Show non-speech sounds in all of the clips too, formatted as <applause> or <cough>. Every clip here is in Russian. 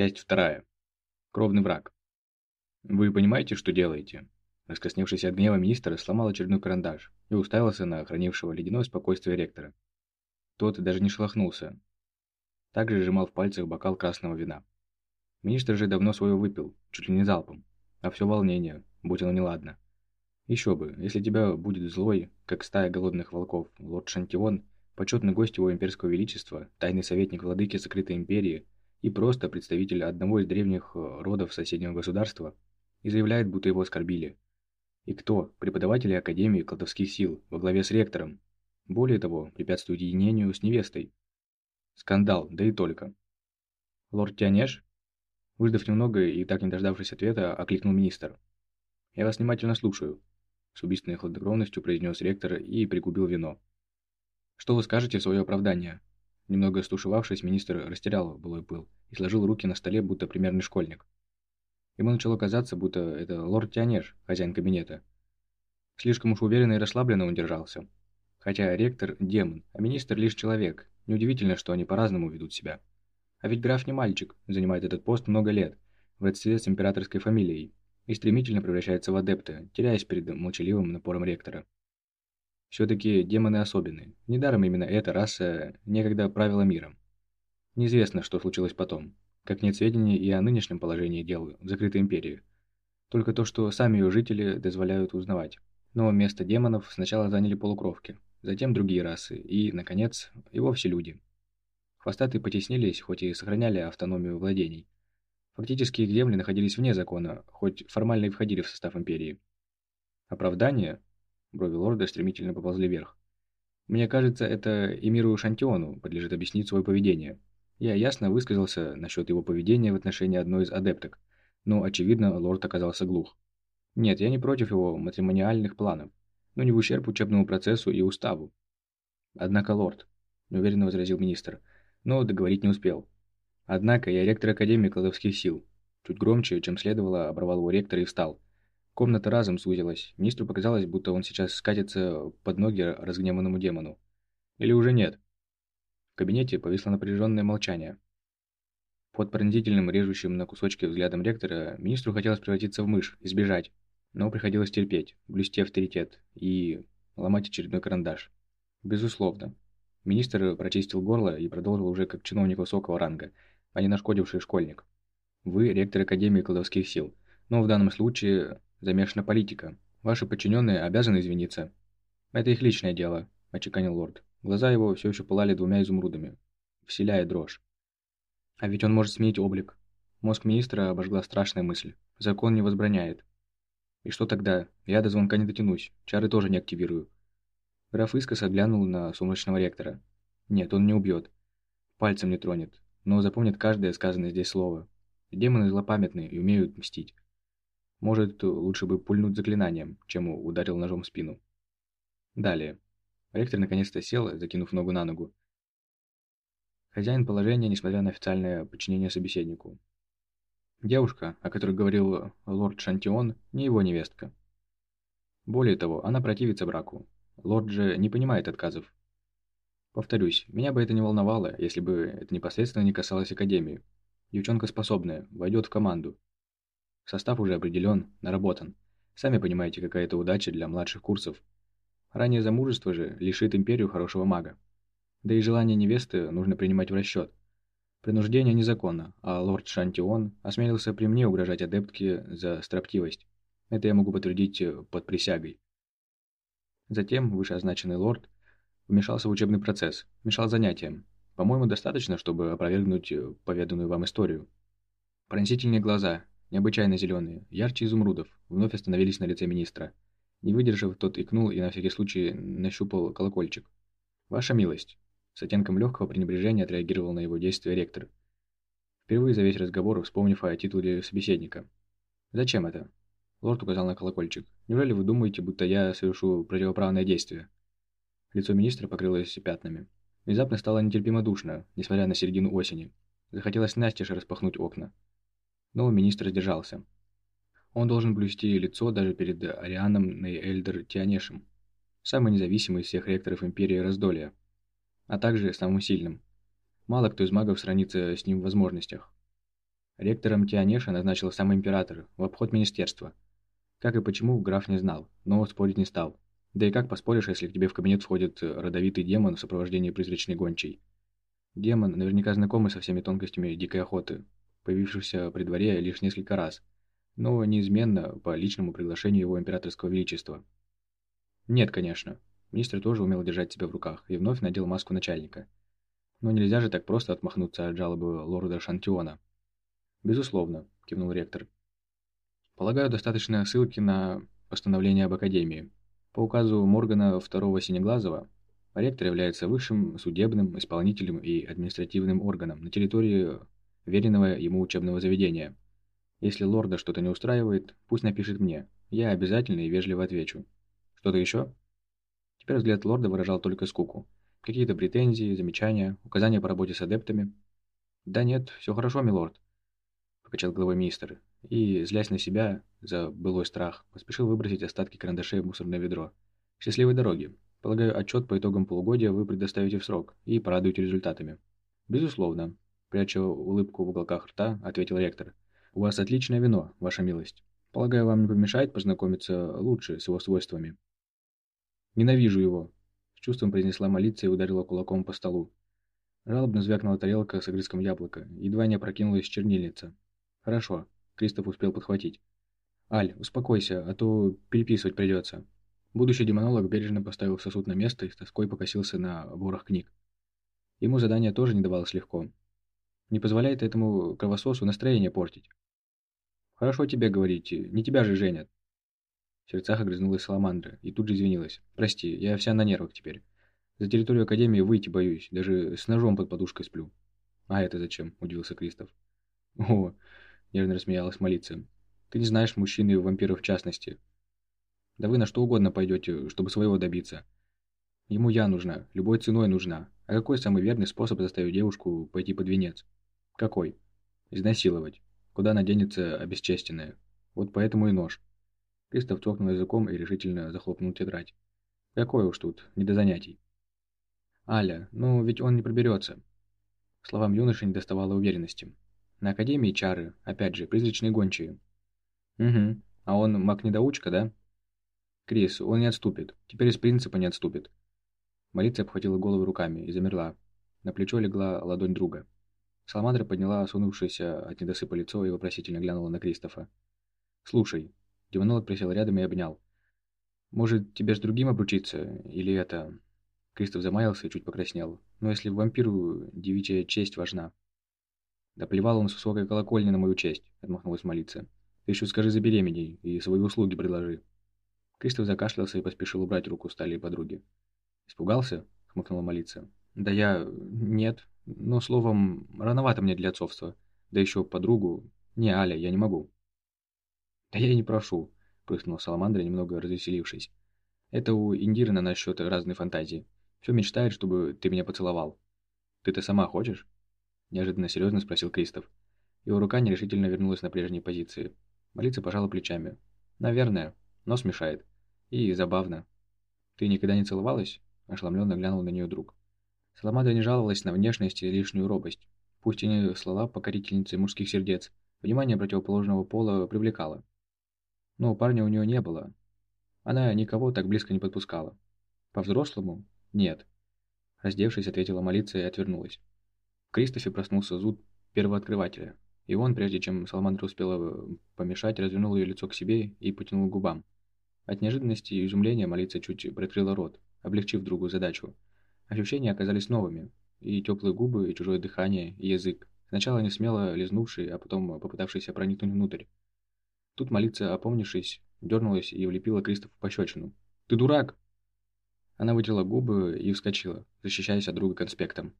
Часть вторая. Кровный враг. Вы понимаете, что делаете? Раскрасневшийся от гнева министр сломал очередной карандаш и уставился на хранившего ледяное спокойствие ректора. Тот даже не шелохнулся. Также сжимал в пальцах бокал красного вина. Министр же давно свое выпил, чуть ли не залпом. А все волнение, будь оно неладно. Еще бы, если тебя будет злой, как стая голодных волков, лорд Шантион, почетный гость его имперского величества, тайный советник владыки Сокрытой Империи и просто представитель одного из древних э, родов соседнего государства, и заявляет, будто его оскорбили. И кто? Преподаватели Академии колдовских сил во главе с ректором. Более того, препятствует единению с невестой. Скандал, да и только. Лорд Тянеш? Выждав немного и так не дождавшись ответа, окликнул министр. «Я вас внимательно слушаю», – с убийственной хладнокровностью произнес ректор и пригубил вино. «Что вы скажете в свое оправдание?» Немного стушевавшись, министр растерял былой пыл и сложил руки на столе, будто примерный школьник. Ему начало казаться, будто это лорд Тянеш, хозяин кабинета. Слишком уж уверенно и расслабленно он держался. Хотя ректор – демон, а министр – лишь человек. Неудивительно, что они по-разному ведут себя. А ведь граф не мальчик, занимает этот пост много лет, в родстве с императорской фамилией, и стремительно превращается в адепта, теряясь перед молчаливым напором ректора. Все-таки демоны особенные. Недаром именно эта раса некогда правила миром. Неизвестно, что случилось потом. Как нет сведений и о нынешнем положении дел в закрытой империи. Только то, что сами ее жители дозволяют узнавать. Но место демонов сначала заняли полукровки, затем другие расы и, наконец, и вовсе люди. Хвостатые потеснились, хоть и сохраняли автономию владений. Фактически их земли находились вне закона, хоть формально и входили в состав империи. Оправдание? Брови лорда стремительно поползли вверх. Мне кажется, это Эмиру Шантиону подлежит объяснить свое поведение. Я ясно высказался насчет его поведения в отношении одной из адепток, но, очевидно, лорд оказался глух. Нет, я не против его матримониальных планов, но не в ущерб учебному процессу и уставу. Однако, лорд, неуверенно возразил министр, но договорить не успел. Однако я ректор Академии кладовских сил. Чуть громче, чем следовало, оборвал его ректор и встал. Комната разом сузилась. Министру показалось, будто он сейчас скатится под ноги разгневанному демону. Или уже нет? В кабинете повисло напряженное молчание. Под пронзительным, режущим на кусочки взглядом ректора, министру хотелось превратиться в мышь и сбежать. Но приходилось терпеть, блюсти авторитет и ломать очередной карандаш. Безусловно. Министр прочистил горло и продолжил уже как чиновник высокого ранга, а не нашкодивший школьник. Вы ректор Академии колдовских сил, но в данном случае замешана политика. Ваши подчиненные обязаны извиниться. Это их личное дело, очеканил лорд. Глаза его все еще пылали двумя изумрудами, вселяя дрожь. А ведь он может сменить облик. Мозг министра обожгла страшная мысль. Закон не возбраняет. И что тогда? Я до звонка не дотянусь, чары тоже не активирую. Граф искоса глянул на сумрачного ректора. Нет, он не убьет. Пальцем не тронет, но запомнит каждое сказанное здесь слово. Демоны злопамятны и умеют мстить. Может, лучше бы пульнуть заклинанием, чем ударил ножом в спину. Далее. Ректор наконец-то сел, закинув ногу на ногу. Хозяин положения, несмотря на официальное подчинение собеседнику. Девушка, о которой говорил лорд Шантион, не его невестка. Более того, она противится браку. Лорд же не понимает отказов. Повторюсь, меня бы это не волновало, если бы это непосредственно не касалось Академии. Девчонка способная, войдет в команду, Состав уже определен, наработан. Сами понимаете, какая это удача для младших курсов. Раннее замужество же лишит империю хорошего мага. Да и желание невесты нужно принимать в расчет. Принуждение незаконно, а лорд Шантион осмелился при мне угрожать адептке за строптивость. Это я могу подтвердить под присягой. Затем вышеозначенный лорд вмешался в учебный процесс, мешал занятиям. По-моему, достаточно, чтобы опровергнуть поведанную вам историю. Пронзительные глаза, необычайно зеленые, ярче изумрудов, вновь остановились на лице министра. Не выдержав, тот икнул и на всякий случай нащупал колокольчик. «Ваша милость!» С оттенком легкого пренебрежения отреагировал на его действия ректор. Впервые за весь разговор, вспомнив о титуле собеседника. «Зачем это?» Лорд указал на колокольчик. «Неужели вы думаете, будто я совершу противоправное действие?» Лицо министра покрылось пятнами. Внезапно стало нетерпимо душно, несмотря на середину осени. Захотелось настежь распахнуть окна но министр сдержался. Он должен блюсти лицо даже перед Арианом Нейэльдер Тианешем, самый независимый из всех ректоров Империи Раздолья, а также самым сильным. Мало кто из магов сравнится с ним в возможностях. Ректором Тианеша назначил сам император в обход министерства. Как и почему, граф не знал, но спорить не стал. Да и как поспоришь, если к тебе в кабинет входит родовитый демон в сопровождении призрачной гончей? Демон наверняка знакомый со всеми тонкостями дикой охоты, появившийся при дворе лишь несколько раз, но неизменно по личному приглашению его императорского величества. Нет, конечно. Министр тоже умел держать себя в руках и вновь надел маску начальника. Но нельзя же так просто отмахнуться от жалобы лорда Шантиона. «Безусловно», – кивнул ректор. «Полагаю, достаточно ссылки на постановление об Академии. По указу Моргана второго Синеглазого, ректор является высшим судебным, исполнительным и административным органом на территории веренного ему учебного заведения. Если лорда что-то не устраивает, пусть напишет мне. Я обязательно и вежливо отвечу. Что-то еще?» Теперь взгляд лорда выражал только скуку. Какие-то претензии, замечания, указания по работе с адептами. «Да нет, все хорошо, милорд», покачал головой мистер, и, злясь на себя за былой страх, поспешил выбросить остатки карандашей в мусорное ведро. «Счастливой дороги. Полагаю, отчет по итогам полугодия вы предоставите в срок и порадуете результатами». «Безусловно», – пряча улыбку в уголках рта, ответил ректор. «У вас отличное вино, ваша милость. Полагаю, вам не помешает познакомиться лучше с его свойствами». «Ненавижу его», – с чувством произнесла молиться и ударила кулаком по столу. Жалобно звякнула тарелка с огрызком яблока, едва не опрокинулась чернильница. «Хорошо», — Кристоф успел подхватить. «Аль, успокойся, а то переписывать придется». Будущий демонолог бережно поставил сосуд на место и с тоской покосился на ворох книг. Ему задание тоже не давалось легко. Не позволяет этому кровососу настроение портить. «Хорошо тебе говорить, не тебя же женят». В сердцах огрызнулась Саламандра и тут же извинилась. «Прости, я вся на нервах теперь. За территорию Академии выйти боюсь, даже с ножом под подушкой сплю». «А это зачем?» – удивился Кристоф. «О, Нежно рассмеялась молиться. Ты не знаешь мужчин и вампиров в частности. Да вы на что угодно пойдете, чтобы своего добиться. Ему я нужна, любой ценой нужна. А какой самый верный способ заставить девушку пойти под венец? Какой? Изнасиловать. Куда она денется обесчестенная? Вот поэтому и нож. Кристоф цокнул языком и решительно захлопнул тетрадь. Какое уж тут, не до занятий. Аля, ну ведь он не проберется. Словам юноши не доставало уверенности. На Академии чары, опять же, призрачные гончие. Угу. А он маг-недоучка, да? Крис, он не отступит. Теперь из принципа не отступит. Молиция обхватила голову руками и замерла. На плечо легла ладонь друга. Саламандра подняла осунувшееся от недосыпа лицо и вопросительно глянула на Кристофа. «Слушай». Демонолог присел рядом и обнял. «Может, тебе с другим обручиться? Или это...» Кристоф замаялся и чуть покраснел. «Но если вампиру девичья честь важна...» «Да плевал он с высокой колокольни на мою честь», — отмахнулась молиться. «Ты еще скажи забеременей и свои услуги предложи». Кристоф закашлялся и поспешил убрать руку стали подруги. «Испугался?» — хмыкнула молиться. «Да я... нет. Но, словом, рановато мне для отцовства. Да еще подругу... Не, Аля, я не могу». «Да я и не прошу», — прыснула Саламандра, немного развеселившись. «Это у Индиры насчет разной фантазии. Все мечтает, чтобы ты меня поцеловал. Ты-то сама хочешь?» Неожиданно серьезно спросил Кристоф. Его рука нерешительно вернулась на прежние позиции. Молиться пожала плечами. «Наверное, но смешает. И забавно». «Ты никогда не целовалась?» Ошеломленно глянул на нее друг. Саламада не жаловалась на внешность и лишнюю робость. Пусть и не слова покорительницы мужских сердец, внимание противоположного пола привлекало. Но парня у нее не было. Она никого так близко не подпускала. По-взрослому? Нет. Раздевшись, ответила молиться и отвернулась. В Кристофе проснулся зуд первооткрывателя, и он, прежде чем Саламандра успела э, помешать, развернул ее лицо к себе и потянул к губам. От неожиданности и изумления молиться чуть прикрыла рот, облегчив другую задачу. Ощущения оказались новыми, и теплые губы, и чужое дыхание, и язык, сначала не смело лизнувший, а потом попытавшийся проникнуть внутрь. Тут молиться, опомнившись, дернулась и влепила Кристофу пощечину. «Ты дурак!» Она вытерла губы и вскочила, защищаясь от друга конспектом.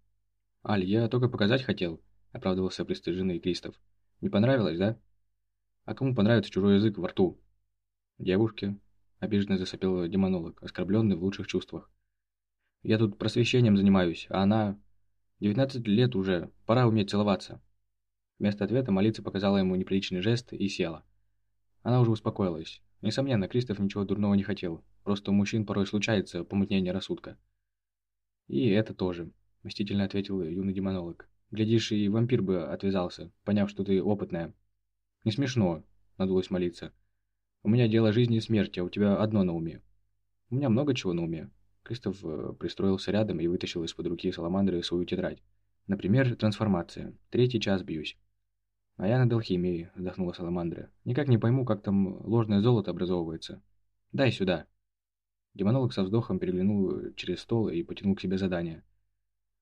«Аль, я только показать хотел», — оправдывался пристыженный Кристоф. «Не понравилось, да?» «А кому понравится чужой язык во рту?» «Девушке», — обиженно засопел демонолог, оскорбленный в лучших чувствах. «Я тут просвещением занимаюсь, а она...» «Девятнадцать лет уже, пора уметь целоваться». Вместо ответа молиться показала ему неприличный жест и села. Она уже успокоилась. Несомненно, Кристоф ничего дурного не хотел, просто у мужчин порой случается помутнение рассудка. И это тоже. – мстительно ответил юный демонолог. Глядишь, и вампир бы отвязался, поняв, что ты опытная. Не смешно, надулась молиться. У меня дело жизни и смерти, а у тебя одно на уме. У меня много чего на уме. Кристоф э, пристроился рядом и вытащил из-под руки Саламандры свою тетрадь. Например, трансформация. Третий час бьюсь. А я над алхимией, вздохнула Саламандра. Никак не пойму, как там ложное золото образовывается. Дай сюда. Демонолог со вздохом переглянул через стол и потянул к себе задание.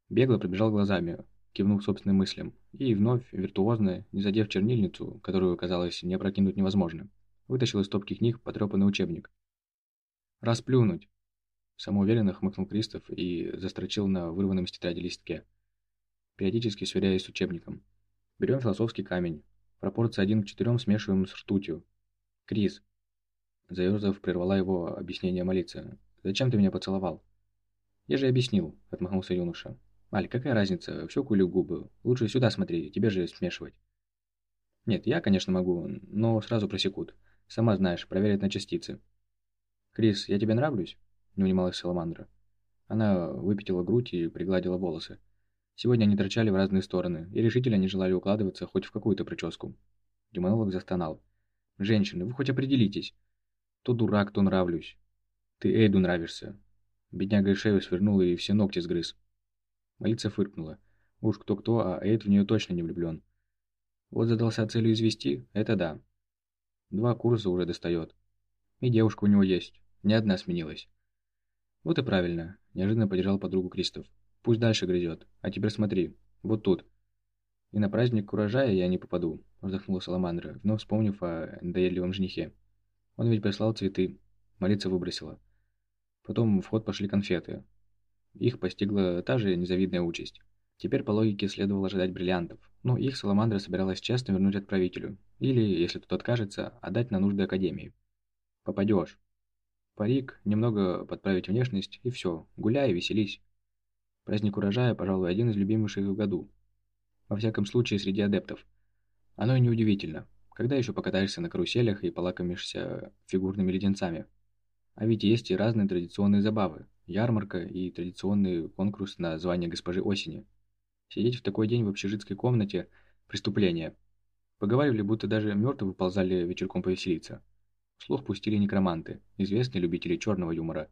Бегло пробежал глазами, кивнув собственным мыслям, и вновь, виртуозно, не задев чернильницу, которую, казалось, не опрокинуть невозможно, вытащил из стопки книг потрепанный учебник. «Расплюнуть!» Самоуверенно хмыкнул Кристоф и застрочил на вырванном из тетради листке, периодически сверяясь с учебником. Берем философский камень. Пропорция 1 к 4 смешиваем с ртутью. Крис. Заерзав прервала его объяснение молиться. «Зачем ты меня поцеловал?» «Я же объяснил», — отмахнулся юноша. «Аль, какая разница? Все кулю губы. Лучше сюда смотри, тебе же смешивать». «Нет, я, конечно, могу, но сразу просекут. Сама знаешь, проверят на частицы». «Крис, я тебе нравлюсь?» — не унималась Саламандра. Она выпятила грудь и пригладила волосы. Сегодня они торчали в разные стороны и решительно не желали укладываться хоть в какую-то прическу. Демонолог застонал. «Женщины, вы хоть определитесь. То дурак, то нравлюсь. Ты Эйду нравишься». Бедняга шею свернул и все ногти сгрыз. Молица фыркнула. Уж кто-кто, а Эйд в нее точно не влюблен. Вот задался целью извести, это да. Два курса уже достает. И девушка у него есть. Ни одна сменилась. Вот и правильно. Неожиданно поддержал подругу Кристоф. Пусть дальше грызет. А теперь смотри. Вот тут. И на праздник урожая я не попаду, вздохнула Саламандра, вновь вспомнив о надоедливом женихе. Он ведь прислал цветы. Молиться выбросила. Потом в ход пошли конфеты. Их постигла та же незавидная участь. Теперь по логике следовало ожидать бриллиантов, но их Саламандра собиралась честно вернуть отправителю, или, если тот откажется, отдать на нужды Академии. Попадешь. Парик, немного подправить внешность, и все, гуляй веселись. Праздник урожая, пожалуй, один из любимейших в году. Во всяком случае, среди адептов. Оно и неудивительно. Когда еще покатаешься на каруселях и полакомишься фигурными леденцами? А ведь есть и разные традиционные забавы. Ярмарка и традиционный конкурс на звание госпожи осени. Сидеть в такой день в общежитской комнате – преступление. Поговаривали, будто даже мертвые выползали вечерком повеселиться. Вслух пустили некроманты, известные любители черного юмора.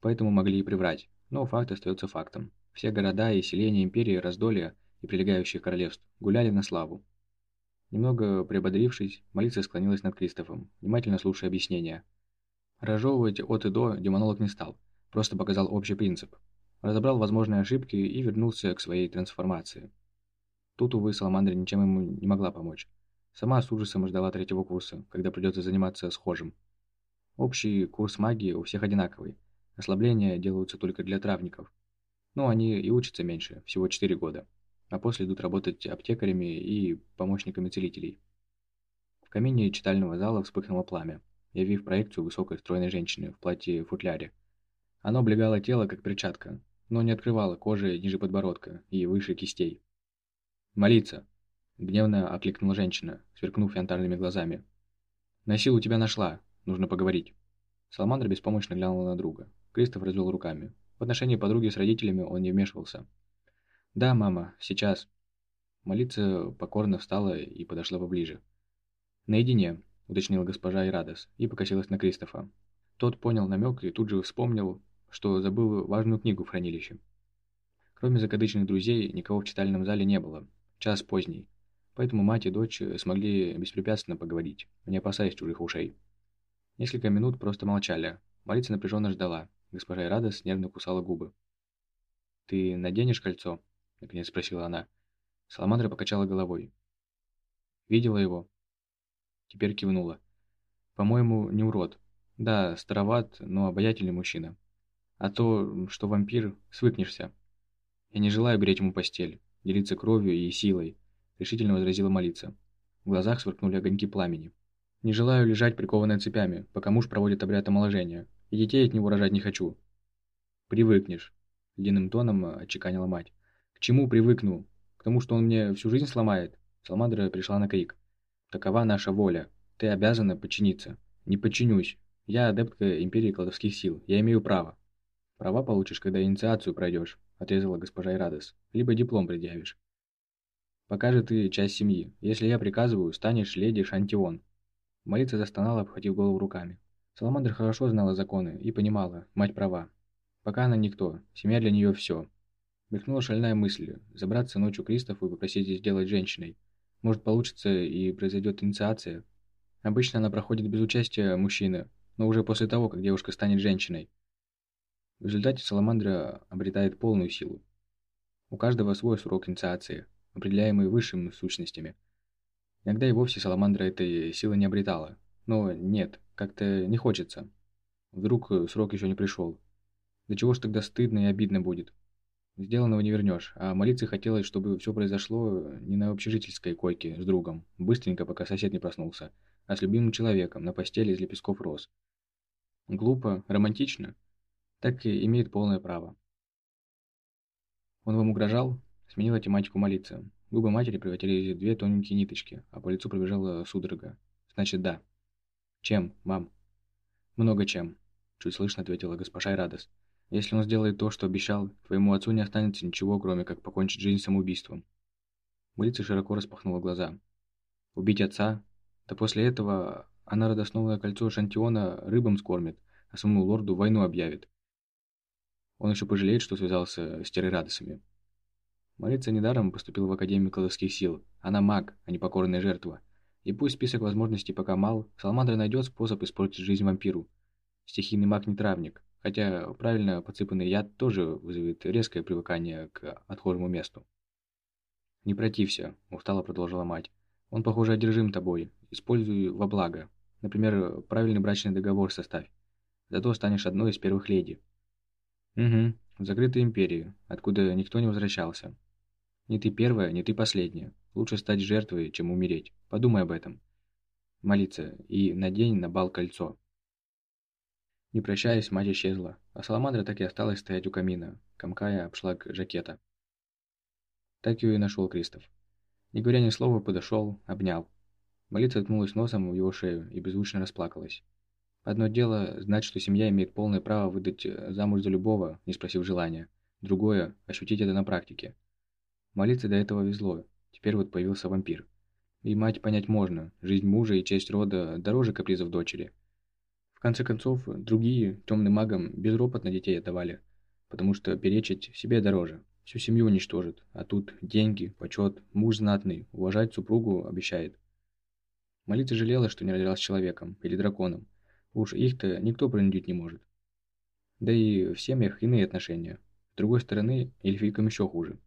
Поэтому могли и приврать, но факт остается фактом. Все города и селения империи Раздолья и прилегающих королевств гуляли на славу. Немного приободрившись, молиться склонилась над Кристофом, внимательно слушая объяснения. Разжевывать от и до демонолог не стал, просто показал общий принцип. Разобрал возможные ошибки и вернулся к своей трансформации. Тут, увы, Саламандра ничем ему не могла помочь. Сама с ужасом ждала третьего курса, когда придется заниматься схожим. Общий курс магии у всех одинаковый. Ослабления делаются только для травников. Ну, они и учатся меньше, всего 4 года. А после идут работать аптекарями и помощниками целителей. В камине читального зала вспыхнуло пламя, явив проекцию высокой стройной женщины в платье-футляре. Оно облегало тело, как перчатка, но не открывало кожи ниже подбородка и выше кистей. «Молиться!» – гневно окликнула женщина, сверкнув янтарными глазами. «На силу тебя нашла. Нужно поговорить». Саламандра беспомощно глянула на друга. Кристоф развел руками. В отношении подруги с родителями он не вмешивался. «Да, мама, сейчас». Молиться покорно встала и подошла поближе. «Наедине», — уточнила госпожа Ирадос и покосилась на Кристофа. Тот понял намек и тут же вспомнил, что забыл важную книгу в хранилище. Кроме закадычных друзей, никого в читальном зале не было. Час поздний. Поэтому мать и дочь смогли беспрепятственно поговорить, не опасаясь чужих ушей. Несколько минут просто молчали. Молиться напряженно ждала, Госпожа Ирадос нервно кусала губы. «Ты наденешь кольцо?» – наконец спросила она. Саламандра покачала головой. «Видела его?» Теперь кивнула. «По-моему, не урод. Да, староват, но обаятельный мужчина. А то, что вампир, свыкнешься. Я не желаю греть ему постель, делиться кровью и силой», – решительно возразила молиться. В глазах сверкнули огоньки пламени. «Не желаю лежать прикованной цепями, пока муж проводит обряд омоложения и детей от него рожать не хочу». «Привыкнешь», — ледяным тоном отчеканила мать. «К чему привыкну? К тому, что он мне всю жизнь сломает?» Салмандра пришла на крик. «Такова наша воля. Ты обязана подчиниться». «Не подчинюсь. Я адептка Империи Кладовских Сил. Я имею право». «Права получишь, когда инициацию пройдешь», — отрезала госпожа Ирадос. «Либо диплом предъявишь». Пока же ты часть семьи. Если я приказываю, станешь леди Шантион». Молиться застонала, обхватив голову руками. Саламандра хорошо знала законы и понимала, мать права. Пока она никто, семья для нее все. Мелькнула шальная мысль – забраться ночью Кристоф и попросить сделать женщиной. Может получится и произойдет инициация. Обычно она проходит без участия мужчины, но уже после того, как девушка станет женщиной. В результате Саламандра обретает полную силу. У каждого свой срок инициации, определяемый высшими сущностями. Иногда и вовсе Саламандра этой силы не обретала. Но нет, как-то не хочется. Вдруг срок еще не пришел. До чего ж тогда стыдно и обидно будет. Сделанного не вернешь, а молиться хотелось, чтобы все произошло не на общежительской койке с другом, быстренько, пока сосед не проснулся, а с любимым человеком на постели из лепестков роз. Глупо, романтично? Так и имеет полное право. Он вам угрожал? Сменила тематику молиться. Губы матери превратились в две тоненькие ниточки, а по лицу пробежала судорога. Значит, да. Чем, мам? Много чем, чуть слышно ответила госпожа Радост. Если он сделает то, что обещал, твоему отцу не останется ничего, кроме как покончить жизнь самоубийством. Молиться широко распахнула глаза. Убить отца? Да после этого она родосновое кольцо Шантиона рыбам скормит, а самому лорду войну объявит. Он еще пожалеет, что связался с Терерадосами. Молиться недаром поступил в Академию колдовских сил. Она маг, а не покорная жертва. И пусть список возможностей пока мал, Саламандра найдет способ испортить жизнь вампиру. Стихийный маг не травник, хотя правильно подсыпанный яд тоже вызовет резкое привыкание к отхожему месту. «Не протився», – устало продолжила мать. «Он, похоже, одержим тобой. Используй во благо. Например, правильный брачный договор составь. Зато станешь одной из первых леди». «Угу, в закрытой империи, откуда никто не возвращался. Не ты первая, не ты последняя. Лучше стать жертвой, чем умереть. Подумай об этом. Молиться и надень на бал кольцо». Не прощаясь, мать исчезла, а Саламандра так и осталась стоять у камина, комкая обшлаг жакета. Так ее и нашел Кристоф. Не говоря ни слова, подошел, обнял. Молиться ткнулась носом в его шею и беззвучно расплакалась. Одно дело знать, что семья имеет полное право выдать замуж за любого, не спросив желания. Другое – ощутить это на практике. Молиться до этого везло. Теперь вот появился вампир. И мать понять можно. Жизнь мужа и честь рода дороже капризов дочери – конце концов, другие темным магам безропотно детей отдавали, потому что перечить себе дороже, всю семью уничтожит, а тут деньги, почет, муж знатный, уважать супругу обещает. Молиться жалела, что не родилась человеком или драконом, уж их-то никто принудить не может. Да и в семьях иные отношения. С другой стороны, эльфийкам еще хуже.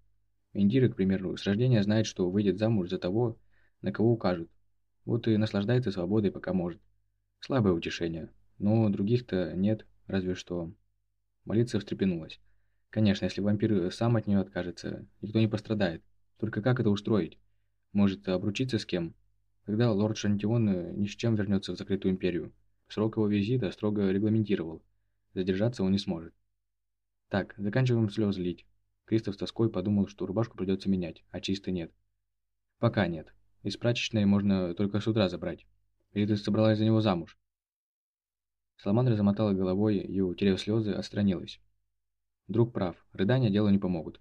Индира, к примеру, с рождения знает, что выйдет замуж за того, на кого укажут. Вот и наслаждается свободой, пока может. Слабое утешение, но других-то нет, разве что... Молиться встрепенулась. Конечно, если вампир сам от нее откажется, никто не пострадает. Только как это устроить? Может, обручиться с кем? Тогда лорд Шантион ни с чем вернется в закрытую империю. Срок его визита строго регламентировал. Задержаться он не сможет. Так, заканчиваем слезы лить. Кристоф с тоской подумал, что рубашку придется менять, а чистой нет. Пока нет. Из прачечной можно только с утра забрать. Или ты собралась за него замуж? Саламандра замотала головой и, утерев слезы, отстранилась. Друг прав, рыдания делу не помогут.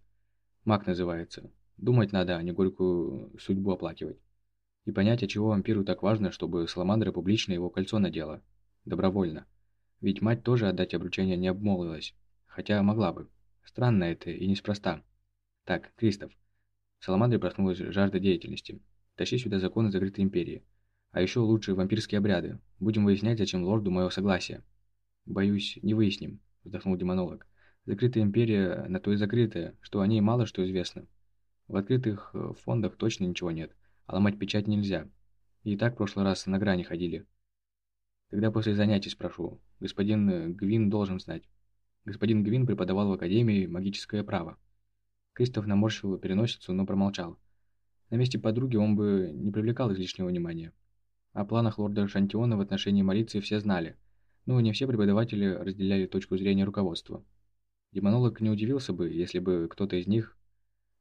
Маг называется. Думать надо, а не горькую судьбу оплакивать. И понять, от чего вампиру так важно, чтобы Саламандра публично его кольцо надела. Добровольно. Ведь мать тоже отдать обручение не обмолвилась. Хотя могла бы. Странно это и неспроста. Так, Кристоф. Саламандре проснулась жажда деятельности. Тащи сюда законы закрытой империи. А еще лучше вампирские обряды. Будем выяснять, зачем лорду мое согласие. Боюсь, не выясним, вздохнул демонолог. Закрытая империя на то и закрытая, что о ней мало что известно. В открытых э, фондах точно ничего нет, а ломать печать нельзя. И так в прошлый раз на грани ходили. Тогда после занятий спрошу. Господин э, Гвин должен знать. Господин Гвин преподавал в Академии магическое право. Кристоф наморщил переносицу, но промолчал. На месте подруги он бы не привлекал излишнего внимания. О планах лорда Шантиона в отношении молитвы все знали, но не все преподаватели разделяли точку зрения руководства. Демонолог не удивился бы, если бы кто-то из них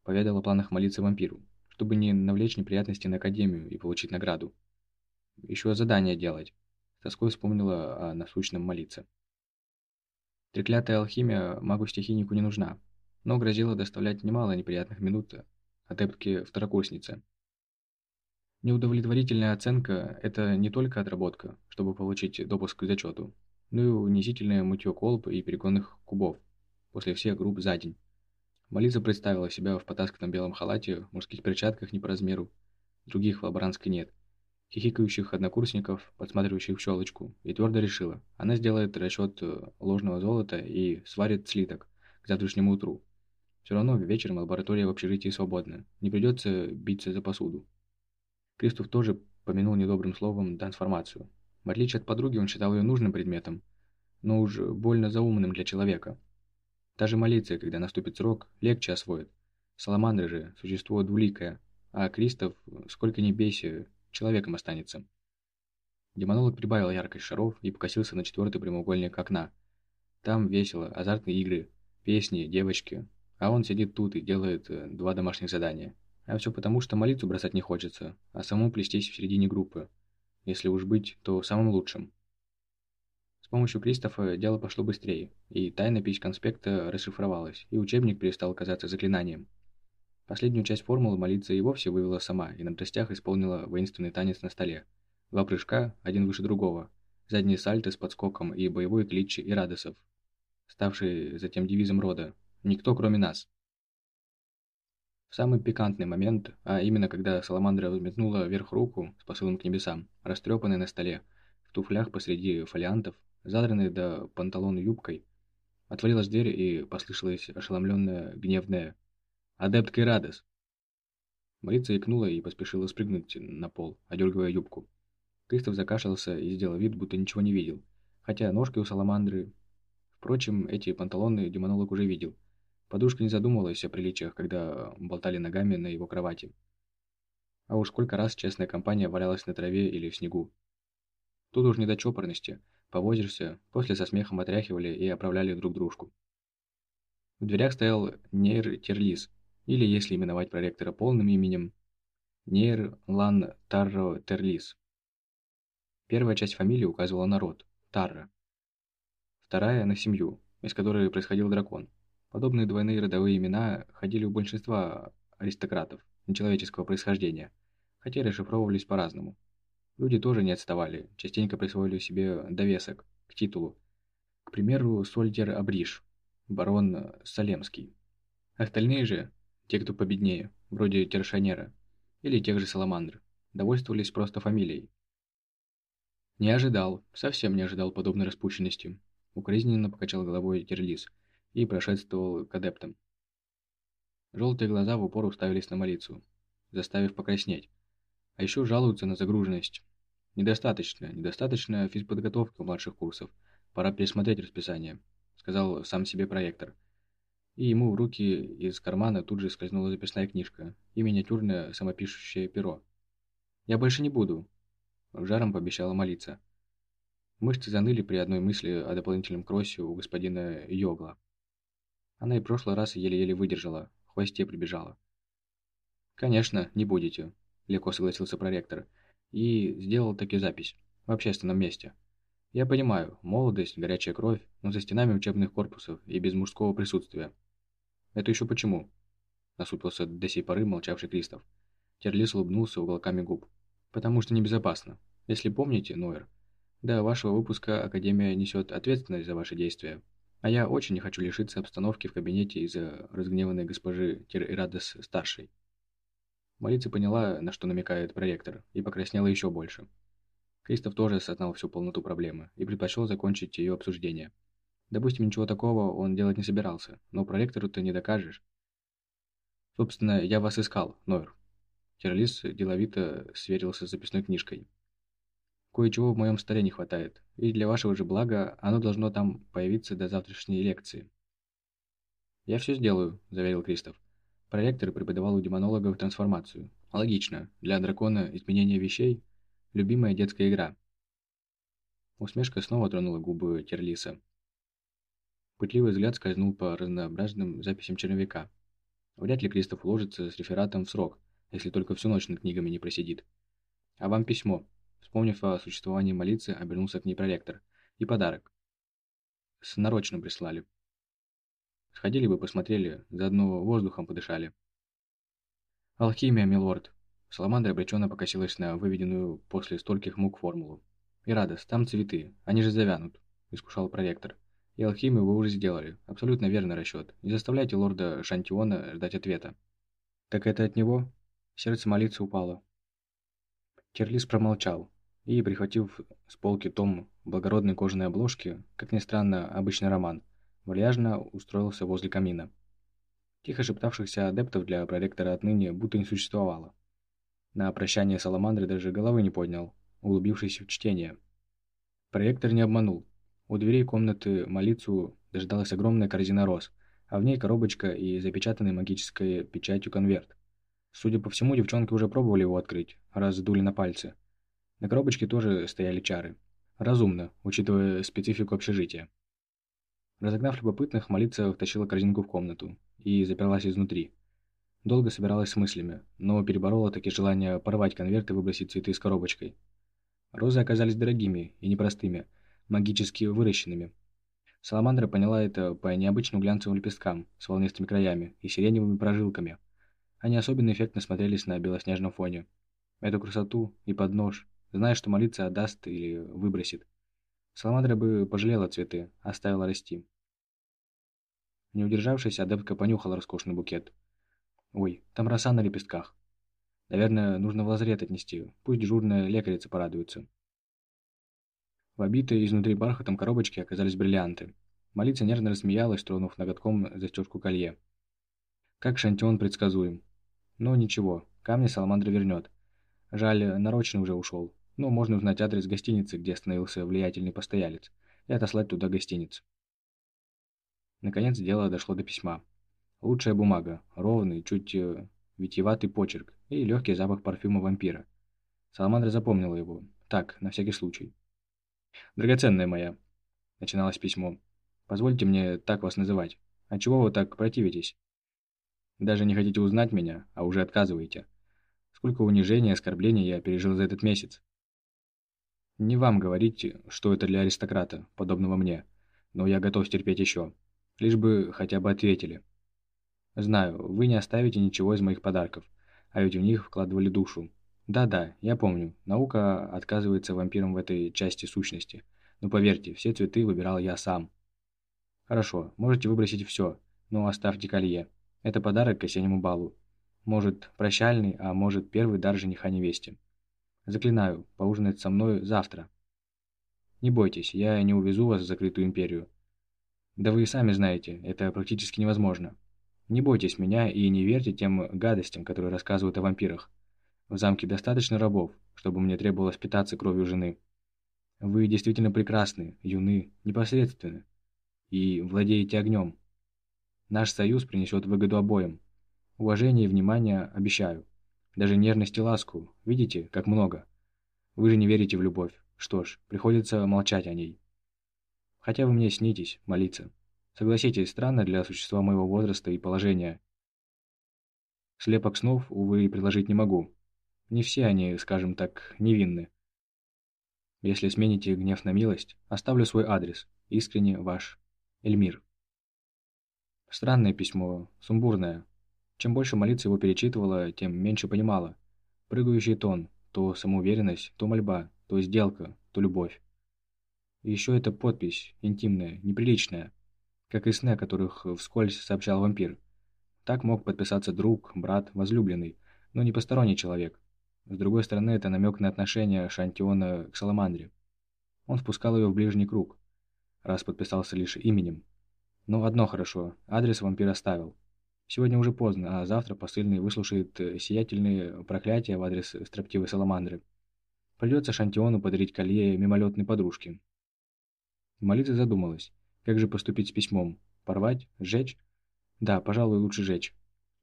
поведал о планах молиться вампиру, чтобы не навлечь неприятности на Академию и получить награду. Еще задание делать. Тоской вспомнила о насущном молиться. Треклятая алхимия магу-стихийнику не нужна, но грозила доставлять немало неприятных минут адептки-второкурсницы. Неудовлетворительная оценка – это не только отработка, чтобы получить допуск к зачету, но и унизительное мытье колб и перегонных кубов после всех групп за день. Молиза представила себя в потасканном белом халате, мужских перчатках не по размеру, других в лаборантской нет, хихикающих однокурсников, подсматривающих щелочку, и твердо решила, она сделает расчет э, ложного золота и сварит слиток к завтрашнему утру. Все равно вечером лаборатория в общежитии свободна, не придется биться за посуду. Кристоф тоже помянул недобрым словом трансформацию. В отличие от подруги, он считал ее нужным предметом, но уж больно заумным для человека. Даже молиться, когда наступит срок, легче освоит. Саламандры же – существо двуликое, а Кристоф, сколько ни бейся, человеком останется. Демонолог прибавил яркость шаров и покосился на четвертый прямоугольник окна. Там весело, азартные игры, песни, девочки, а он сидит тут и делает э, два домашних задания. А все потому, что молитву бросать не хочется, а самому плестись в середине группы. Если уж быть, то самым лучшим. С помощью Кристофа дело пошло быстрее, и тайнопись конспекта расшифровалась, и учебник перестал казаться заклинанием. Последнюю часть формулы молиться и вовсе вывела сама, и на тростях исполнила воинственный танец на столе. Два прыжка, один выше другого, задние сальты с подскоком и боевой клич и радосов, ставший затем девизом рода «Никто, кроме нас». В самый пикантный момент, а именно когда Саламандра взметнула вверх руку с посылом к небесам, растрепанной на столе, в туфлях посреди фолиантов, задранной до панталона юбкой, отворилась дверь и послышалось ошеломленное гневное «Адепт Кайрадес!». Марица икнула и поспешила спрыгнуть на пол, одергивая юбку. Кристоф закашлялся и сделал вид, будто ничего не видел, хотя ножки у Саламандры... Впрочем, эти панталоны демонолог уже видел – Подружка не задумывалась о приличиях, когда болтали ногами на его кровати. А уж сколько раз честная компания валялась на траве или в снегу. Тут уж не до чопорности. Повозишься, после со смехом отряхивали и оправляли друг дружку. В дверях стоял Нейр Терлис, или, если именовать проректора полным именем, Нейр Лан Тарро Терлис. Первая часть фамилии указывала на род – Тарра. Вторая – на семью, из которой происходил дракон – Подобные двойные родовые имена ходили у большинства аристократов нечеловеческого происхождения, хотя расшифровывались по-разному. Люди тоже не отставали, частенько присвоили себе довесок к титулу. К примеру, Сольтер Абриш, барон Салемский. Остальные же, те, кто победнее, вроде Тершанера или тех же Саламандр, довольствовались просто фамилией. Не ожидал, совсем не ожидал подобной распущенности. Укоризненно покачал головой Терлис – и прошествовал к адептам. Желтые глаза в упор уставились на молицу, заставив покраснеть. А еще жалуются на загруженность. Недостаточно, недостаточно физподготовки у младших курсов. Пора пересмотреть расписание, сказал сам себе проектор. И ему в руки из кармана тут же скользнула записная книжка и миниатюрное самопишущее перо. «Я больше не буду», – жаром пообещала молиться. Мышцы заныли при одной мысли о дополнительном кроссе у господина Йогла. Она и прошлый раз еле-еле выдержала, в хвосте прибежала. «Конечно, не будете», – легко согласился проректор. И сделал таки запись. В общественном месте. «Я понимаю, молодость, горячая кровь, но за стенами учебных корпусов и без мужского присутствия». «Это еще почему?» – насупился до сей поры молчавший Кристоф. Терлис улыбнулся уголками губ. «Потому что небезопасно. Если помните, Нойер, до вашего выпуска Академия несет ответственность за ваши действия. А я очень не хочу лишиться обстановки в кабинете из-за разгневанной госпожи Тир-Ирадес-старшей. Молица поняла, на что намекает проректор, и покраснела еще больше. Кристоф тоже осознал всю полноту проблемы и предпочел закончить ее обсуждение. Допустим, ничего такого он делать не собирался, но проректору-то не докажешь. Собственно, я вас искал, Нойр. Терлис деловито сверился с записной книжкой. Кое-чего в моем столе не хватает, и для вашего же блага оно должно там появиться до завтрашней лекции. «Я все сделаю», – заверил Кристоф. Проректор преподавал у демонологов трансформацию. Логично, для дракона изменение вещей – любимая детская игра. Усмешка снова тронула губы Терлиса. Пытливый взгляд скользнул по разнообразным записям черновика. Вряд ли Кристоф уложится с рефератом в срок, если только всю ночь над книгами не просидит. «А вам письмо», Вспомнив о существовании молиться, обернулся к ней проректор. И подарок. С нарочным прислали. Сходили бы, посмотрели, заодно воздухом подышали. «Алхимия, милорд!» Саламандра обреченно покосилась на выведенную после стольких мук формулу. «И радость, там цветы, они же завянут», – искушал проректор. «И алхимию вы уже сделали. Абсолютно верный расчет. Не заставляйте лорда Шантиона ждать ответа». «Так это от него?» Сердце молиться упало. Кирлис промолчал и, прихватив с полки том благородной кожаной обложки, как ни странно, обычный роман, вальяжно устроился возле камина. Тихо шептавшихся адептов для проректора отныне будто не существовало. На прощание Саламандры даже головы не поднял, углубившись в чтение. Проректор не обманул. У дверей комнаты молицу дожидалась огромная корзина роз, а в ней коробочка и запечатанный магической печатью конверт. Судя по всему, девчонки уже пробовали его открыть, раз сдули на пальцы. На коробочке тоже стояли чары. Разумно, учитывая специфику общежития. Разогнав любопытных, молиться втащила корзинку в комнату и заперлась изнутри. Долго собиралась с мыслями, но переборола таки желание порвать конверт и выбросить цветы с коробочкой. Розы оказались дорогими и непростыми, магически выращенными. Саламандра поняла это по необычным глянцевым лепесткам с волнистыми краями и сиреневыми прожилками – они особенно эффектно смотрелись на белоснежном фоне. Эту красоту и поднож, зная, что молиться отдаст или выбросит. Саламандра бы пожалела цветы, оставила расти. Не удержавшись, адептка понюхала роскошный букет. Ой, там роса на лепестках. Наверное, нужно в лазарет отнести, пусть дежурная лекарица порадуется. В обитой изнутри бархатом коробочке оказались бриллианты. Молиться нервно рассмеялась, тронув ноготком застежку колье. Как шантион предсказуем. Но ничего, камни Саламандра вернет. Жаль, нарочно уже ушел. Но можно узнать адрес гостиницы, где остановился влиятельный постоялец, и отослать туда гостиницу. Наконец дело дошло до письма. Лучшая бумага, ровный, чуть э, витиеватый почерк и легкий запах парфюма вампира. Саламандра запомнила его. Так, на всякий случай. «Драгоценная моя», — начиналось письмо, — «позвольте мне так вас называть. Отчего вы так противитесь? Даже не хотите узнать меня, а уже отказываете. Сколько унижений и оскорблений я пережил за этот месяц. Не вам говорить, что это для аристократа, подобного мне, но я готов терпеть еще. Лишь бы хотя бы ответили. Знаю, вы не оставите ничего из моих подарков, а ведь в них вкладывали душу. Да-да, я помню, наука отказывается вампирам в этой части сущности. Но поверьте, все цветы выбирал я сам. Хорошо, можете выбросить все, но оставьте колье. Это подарок к осеннему балу. Может, прощальный, а может, первый дар жениха невесте. Заклинаю, поужинать со мной завтра. Не бойтесь, я не увезу вас в закрытую империю. Да вы и сами знаете, это практически невозможно. Не бойтесь меня и не верьте тем гадостям, которые рассказывают о вампирах. В замке достаточно рабов, чтобы мне требовалось питаться кровью жены. Вы действительно прекрасны, юны, непосредственны и владеете огнем. Наш союз принесет выгоду обоим. Уважение и внимание обещаю. Даже нежность и ласку. Видите, как много? Вы же не верите в любовь. Что ж, приходится молчать о ней. Хотя вы мне снитесь, молиться. Согласитесь, странно для существа моего возраста и положения. Слепок снов, увы, приложить не могу. Не все они, скажем так, невинны. Если смените гнев на милость, оставлю свой адрес. Искренне ваш Эльмир. Странное письмо, сумбурное. Чем больше молиться его перечитывала, тем меньше понимала. Прыгающий тон, то самоуверенность, то мольба, то сделка, то любовь. И еще эта подпись, интимная, неприличная, как и сны, о которых вскользь сообщал вампир. Так мог подписаться друг, брат, возлюбленный, но не посторонний человек. С другой стороны, это намек на отношение Шантиона к Саламандре. Он впускал ее в ближний круг, раз подписался лишь именем. Но ну, одно хорошо, адрес вампир оставил. Сегодня уже поздно, а завтра посыльный выслушает э, сиятельные проклятия в адрес строптивой саламандры. Придется Шантиону подарить колье мимолетной подружке. Молитва задумалась. Как же поступить с письмом? Порвать? Сжечь? Да, пожалуй, лучше сжечь.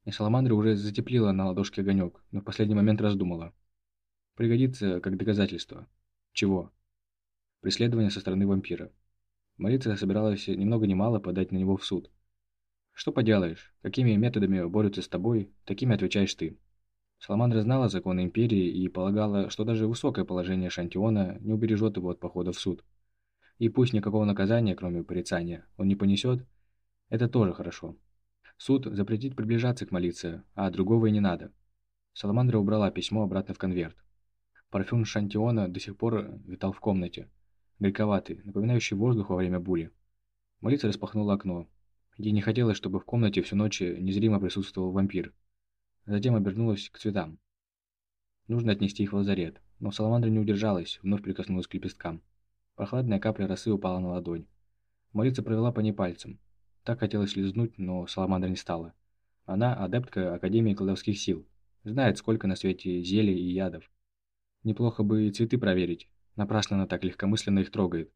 И саламандра уже затеплила на ладошке огонек, но в последний момент раздумала. Пригодится как доказательство. Чего? Преследование со стороны вампира. Молиться собиралась ни много ни мало подать на него в суд. Что поделаешь, какими методами борются с тобой, такими отвечаешь ты. Саламандра знала законы Империи и полагала, что даже высокое положение Шантиона не убережет его от похода в суд. И пусть никакого наказания, кроме порицания, он не понесет, это тоже хорошо. Суд запретит приближаться к молиться, а другого и не надо. Саламандра убрала письмо обратно в конверт. Парфюм Шантиона до сих пор витал в комнате, горьковатый, напоминающий воздух во время бури. Молица распахнула окно. Ей не хотелось, чтобы в комнате всю ночь незримо присутствовал вампир. Затем обернулась к цветам. Нужно отнести их в лазарет, но Саламандра не удержалась, вновь прикоснулась к лепесткам. Прохладная капля росы упала на ладонь. Молица провела по ней пальцем. Так хотелось лизнуть, но Саламандра не стала. Она адептка Академии колдовских сил. Знает, сколько на свете зелий и ядов. Неплохо бы и цветы проверить. Напрасно она так легкомысленно их трогает.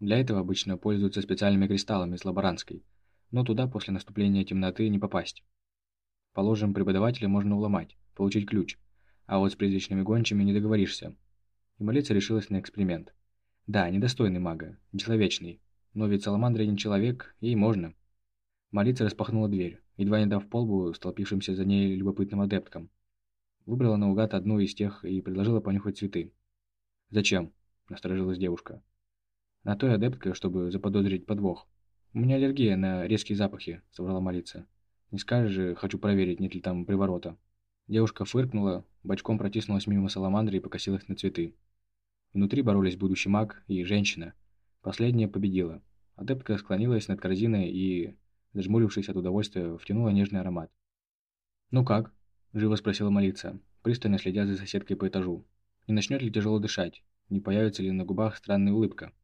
Для этого обычно пользуются специальными кристаллами из лаборантской, но туда после наступления темноты не попасть. Положим, преподавателя можно уломать, получить ключ, а вот с призрачными гончими не договоришься. И молиться решилась на эксперимент. Да, недостойный мага, человечный, но ведь Саламандра не человек, ей можно. Молиться распахнула дверь, едва не дав полбу столпившимся за ней любопытным адепткам. Выбрала наугад одну из тех и предложила понюхать цветы. «Зачем?» – насторожилась девушка. «На той адептка, чтобы заподозрить подвох. У меня аллергия на резкие запахи», – соврала молиться. «Не скажешь же, хочу проверить, нет ли там приворота». Девушка фыркнула, бочком протиснулась мимо саламандры и покосилась на цветы. Внутри боролись будущий маг и женщина. Последняя победила. Адептка склонилась над корзиной и, зажмурившись от удовольствия, втянула нежный аромат. «Ну как?» – живо спросила молиться, пристально следя за соседкой по этажу. Не начнет ли тяжело дышать? Не появится ли на губах странная улыбка?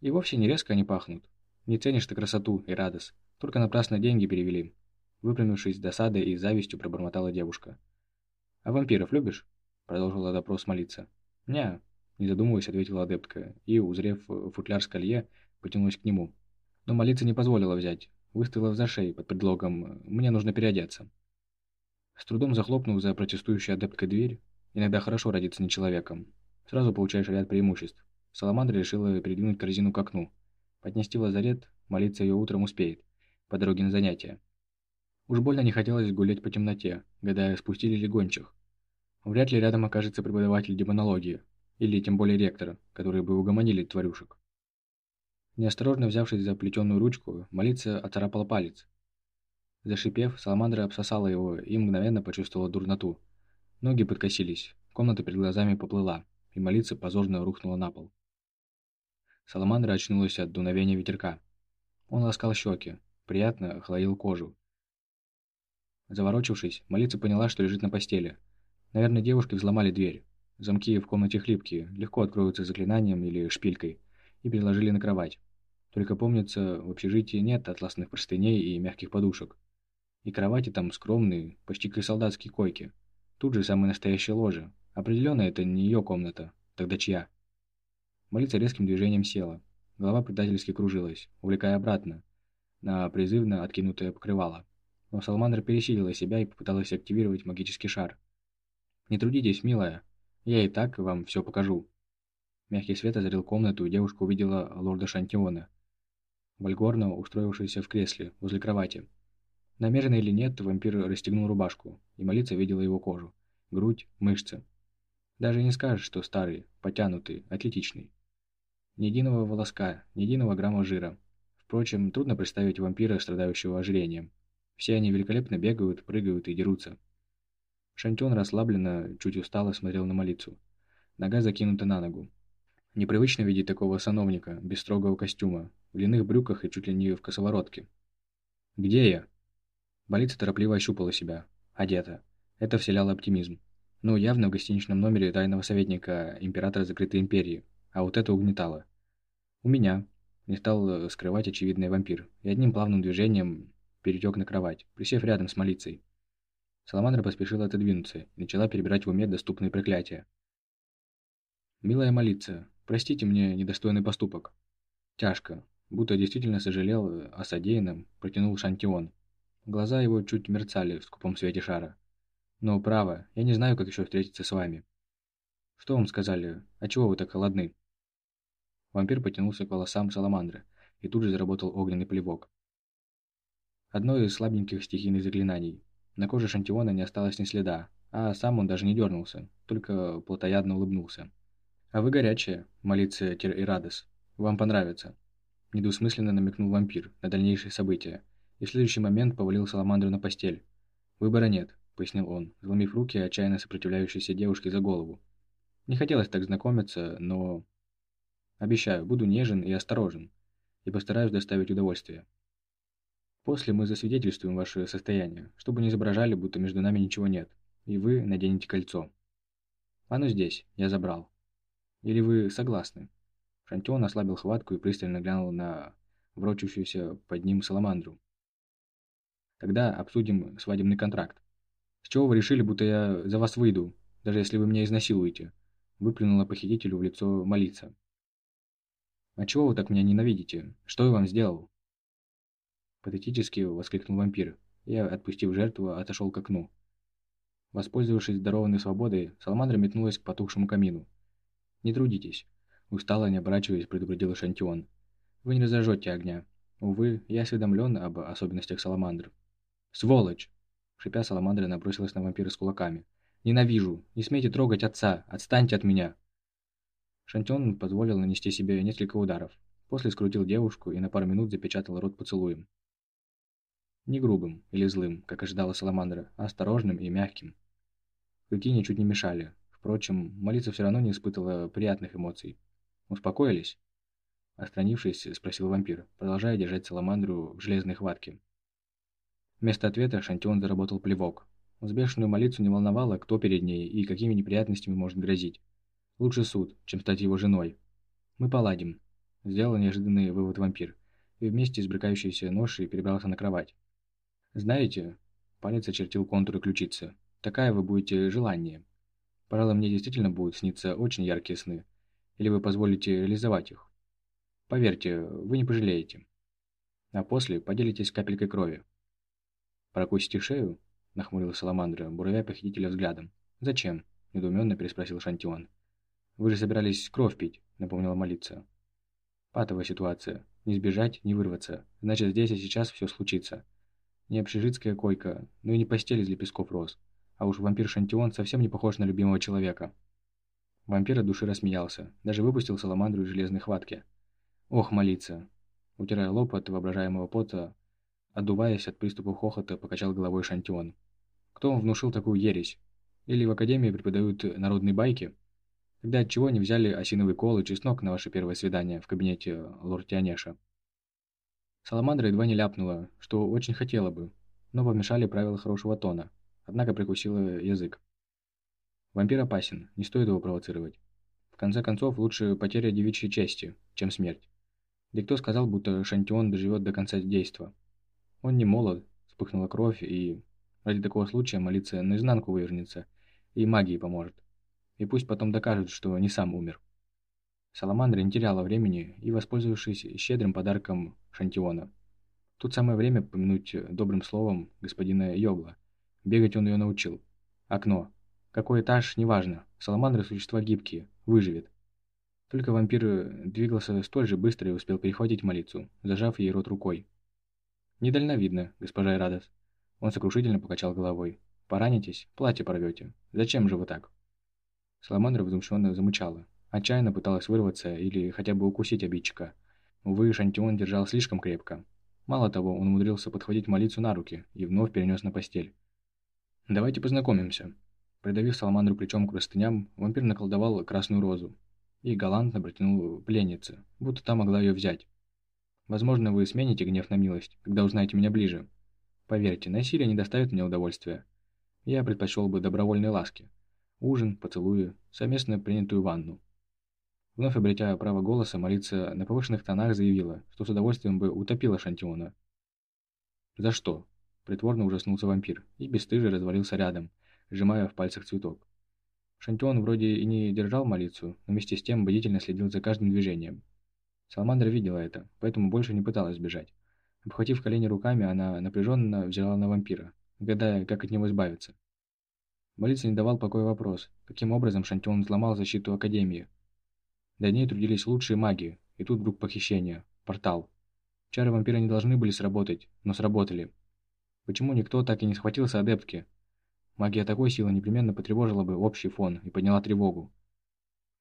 И вовсе не резко они пахнут. Не ценишь ты красоту и радость. Только напрасно деньги перевели. Выпрямившись с досадой и завистью, пробормотала девушка. «А вампиров любишь?» Продолжила допрос молиться. «Не, не задумываясь, ответила адептка, и, узрев футляр с колье, потянулась к нему. Но молиться не позволила взять, выставила в зашей под предлогом «мне нужно переодеться». С трудом захлопнув за протестующей адепткой дверь, Иногда хорошо родиться не человеком. Сразу получаешь ряд преимуществ. Саламандра решила передвинуть корзину к окну. Поднести в лазарет, молиться ее утром успеет, по дороге на занятия. Уж больно не хотелось гулять по темноте, гадая, спустили ли гончих. Вряд ли рядом окажется преподаватель демонологии, или тем более ректор, которые бы угомонили тварюшек. Неосторожно взявшись за плетеную ручку, молиться оцарапала палец. Зашипев, Саламандра обсосала его и мгновенно почувствовала дурноту. Ноги подкосились, комната перед глазами поплыла, и молиться позорно рухнула на пол. Саламандра очнулась от дуновения ветерка. Он ласкал щеки, приятно холодил кожу. Заворочившись, молиться поняла, что лежит на постели. Наверное, девушки взломали дверь. Замки в комнате хлипкие, легко откроются заклинанием или шпилькой, и переложили на кровать. Только помнится, в общежитии нет атласных простыней и мягких подушек. И кровати там скромные, почти как солдатские койки. Тут же самое настоящее ложе. Определенно это не ее комната. Тогда чья? Молиться резким движением села. Голова предательски кружилась, увлекая обратно, на призывно откинутое покрывало. Но Салмандра пересилила себя и попыталась активировать магический шар. «Не трудитесь, милая. Я и так вам все покажу». Мягкий свет озарил комнату, и девушка увидела лорда Шантиона, вольгорно устроившегося в кресле возле кровати. Намеренно или нет, вампир расстегнул рубашку, и молиться видела его кожу, грудь, мышцы. Даже не скажешь, что старый, потянутый, атлетичный. Ни единого волоска, ни единого грамма жира. Впрочем, трудно представить вампира, страдающего ожирением. Все они великолепно бегают, прыгают и дерутся. Шантен расслабленно, чуть устало смотрел на молицу. Нога закинута на ногу. Непривычно видеть такого сановника, без строгого костюма, в длинных брюках и чуть ли не в косоворотке. «Где я?» Болица торопливо ощупала себя. Одета. Это вселяло оптимизм. Ну, явно в гостиничном номере тайного советника императора закрытой империи. А вот это угнетало. У меня. Не стал э, скрывать очевидный вампир. И одним плавным движением перетек на кровать, присев рядом с молицей. Саламандра поспешила отодвинуться и начала перебирать в уме доступные проклятия. «Милая молиться, простите мне недостойный поступок». Тяжко, будто действительно сожалел о содеянном, протянул Шантион. Глаза его чуть мерцали в скупом свете шара. «Но, право, я не знаю, как еще встретиться с вами». «Что вам сказали? А чего вы так холодны?» Вампир потянулся к волосам Саламандры, и тут же заработал огненный плевок. Одно из слабеньких стихийных заклинаний. На коже Шантиона не осталось ни следа, а сам он даже не дернулся, только плотоядно улыбнулся. «А вы горячая, молиться Тир и Радос. Вам понравится», – недвусмысленно намекнул вампир на дальнейшие события, и в следующий момент повалил Саламандру на постель. Выбора нет, пояснил он, заломив руки отчаянно сопротивляющейся девушке за голову. «Не хотелось так знакомиться, но...» «Обещаю, буду нежен и осторожен, и постараюсь доставить удовольствие. После мы засвидетельствуем ваше состояние, чтобы не изображали, будто между нами ничего нет, и вы наденете кольцо. Оно здесь, я забрал. Или вы согласны?» Шантион ослабил хватку и пристально глянул на врочущуюся под ним саламандру. «Тогда обсудим свадебный контракт. С чего вы решили, будто я за вас выйду, даже если вы меня изнасилуете?» Выплюнула похитителю в лицо молиться. «А чего вы так меня ненавидите? Что я вам сделал?» Патетически воскликнул вампир и, отпустив жертву, отошел к окну. Воспользовавшись дарованной свободой, Саламандра метнулась к потухшему камину. «Не трудитесь», – устало, не оборачиваясь, предупредил Шантион. «Вы не разожжете огня. Увы, я осведомлен об особенностях Саламандр». «Сволочь!» – шипя, Саламандра набросилась на вампира с кулаками. «Ненавижу! Не смейте трогать отца! Отстаньте от меня!» Шантион позволил нанести себе несколько ударов, после скрутил девушку и на пару минут запечатал рот поцелуем. Не грубым или злым, как ожидала Саламандра, а осторожным и мягким. Клыки ничуть не мешали. Впрочем, молиться все равно не испытывала приятных эмоций. «Успокоились?» Отстранившись, спросил вампир, продолжая держать Саламандру в железной хватке. Вместо ответа Шантион заработал плевок. Взбешенную молицу не волновало, кто перед ней и какими неприятностями может грозить. Лучше суд, чем стать его женой. «Мы поладим», – сделал неожиданный вывод вампир, и вместе с брыкающейся ношей перебрался на кровать. «Знаете...» – палец очертил контуры ключицы. «Такая вы будете желание. Пожалуй, мне действительно будут сниться очень яркие сны. Или вы позволите реализовать их. Поверьте, вы не пожалеете. А после поделитесь капелькой крови». «Прокусите шею?» – нахмурил Саламандра, буровя похитителя взглядом. «Зачем?» – недоуменно переспросил Шантион. «Вы же собирались кровь пить», – напомнила молиться. «Патовая ситуация. Не сбежать, не вырваться. Значит, здесь и сейчас все случится. Не общежитская койка, но и не постель из лепестков роз. А уж вампир Шантион совсем не похож на любимого человека. Вампир от души рассмеялся, даже выпустил саламандру из железной хватки. Ох, молиться. Утирая лоб от воображаемого пота, отдуваясь от приступа хохота, покачал головой Шантион. Кто вам внушил такую ересь? Или в академии преподают народные байки? Тогда отчего не взяли осиновый кол и чеснок на ваше первое свидание в кабинете лорд Тианеша? Саламандра едва не ляпнула, что очень хотела бы, но помешали правила хорошего тона, однако прикусила язык. Вампир опасен, не стоит его провоцировать. В конце концов, лучше потеря девичьей чести, чем смерть. Да кто сказал, будто Шантион доживет до конца действа? Он не молод, вспыхнула кровь, и ради такого случая молиться наизнанку вывернется, и магии поможет. И пусть потом докажет, что не сам умер. Саламандра не теряла времени и, воспользовавшись щедрым подарком Шантиона. Тут самое время помянуть добрым словом господина Йогла. Бегать он ее научил. Окно. Какой этаж, неважно. Саламандры – существа гибкие. Выживет. Только вампир двигался столь же быстро и успел перехватить молицу, зажав ей рот рукой. «Недальновидно, госпожа Эрадос». Он сокрушительно покачал головой. «Поранитесь, платье порвете. Зачем же вы так?» Саламандра возмущенно замычала. Отчаянно пыталась вырваться или хотя бы укусить обидчика. Увы, Шантион держал слишком крепко. Мало того, он умудрился подхватить молицу на руки и вновь перенес на постель. «Давайте познакомимся». Придавив Саламандру плечом к простыням, вампир наколдовал красную розу и галантно протянул пленнице, будто та могла ее взять. «Возможно, вы смените гнев на милость, когда узнаете меня ближе. Поверьте, насилие не доставит мне удовольствия. Я предпочел бы добровольной ласки. Ужин, поцелуи, совместно принятую ванну. Вновь обретя право голоса, молиться на повышенных тонах заявила, что с удовольствием бы утопила Шантиона. «За что?» – притворно ужаснулся вампир и бесстыже развалился рядом, сжимая в пальцах цветок. Шантион вроде и не держал молицу, но вместе с тем бдительно следил за каждым движением. Саламандра видела это, поэтому больше не пыталась сбежать. Обхватив колени руками, она напряженно взяла на вампира, гадая, как от него избавиться. Молиться не давал покоя вопрос, каким образом Шантион взломал защиту Академии, до ней трудились лучшие маги, и тут вдруг похищение. Портал. Чары вампира не должны были сработать, но сработали. Почему никто так и не схватился адептки? Магия такой силы непременно потревожила бы общий фон и подняла тревогу.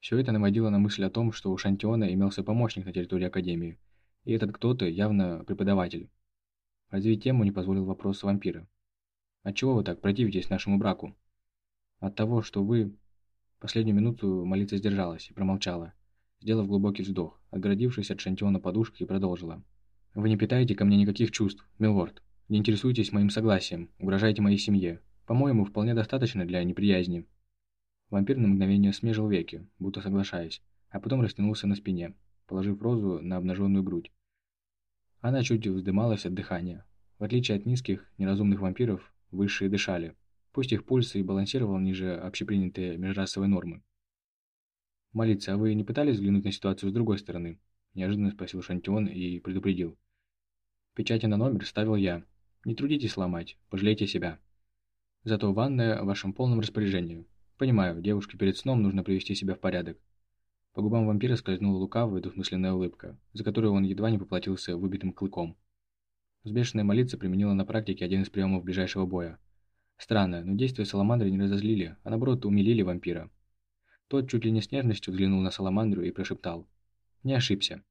Все это наводило на мысль о том, что у Шантиона имелся помощник на территории Академии, и этот кто-то явно преподаватель. Развить тему не позволил вопрос вампира. Отчего вы так противитесь нашему браку? От того, что вы... Последнюю минуту молиться сдержалась и промолчала, сделав глубокий вздох, отгородившись от Шантиона подушкой, продолжила. «Вы не питаете ко мне никаких чувств, милорд. Не интересуетесь моим согласием, угрожаете моей семье. По-моему, вполне достаточно для неприязни». Вампир на мгновение смежил веки, будто соглашаясь, а потом растянулся на спине, положив розу на обнаженную грудь. Она чуть вздымалась от дыхания. В отличие от низких, неразумных вампиров, высшие дышали, пусть их пульс и балансировал ниже общепринятой межрасовой нормы. «Молиться, а вы не пытались взглянуть на ситуацию с другой стороны?» – неожиданно спросил Шантион и предупредил. «Печати на номер ставил я. Не трудитесь ломать, пожалейте себя. Зато ванная в вашем полном распоряжении. Понимаю, девушке перед сном нужно привести себя в порядок. По губам вампира скользнула лукавая двусмысленная улыбка, за которую он едва не поплатился выбитым клыком. Взбешенная молиться применила на практике один из приемов ближайшего боя. Странно, но действия Саламандры не разозлили, а наоборот умилили вампира. Тот чуть ли не с нежностью взглянул на Саламандру и прошептал. «Не ошибся».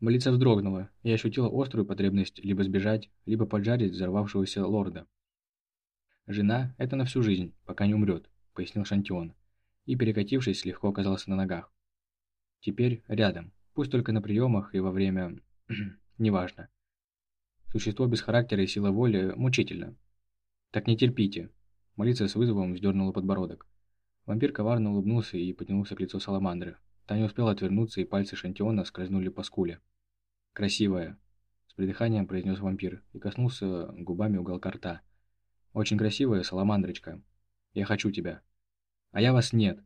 Молица вздрогнула и ощутила острую потребность либо сбежать, либо поджарить взорвавшегося лорда. «Жена – это на всю жизнь, пока не умрет», – пояснил Шантион и, перекатившись, легко оказался на ногах. Теперь рядом, пусть только на приемах и во время... <clears throat> неважно. Существо без характера и сила воли мучительно. Так не терпите. Молиться с вызовом вздернула подбородок. Вампир коварно улыбнулся и потянулся к лицу Саламандры. Та не успела отвернуться, и пальцы Шантиона скользнули по скуле. «Красивая», — с придыханием произнес вампир и коснулся губами уголка рта. «Очень красивая, Саламандрочка. Я хочу тебя». А я вас нет.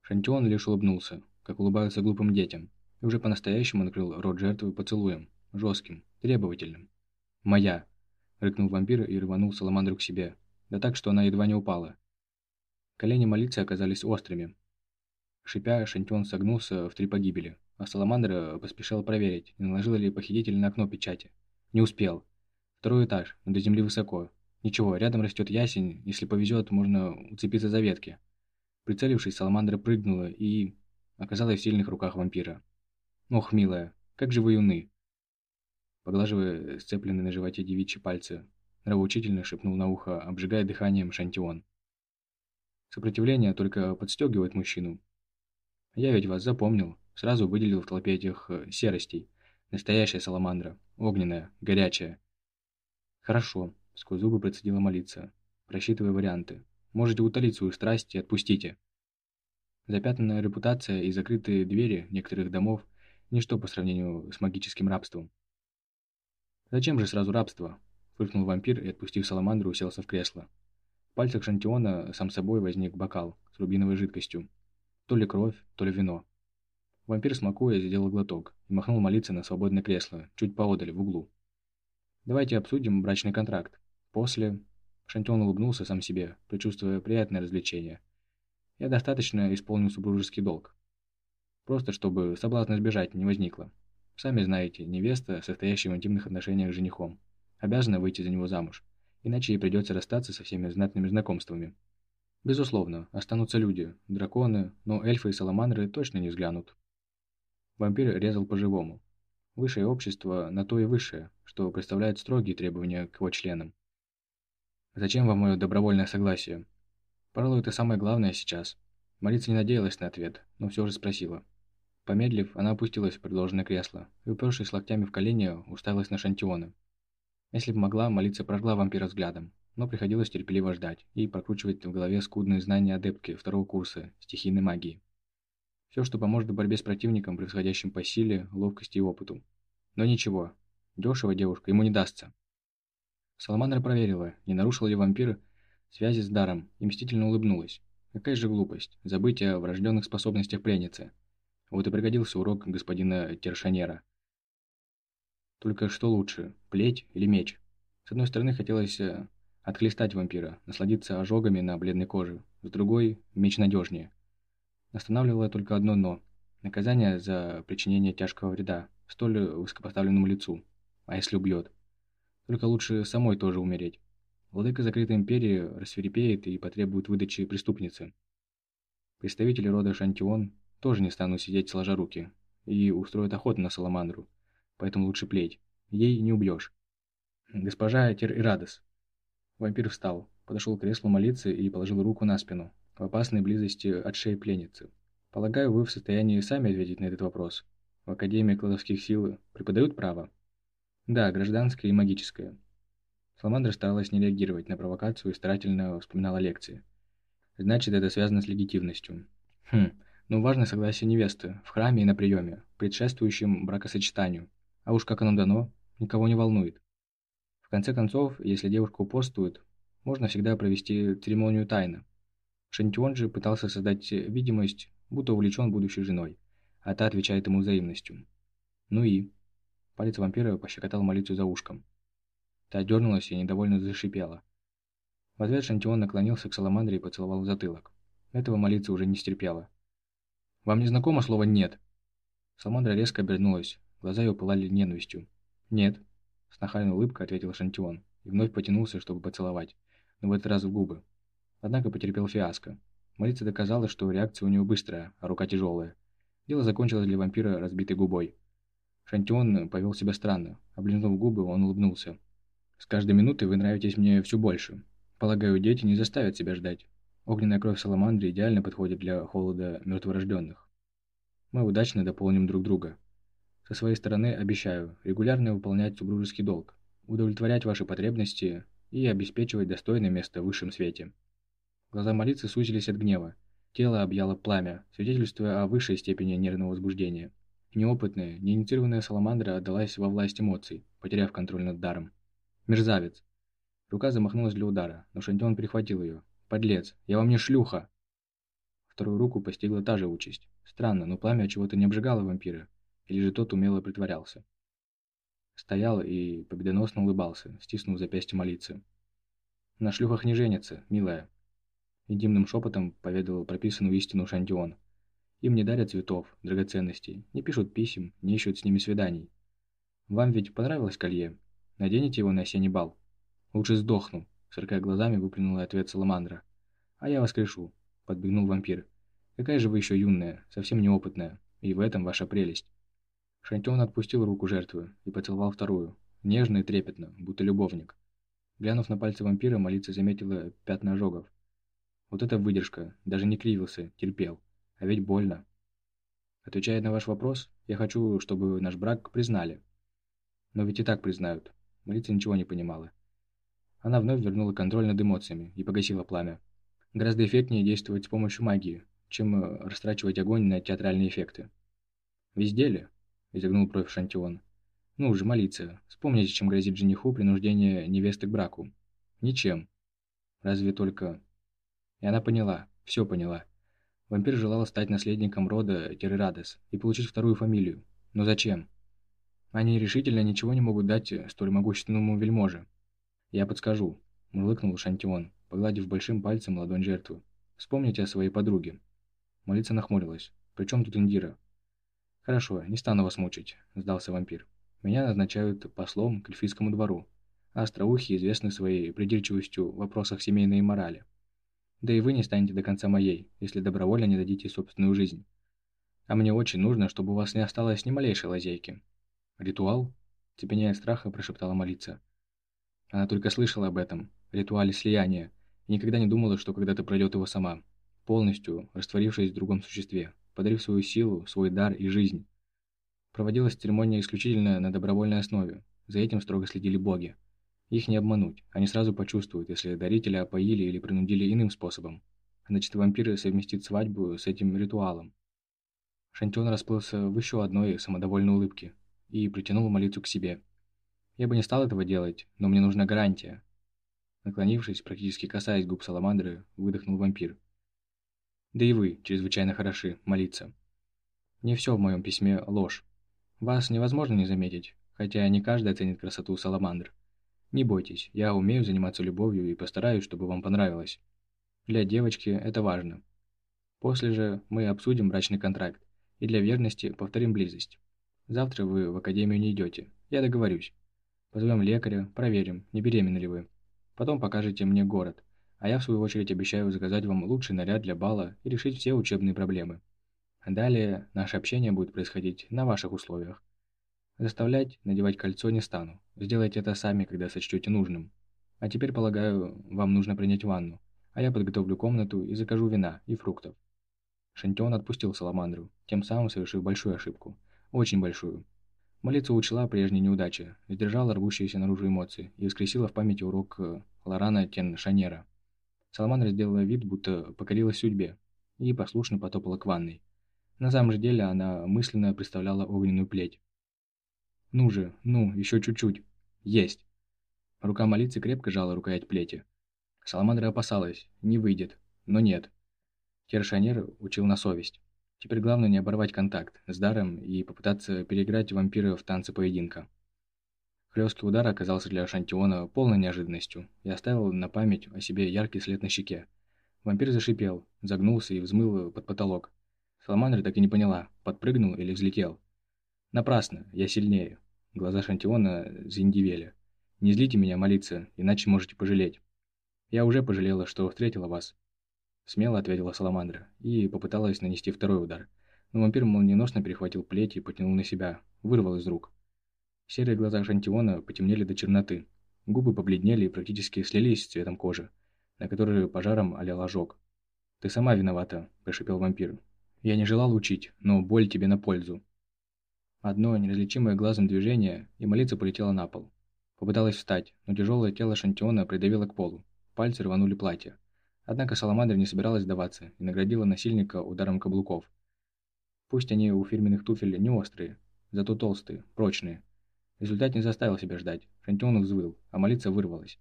Шантион лишь улыбнулся, как улыбаются глупым детям, и уже по-настоящему накрыл рот жертвы поцелуем, жестким, требовательным. «Моя!» — рыкнул вампир и рванул Саламандру к себе, да так, что она едва не упала. Колени молиться оказались острыми. Шипя, Шантион согнулся в три погибели, а Саламандра поспешил проверить, не наложила ли похититель на окно печати. Не успел. Второй этаж, до земли высоко. Ничего, рядом растет ясень, если повезет, можно уцепиться за ветки. Прицелившись, Саламандра прыгнула и... оказалась в сильных руках вампира. «Ох, милая, как же вы юны!» Поглаживая сцепленные на животе девичьи пальцы, нравоучительно шепнул на ухо, обжигая дыханием Шантион. Сопротивление только подстегивает мужчину. Я ведь вас запомнил, сразу выделил в толпе этих э, серостей. Настоящая саламандра, огненная, горячая. Хорошо, сквозь зубы процедила молиться, просчитывая варианты. Можете утолить свою страсть и отпустите. Запятнанная репутация и закрытые двери некоторых домов – ничто по сравнению с магическим рабством. «Зачем же сразу рабство?» – фыркнул вампир и, отпустив саламандру, уселся в кресло. В пальцах Шантиона сам собой возник бокал с рубиновой жидкостью. То ли кровь, то ли вино. Вампир, смакуя, сделал глоток и махнул молиться на свободное кресло, чуть поодаль, в углу. «Давайте обсудим брачный контракт. После...» Шантион улыбнулся сам себе, предчувствуя приятное развлечение. «Я достаточно исполнил супружеский долг. Просто чтобы соблазна сбежать не возникло. Сами знаете, невеста, состоящая в интимных отношениях с женихом, обязана выйти за него замуж, иначе ей придется расстаться со всеми знатными знакомствами. Безусловно, останутся люди, драконы, но эльфы и саламандры точно не взглянут. Вампир резал по-живому. Высшее общество на то и высшее, что представляет строгие требования к его членам. Зачем вам мое добровольное согласие? Пожалуй, это самое главное сейчас. Марица не надеялась на ответ, но все же спросила. Помедлив, она опустилась в предложенное кресло и, упершись локтями в колени, уставилась на Шантиона. Если бы могла, молиться прожгла вампира взглядом, но приходилось терпеливо ждать и прокручивать в голове скудные знания адептки второго курса стихийной магии. Все, что поможет в борьбе с противником, превосходящим по силе, ловкости и опыту. Но ничего, дешево девушка ему не дастся. Саламандра проверила, не нарушил ли вампир связи с даром, и мстительно улыбнулась. Какая же глупость, забыть о врожденных способностях пленницы. Вот и пригодился урок господина Тершанера. Только что лучше, плеть или меч? С одной стороны, хотелось э, отхлестать вампира, насладиться ожогами на бледной коже, с другой – меч надежнее. Останавливало только одно «но» – наказание за причинение тяжкого вреда столь высокопоставленному лицу. А если убьет? Только лучше самой тоже умереть. Владыка закрытой империи рассверепеет и потребует выдачи преступницы. Представители рода Шантион тоже не станут сидеть сложа руки и устроят охоту на Саламандру, поэтому лучше плеть. Ей не убьешь. Госпожа Тер Ирадес. Вампир встал, подошел к креслу молиться и положил руку на спину, в опасной близости от шеи пленницы. Полагаю, вы в состоянии сами ответить на этот вопрос. В Академии кладовских сил преподают право? Да, гражданское и магическое. Саламандра старалась не реагировать на провокацию и старательно вспоминала лекции. Значит, это связано с легитимностью. Хм, ну важно согласие невесты, в храме и на приеме, предшествующем бракосочетанию. А уж как оно дано, никого не волнует. В конце концов, если девушка упорствует, можно всегда провести церемонию тайно. Шантион же пытался создать видимость, будто увлечен будущей женой, а та отвечает ему взаимностью. Ну и... Палец вампира пощекотал молитву за ушком. Та дернулась и недовольно зашипела. В ответ Шантион наклонился к Саламандре и поцеловал в затылок. Этого молиться уже не стерпела. «Вам не знакомо слово «нет»?» Саламандра резко обернулась, глаза ее пылали ненавистью. «Нет», — с нахальной улыбкой ответил Шантион и вновь потянулся, чтобы поцеловать, но в этот раз в губы. Однако потерпел фиаско. Молиться доказала, что реакция у него быстрая, а рука тяжелая. Дело закончилось для вампира разбитой губой. Шантион повел себя странно. Облизнув губы, он улыбнулся. «С каждой минутой вы нравитесь мне все больше. Полагаю, дети не заставят себя ждать. Огненная кровь Саламандры идеально подходит для холода мертворожденных. Мы удачно дополним друг друга. Со своей стороны обещаю регулярно выполнять супружеский долг, удовлетворять ваши потребности и обеспечивать достойное место в высшем свете». Глаза молитвы сузились от гнева. Тело объяло пламя, свидетельствуя о высшей степени нервного возбуждения. Неопытная, неинициированная саламандра отдалась во власть эмоций, потеряв контроль над даром. «Мерзавец!» Рука замахнулась для удара, но Шантион перехватил ее. «Подлец! Я вам не шлюха!» Вторую руку постигла та же участь. Странно, но пламя чего-то не обжигало вампира, или же тот умело притворялся. Стоял и победоносно улыбался, стиснув запястье молиться. «На шлюхах не женятся, милая!» Интимным шепотом поведал прописанную истину Шантион. Им не дарят цветов, драгоценностей, не пишут писем, не ищут с ними свиданий. Вам ведь понравилось колье? Наденете его на осенний бал? Лучше сдохну, сверкая глазами, выплюнула ответ Саламандра. А я воскрешу, подбегнул вампир. Какая же вы еще юная, совсем неопытная, и в этом ваша прелесть. Шантион отпустил руку жертвы и поцеловал вторую, нежно и трепетно, будто любовник. Глянув на пальцы вампира, молиться заметила пятна ожогов. Вот это выдержка, даже не кривился, терпел. А ведь больно. Отвечая на ваш вопрос, я хочу, чтобы наш брак признали. Но ведь и так признают. Молиться ничего не понимала. Она вновь вернула контроль над эмоциями и погасила пламя. Гораздо эффектнее действовать с помощью магии, чем э, растрачивать огонь на театральные эффекты. «Везде ли?» – изогнул бровь Шантион. «Ну уже молиться. Вспомните, чем грозит жениху принуждение невесты к браку. Ничем. Разве только и она поняла, все поняла. Вампир желал стать наследником рода Терерадес и получить вторую фамилию. Но зачем? Они решительно ничего не могут дать столь могущественному вельможе. «Я подскажу», – мурлыкнул Шантион, погладив большим пальцем ладонь жертвы. «Вспомните о своей подруге». Молиться нахмурилась. «При тут Индира?» «Хорошо, не стану вас мучить», – сдался вампир. «Меня назначают послом к эльфийскому двору, остроухи известны своей придирчивостью в вопросах семейной морали. Да и вы не станете до конца моей, если добровольно не дадите собственную жизнь. А мне очень нужно, чтобы у вас не осталось ни малейшей лазейки. Ритуал? Цепеняя страха, прошептала молиться. Она только слышала об этом, ритуале слияния, и никогда не думала, что когда-то пройдет его сама, полностью растворившись в другом существе, подарив свою силу, свой дар и жизнь. Проводилась церемония исключительно на добровольной основе, за этим строго следили боги. Их не обмануть, они сразу почувствуют, если дарителя опоили или принудили иным способом. Значит, вампиры совместит свадьбу с этим ритуалом. Шантион расплылся в еще одной самодовольной улыбке и притянул молитву к себе. Я бы не стал этого делать, но мне нужна гарантия. Наклонившись, практически касаясь губ Саламандры, выдохнул вампир. Да и вы чрезвычайно хороши, молиться. Не все в моем письме ложь. Вас невозможно не заметить, хотя не каждый оценит красоту Саламандр. Не бойтесь, я умею заниматься любовью и постараюсь, чтобы вам понравилось. Для девочки это важно. После же мы обсудим брачный контракт и для верности повторим близость. Завтра вы в академию не идете, я договорюсь. Позовем лекаря, проверим, не беременны ли вы. Потом покажете мне город, а я в свою очередь обещаю заказать вам лучший наряд для бала и решить все учебные проблемы. Далее наше общение будет происходить на ваших условиях. Заставлять надевать кольцо не стану. Сделайте это сами, когда сочтете нужным. А теперь, полагаю, вам нужно принять ванну, а я подготовлю комнату и закажу вина и фруктов». Шантион отпустил Саламандру, тем самым совершив большую ошибку. Очень большую. Молиться учла прежней неудачи, сдержала рвущиеся наружу эмоции и воскресила в памяти урок э, Лорана Тен-Шанера. Саламандра сделала вид, будто покорилась судьбе, и послушно потопала к ванной. На самом же деле она мысленно представляла огненную плеть. «Ну же, ну, еще чуть-чуть. Есть!» Рука молиться крепко жала рукоять плети. Саламандра опасалась, не выйдет, но нет. Тершанер учил на совесть. Теперь главное не оборвать контакт с даром и попытаться переиграть вампира в танце поединка. Хлесткий удар оказался для Шантиона полной неожиданностью и оставил на память о себе яркий след на щеке. Вампир зашипел, загнулся и взмыл под потолок. Саламандра так и не поняла, подпрыгнул или взлетел. «Напрасно, я сильнее». Глаза Шантиона заиндивели. «Не злите меня молиться, иначе можете пожалеть». «Я уже пожалела, что встретила вас», Смело ответила Саламандра и попыталась нанести второй удар. Но вампир молниеносно перехватил плеть и потянул на себя, вырвал из рук. Серые глаза Шантиона потемнели до черноты. Губы побледнели и практически слились с цветом кожи, на которой пожаром олел ожог. «Ты сама виновата», – прошипел вампир. «Я не желал учить, но боль тебе на пользу». Одно неразличимое глазом движение, и молиться полетела на пол. Попыталась встать, но тяжелое тело Шантиона придавило к полу. Пальцы рванули платье. Однако Саламандра не собиралась сдаваться и наградила насильника ударом каблуков. Пусть они у фирменных туфель не острые, зато толстые, прочные. Результат не заставил себя ждать. Шантион взвыл, а молиться вырвалась.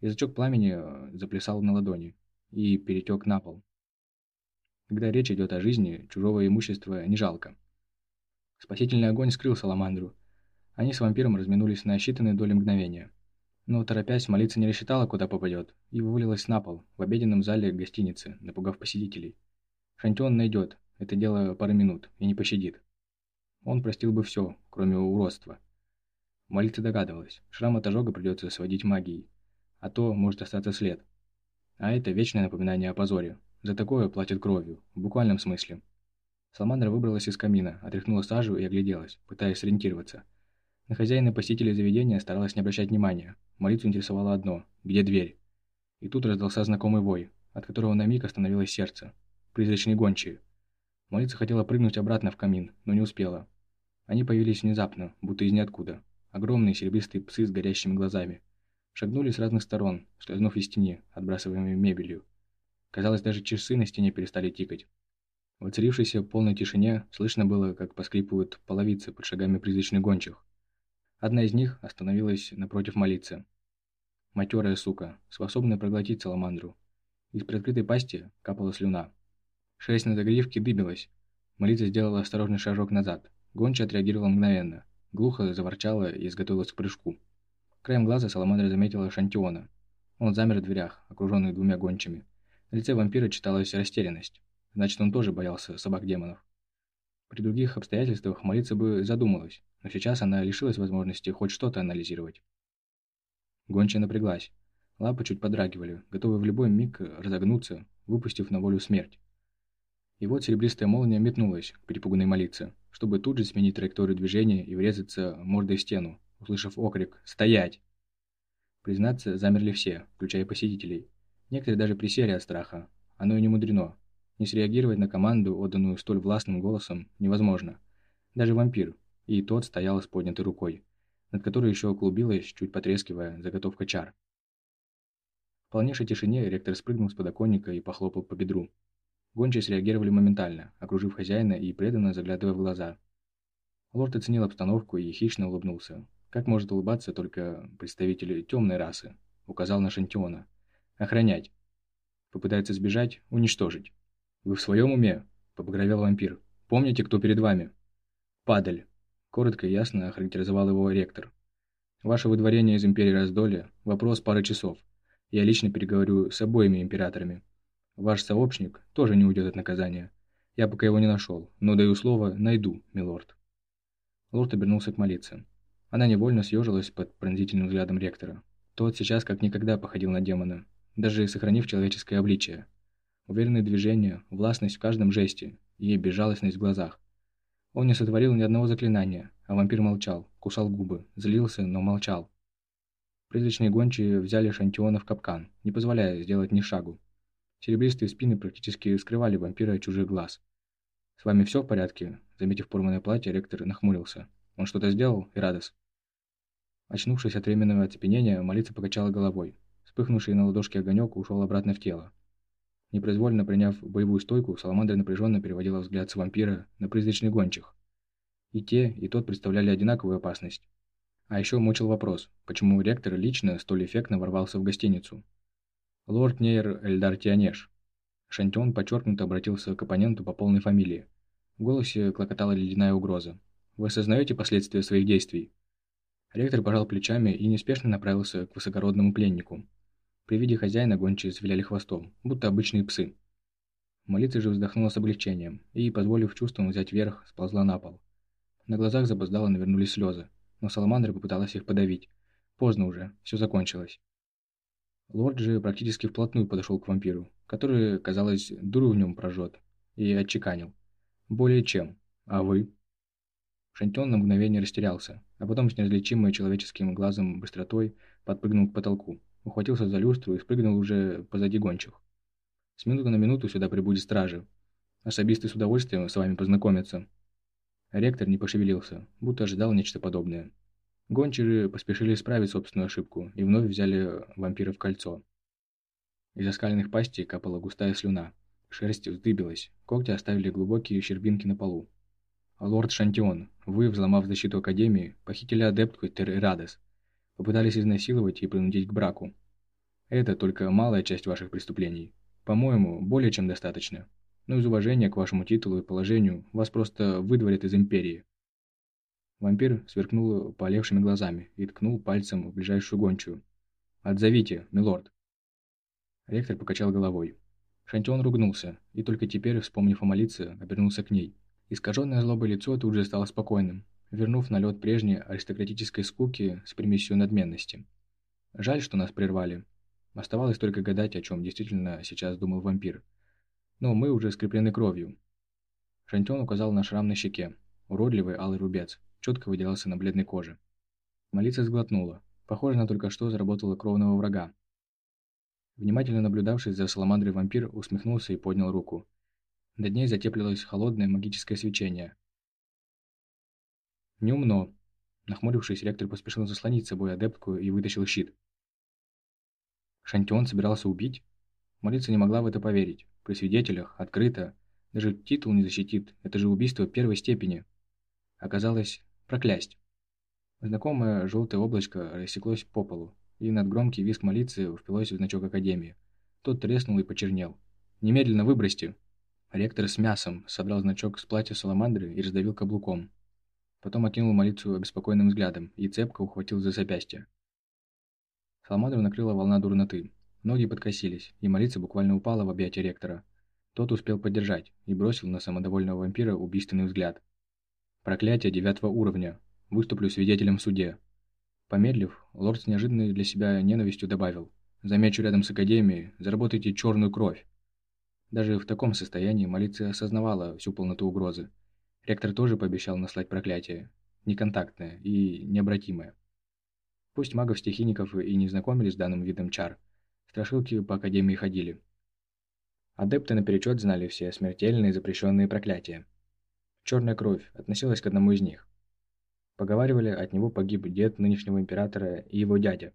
Язычок пламени э, заплясал на ладони и перетек на пол. Когда речь идет о жизни, чужого имущества не жалко. Спасительный огонь скрыл Саламандру. Они с вампиром разминулись на считанные доли мгновения. Но, торопясь, молиться не рассчитала, куда попадет, и вывалилась на пол, в обеденном зале гостиницы, напугав посетителей. Шантион найдет, это дело пары минут, и не пощадит. Он простил бы все, кроме уродства. Молиться догадывалась, шрам от ожога придется сводить магией, а то может остаться след. А это вечное напоминание о позоре. За такое платят кровью, в буквальном смысле. Саламандра выбралась из камина, отряхнула сажу и огляделась, пытаясь сориентироваться. На хозяина посетителей заведения старалась не обращать внимания. Молитву интересовало одно – где дверь? И тут раздался знакомый вой, от которого на миг остановилось сердце. Призрачные гончие. Молиться хотела прыгнуть обратно в камин, но не успела. Они появились внезапно, будто из ниоткуда. Огромные серебристые псы с горящими глазами. Шагнули с разных сторон, скользнув из тени, отбрасываемой мебелью. Казалось, даже часы на стене перестали тикать. В оцарившейся полной тишине слышно было, как поскрипывают половицы под шагами призрачных гончих. Одна из них остановилась напротив молиться. Матерая сука, способная проглотить саламандру. Из приоткрытой пасти капала слюна. Шерсть на загривке дыбилась. Молитва сделала осторожный шажок назад. Гонча отреагировала мгновенно. Глухо заворчала и изготовилась к прыжку. Краем глаза Саламандра заметила Шантиона. Он замер в дверях, окруженный двумя гончими. На лице вампира читалась растерянность. Значит, он тоже боялся собак-демонов. При других обстоятельствах молиться бы задумалась, но сейчас она лишилась возможности хоть что-то анализировать. Гончая напряглась. Лапы чуть подрагивали, готовые в любой миг разогнуться, выпустив на волю смерть. И вот серебристая молния метнулась к перепуганной молице, чтобы тут же сменить траекторию движения и врезаться мордой в стену, услышав окрик «Стоять!». Признаться, замерли все, включая посетителей. Некоторые даже присели от страха. Оно и не мудрено. Не среагировать на команду, отданную столь властным голосом, невозможно. Даже вампир, и тот стоял с поднятой рукой, над которой еще клубилась, чуть потрескивая, заготовка чар. В полнейшей тишине ректор спрыгнул с подоконника и похлопал по бедру. Гончие среагировали моментально, окружив хозяина и преданно заглядывая в глаза. Лорд оценил обстановку и хищно улыбнулся. Как может улыбаться только представитель темной расы? Указал на Шантиона. Охранять. Попытается сбежать, уничтожить. Вы в своем уме? Побагровел вампир. Помните, кто перед вами? Падаль. Коротко и ясно охарактеризовал его ректор. «Ваше выдворение из Империи Раздолья – вопрос пары часов. Я лично переговорю с обоими императорами. Ваш сообщник тоже не уйдет от наказания. Я пока его не нашел, но даю слово «найду, милорд». Лорд обернулся к молиться. Она невольно съежилась под пронзительным взглядом ректора. Тот сейчас как никогда походил на демона, даже сохранив человеческое обличие. Уверенные движения, властность в каждом жесте и безжалостность в глазах. Он не сотворил ни одного заклинания, а вампир молчал, кусал губы, злился, но молчал. Призрачные гончие взяли Шантиона в капкан, не позволяя сделать ни шагу. Серебристые спины практически скрывали вампира от чужих глаз. «С вами все в порядке?» Заметив порванное платье, ректор нахмурился. «Он что-то сделал, Ирадос?» Очнувшись от временного оцепенения, молиться покачала головой. Вспыхнувший на ладошке огонек ушел обратно в тело. Непроизвольно приняв боевую стойку, Саламандра напряженно переводила взгляд с вампира на призрачных гончих. И те, и тот представляли одинаковую опасность. А еще мучил вопрос, почему ректор лично столь эффектно ворвался в гостиницу. Лорд Нейр Эльдар Тианеш. Шантион подчеркнуто обратился к оппоненту по полной фамилии. В голосе клокотала ледяная угроза. «Вы осознаете последствия своих действий?» Ректор пожал плечами и неспешно направился к высокородному пленнику. При виде хозяина гончие свиляли хвостом, будто обычные псы. Молица же вздохнула с облегчением и, позволив чувствам взять верх, сползла на пол. На глазах запоздало навернулись слезы, но Саламандра попыталась их подавить. Поздно уже, все закончилось. Лорд же практически вплотную подошел к вампиру, который, казалось, дуру в нем прожжет, и отчеканил. «Более чем. А вы?» Шантен на мгновение растерялся, а потом с неразличимой человеческим глазом быстротой подпрыгнул к потолку, ухватился за люстру и спрыгнул уже позади гончих. «С минуты на минуту сюда прибудет стражи. Особисты с удовольствием с вами познакомятся». Ректор не пошевелился, будто ожидал нечто подобное. Гончие поспешили исправить собственную ошибку и вновь взяли вампира в кольцо. Из оскаленных пастей капала густая слюна. Шерсть вздыбилась, когти оставили глубокие щербинки на полу. «Лорд Шантион, вы, взломав защиту Академии, похитили адептку Террадес, попытались изнасиловать и принудить к браку. Это только малая часть ваших преступлений. По-моему, более чем достаточно но из уважения к вашему титулу и положению вас просто выдворят из Империи». Вампир сверкнул полевшими глазами и ткнул пальцем в ближайшую гончую. «Отзовите, милорд!» Ректор покачал головой. Шантион ругнулся, и только теперь, вспомнив о молитве, обернулся к ней. Искаженное злобой лицо тут же стало спокойным, вернув налет прежней аристократической скуки с примесью надменности. Жаль, что нас прервали. Оставалось только гадать, о чем действительно сейчас думал вампир – но мы уже скреплены кровью. Шантен указал на шрам на щеке. Уродливый алый рубец, четко выделялся на бледной коже. Молица сглотнула. Похоже, на только что заработала кровного врага. Внимательно наблюдавший за саламандрой вампир усмехнулся и поднял руку. Над ней затеплилось холодное магическое свечение. «Неумно!» Нахмурившись, ректор поспешил заслонить собой адептку и вытащил щит. Шантион собирался убить? Молиться не могла в это поверить. При свидетелях, открыто. Даже титул не защитит, это же убийство первой степени. Оказалось, проклясть. Знакомое желтое облачко рассеклось по полу, и над громкий визг молиться впилось в значок Академии. Тот треснул и почернел. «Немедленно выбросьте!» Ректор с мясом собрал значок с платья саламандры и раздавил каблуком. Потом окинул молитву обеспокоенным взглядом и цепко ухватил за запястье. Саламандру накрыла волна дурноты. Ноги подкосились, и молиться буквально упала в объятия ректора. Тот успел поддержать и бросил на самодовольного вампира убийственный взгляд. «Проклятие девятого уровня. Выступлю свидетелем в суде». Помедлив, лорд с неожиданной для себя ненавистью добавил. «Замечу рядом с Академией, заработайте черную кровь». Даже в таком состоянии молиться осознавала всю полноту угрозы. Ректор тоже пообещал наслать проклятие. Неконтактное и необратимое. Пусть магов-стихийников и не знакомились с данным видом чар – Страшилки по Академии ходили. Адепты наперечет знали все смертельные запрещенные проклятия. Черная кровь относилась к одному из них. Поговаривали, от него погиб дед нынешнего императора и его дядя.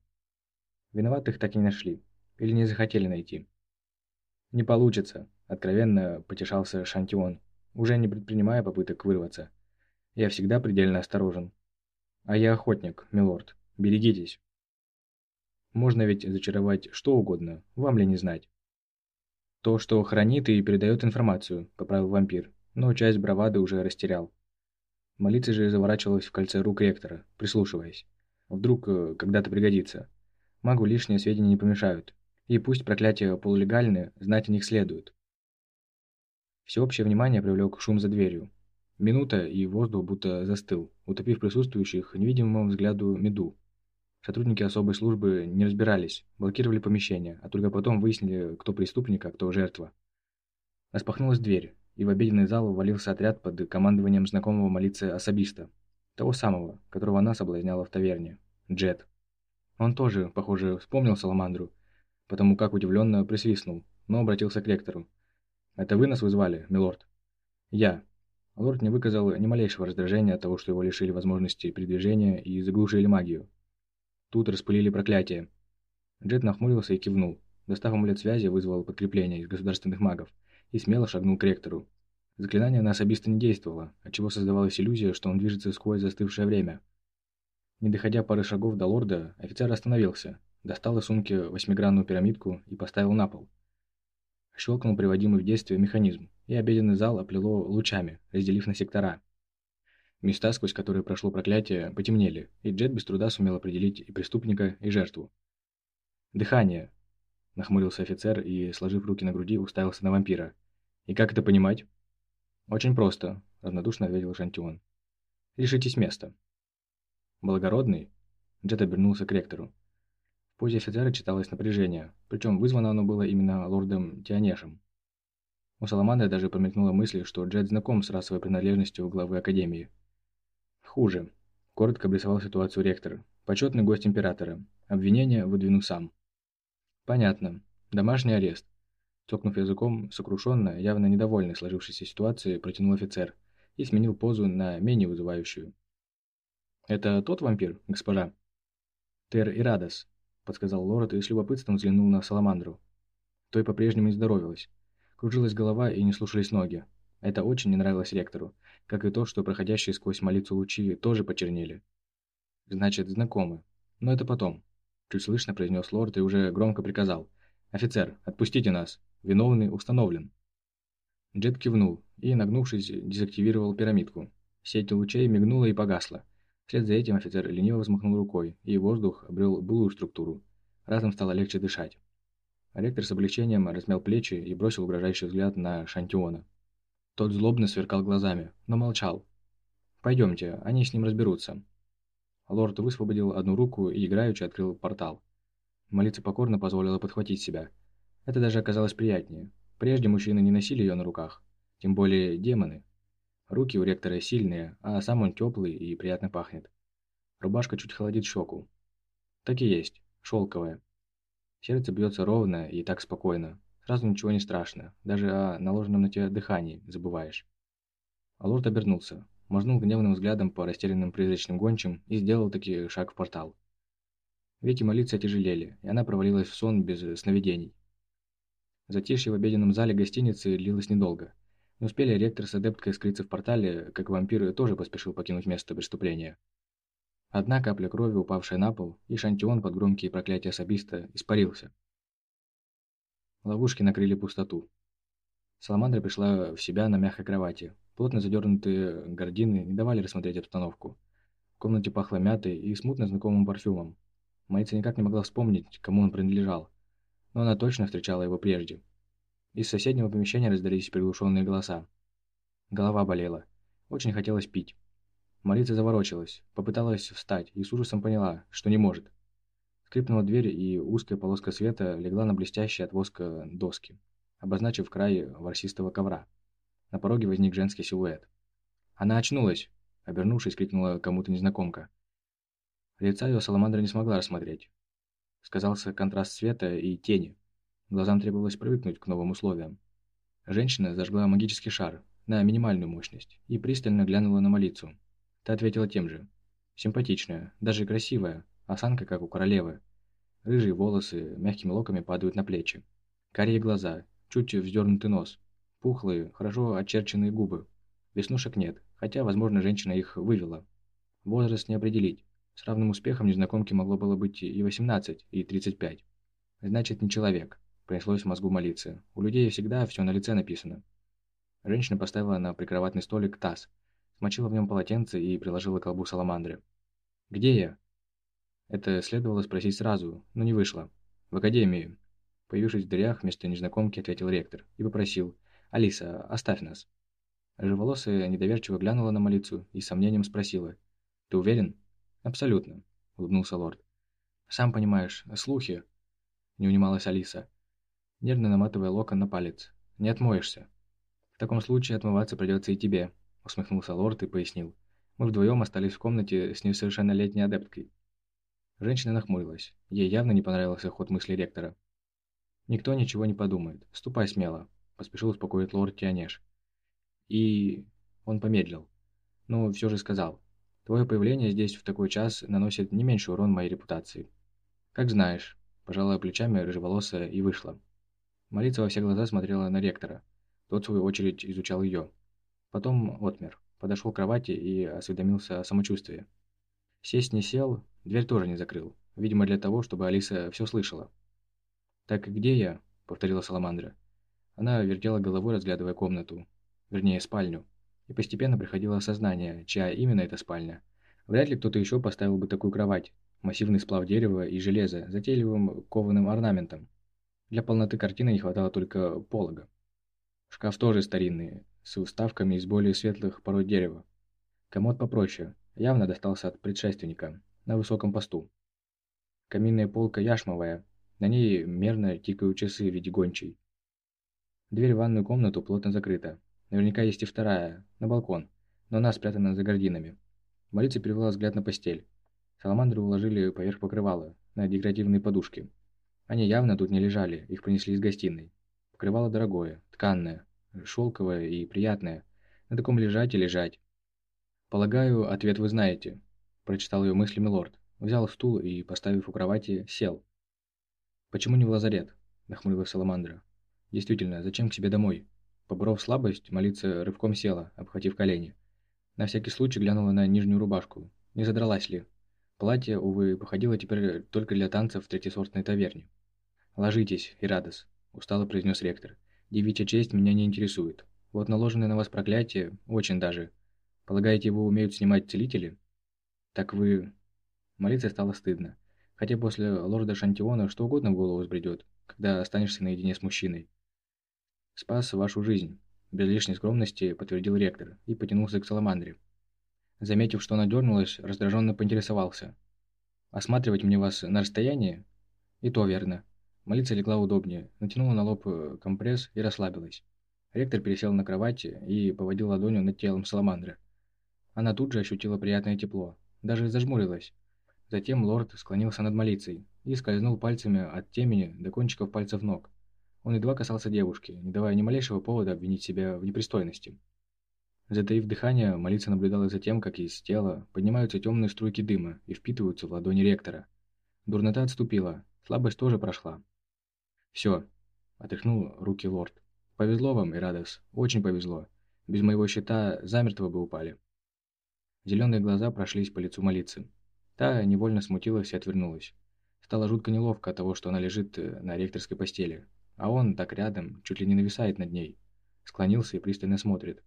Виноватых так и не нашли. Или не захотели найти. «Не получится», – откровенно потешался Шантион, уже не предпринимая попыток вырваться. «Я всегда предельно осторожен». «А я охотник, милорд. Берегитесь». Можно ведь зачаровать что угодно, вам ли не знать. То, что хранит и передает информацию, поправил вампир, но часть бравады уже растерял. Молиться же заворачивалась в кольце рук ректора, прислушиваясь. Вдруг э, когда-то пригодится. Магу лишние сведения не помешают. И пусть проклятия полулегальные, знать о них следует. Всеобщее внимание привлек шум за дверью. Минута, и воздух будто застыл, утопив присутствующих невидимому взгляду меду, Сотрудники особой службы не разбирались, блокировали помещение, а только потом выяснили, кто преступник, а кто жертва. Распахнулась дверь, и в обеденный зал ввалился отряд под командованием знакомого молиться особиста, того самого, которого она соблазняла в таверне, Джет. Он тоже, похоже, вспомнил Саламандру, потому как удивленно присвистнул, но обратился к ректору. «Это вы нас вызвали, милорд?» «Я». Лорд не выказал ни малейшего раздражения от того, что его лишили возможности передвижения и заглушили магию. Тут распылили проклятие. Джет нахмурился и кивнул. Достав амулет связи, вызвал подкрепление из государственных магов и смело шагнул к ректору. Заклинание на особисто не действовало, отчего создавалась иллюзия, что он движется сквозь застывшее время. Не доходя пары шагов до лорда, офицер остановился, достал из сумки восьмигранную пирамидку и поставил на пол. Щелкнул приводимый в действие механизм, и обеденный зал оплело лучами, разделив на сектора. Места, сквозь которые прошло проклятие, потемнели, и Джет без труда сумел определить и преступника, и жертву. «Дыхание!» – нахмурился офицер и, сложив руки на груди, уставился на вампира. «И как это понимать?» «Очень просто», – равнодушно ответил Шантион. «Лишитесь места». «Благородный?» – Джет обернулся к ректору. В позе офицера читалось напряжение, причем вызвано оно было именно лордом Тианешем. У Саламандры даже промелькнула мысль, что Джет знаком с расовой принадлежностью главы Академии. «Хуже», – коротко обрисовал ситуацию ректор. «Почетный гость императора. Обвинение выдвину сам». «Понятно. Домашний арест». Цокнув языком, сокрушенно, явно недовольный сложившейся ситуацией, протянул офицер и сменил позу на менее вызывающую. «Это тот вампир, госпожа?» «Тер Ирадос», — подсказал лорд и с любопытством взглянул на Саламандру. Той по-прежнему не здоровилась. Кружилась голова и не слушались ноги. Это очень не нравилось ректору, как и то, что проходящие сквозь молицу лучи тоже почернели. «Значит, знакомы. Но это потом. Чуть слышно произнес лорд и уже громко приказал. «Офицер, отпустите нас! Виновный установлен!» Джет кивнул и, нагнувшись, дезактивировал пирамидку. Сеть лучей мигнула и погасла. Вслед за этим офицер лениво взмахнул рукой, и воздух обрел былую структуру. Разом стало легче дышать. Ректор с облегчением размял плечи и бросил угрожающий взгляд на Шантиона. Тот злобно сверкал глазами, но молчал. «Пойдемте, они с ним разберутся», Лорд высвободил одну руку и играючи открыл портал. Молиться покорно позволила подхватить себя. Это даже оказалось приятнее. Прежде мужчины не носили ее на руках. Тем более демоны. Руки у ректора сильные, а сам он теплый и приятно пахнет. Рубашка чуть холодит щеку. Так и есть. Шелковая. Сердце бьется ровно и так спокойно. Сразу ничего не страшно. Даже о наложенном на тебя дыхании забываешь. А лорд обернулся мазнул гневным взглядом по растерянным призрачным гончим и сделал таки шаг в портал. Веки молиться отяжелели, и она провалилась в сон без сновидений. Затишье в обеденном зале гостиницы длилось недолго. Не успели ректор с адепткой скрыться в портале, как вампир тоже поспешил покинуть место преступления. Одна капля крови, упавшая на пол, и шантион под громкие проклятия особиста испарился. Ловушки накрыли пустоту. Саламандра пришла в себя на мягкой кровати, Плотно задернутые гардины не давали рассмотреть обстановку. В комнате пахло мятой и смутно знакомым парфюмом. Марица никак не могла вспомнить, кому он принадлежал, но она точно встречала его прежде. Из соседнего помещения раздались приглушенные голоса. Голова болела. Очень хотелось пить. Марица заворочилась, попыталась встать и с ужасом поняла, что не может. Скрипнула дверь, и узкая полоска света легла на блестящие от воска доски, обозначив край ворсистого ковра. На пороге возник женский силуэт. «Она очнулась!» – обернувшись, крикнула кому-то незнакомка. Лица ее Саламандра не смогла рассмотреть. Сказался контраст света и тени. Глазам требовалось привыкнуть к новым условиям. Женщина зажгла магический шар на минимальную мощность и пристально глянула на молицу. Та ответила тем же. Симпатичная, даже красивая, осанка как у королевы. Рыжие волосы мягкими локами падают на плечи. Карие глаза, чуть вздернутый нос, Пухлые, хорошо очерченные губы. Веснушек нет, хотя, возможно, женщина их вывела. Возраст не определить. С равным успехом незнакомке могло было быть и 18, и 35. Значит, не человек. Принеслось в мозгу молиться. У людей всегда все на лице написано. Женщина поставила на прикроватный столик таз, смочила в нем полотенце и приложила к колбу саламандры. «Где я?» Это следовало спросить сразу, но не вышло. «В академии». Появившись в дырях, вместо незнакомки ответил ректор и попросил – «Алиса, оставь нас». Рыжеволосая недоверчиво глянула на молицу и с сомнением спросила. «Ты уверен?» «Абсолютно», — улыбнулся лорд. «Сам понимаешь, слухи...» Не унималась Алиса, нервно наматывая локон на палец. «Не отмоешься». «В таком случае отмываться придется и тебе», — усмехнулся лорд и пояснил. «Мы вдвоем остались в комнате с несовершеннолетней адепткой». Женщина нахмурилась. Ей явно не понравился ход мысли ректора. «Никто ничего не подумает. Ступай смело», – поспешил успокоить лорд Тианеш. И... он помедлил. Но все же сказал. «Твое появление здесь в такой час наносит не меньший урон моей репутации». «Как знаешь», – пожала плечами рыжеволосая и вышла. Молиться во все глаза смотрела на ректора. Тот, в свою очередь, изучал ее. Потом отмер, подошел к кровати и осведомился о самочувствии. Сесть не сел, дверь тоже не закрыл. Видимо, для того, чтобы Алиса все слышала. «Так где я?» – повторила Саламандра. Она вертела головой, разглядывая комнату. Вернее, спальню. И постепенно приходило осознание, чья именно эта спальня. Вряд ли кто-то еще поставил бы такую кровать. Массивный сплав дерева и железа, затейливым кованым орнаментом. Для полноты картины не хватало только полога. Шкаф тоже старинный, с вставками из более светлых пород дерева. Комод попроще, явно достался от предшественника, на высоком посту. Каминная полка яшмовая, на ней мерно тикают часы в виде гончей. Дверь в ванную комнату плотно закрыта. Наверняка есть и вторая, на балкон, но она спрятана за гардинами. Молица перевела взгляд на постель. Саламандры уложили поверх покрывала, на декоративные подушки. Они явно тут не лежали, их принесли из гостиной. Покрывало дорогое, тканное, шелковое и приятное. На таком лежать и лежать. «Полагаю, ответ вы знаете», – прочитал ее мысли милорд. Взял стул и, поставив у кровати, сел. «Почему не в лазарет?» – нахмурилась Саламандра. «Действительно, зачем к себе домой?» Поборов слабость, молиться рывком села, обхватив колени. На всякий случай глянула на нижнюю рубашку. Не задралась ли? Платье, увы, походило теперь только для танцев в третьесортной таверне. «Ложитесь, Ирадос», – устало произнес ректор. «Девичья честь меня не интересует. Вот наложенное на вас проклятие, очень даже. Полагаете, его умеют снимать целители?» «Так вы...» Молиться стало стыдно. Хотя после лорда Шантиона что угодно в голову взбредет, когда останешься наедине с мужчиной. «Спас вашу жизнь», – без лишней скромности подтвердил ректор и потянулся к Саламандре. Заметив, что она дернулась, раздраженно поинтересовался. «Осматривать мне вас на расстоянии?» «И то верно. Молиться легла удобнее, натянула на лоб э, компресс и расслабилась. Ректор пересел на кровати и поводил ладонью над телом Саламандры. Она тут же ощутила приятное тепло, даже зажмурилась. Затем лорд склонился над молицей и скользнул пальцами от темени до кончиков пальцев ног. Он едва касался девушки, не давая ни малейшего повода обвинить себя в непристойности. Затаив дыхание, молиться наблюдала за тем, как из тела поднимаются темные струйки дыма и впитываются в ладони ректора. Дурнота отступила, слабость тоже прошла. «Все», – отряхнул руки лорд. «Повезло вам, Ирадос, очень повезло. Без моего щита замертво бы упали». Зеленые глаза прошлись по лицу молицы. Та невольно смутилась и отвернулась. Стало жутко неловко от того, что она лежит э, на ректорской постели, а он так рядом, чуть ли не нависает над ней. Склонился и пристально смотрит.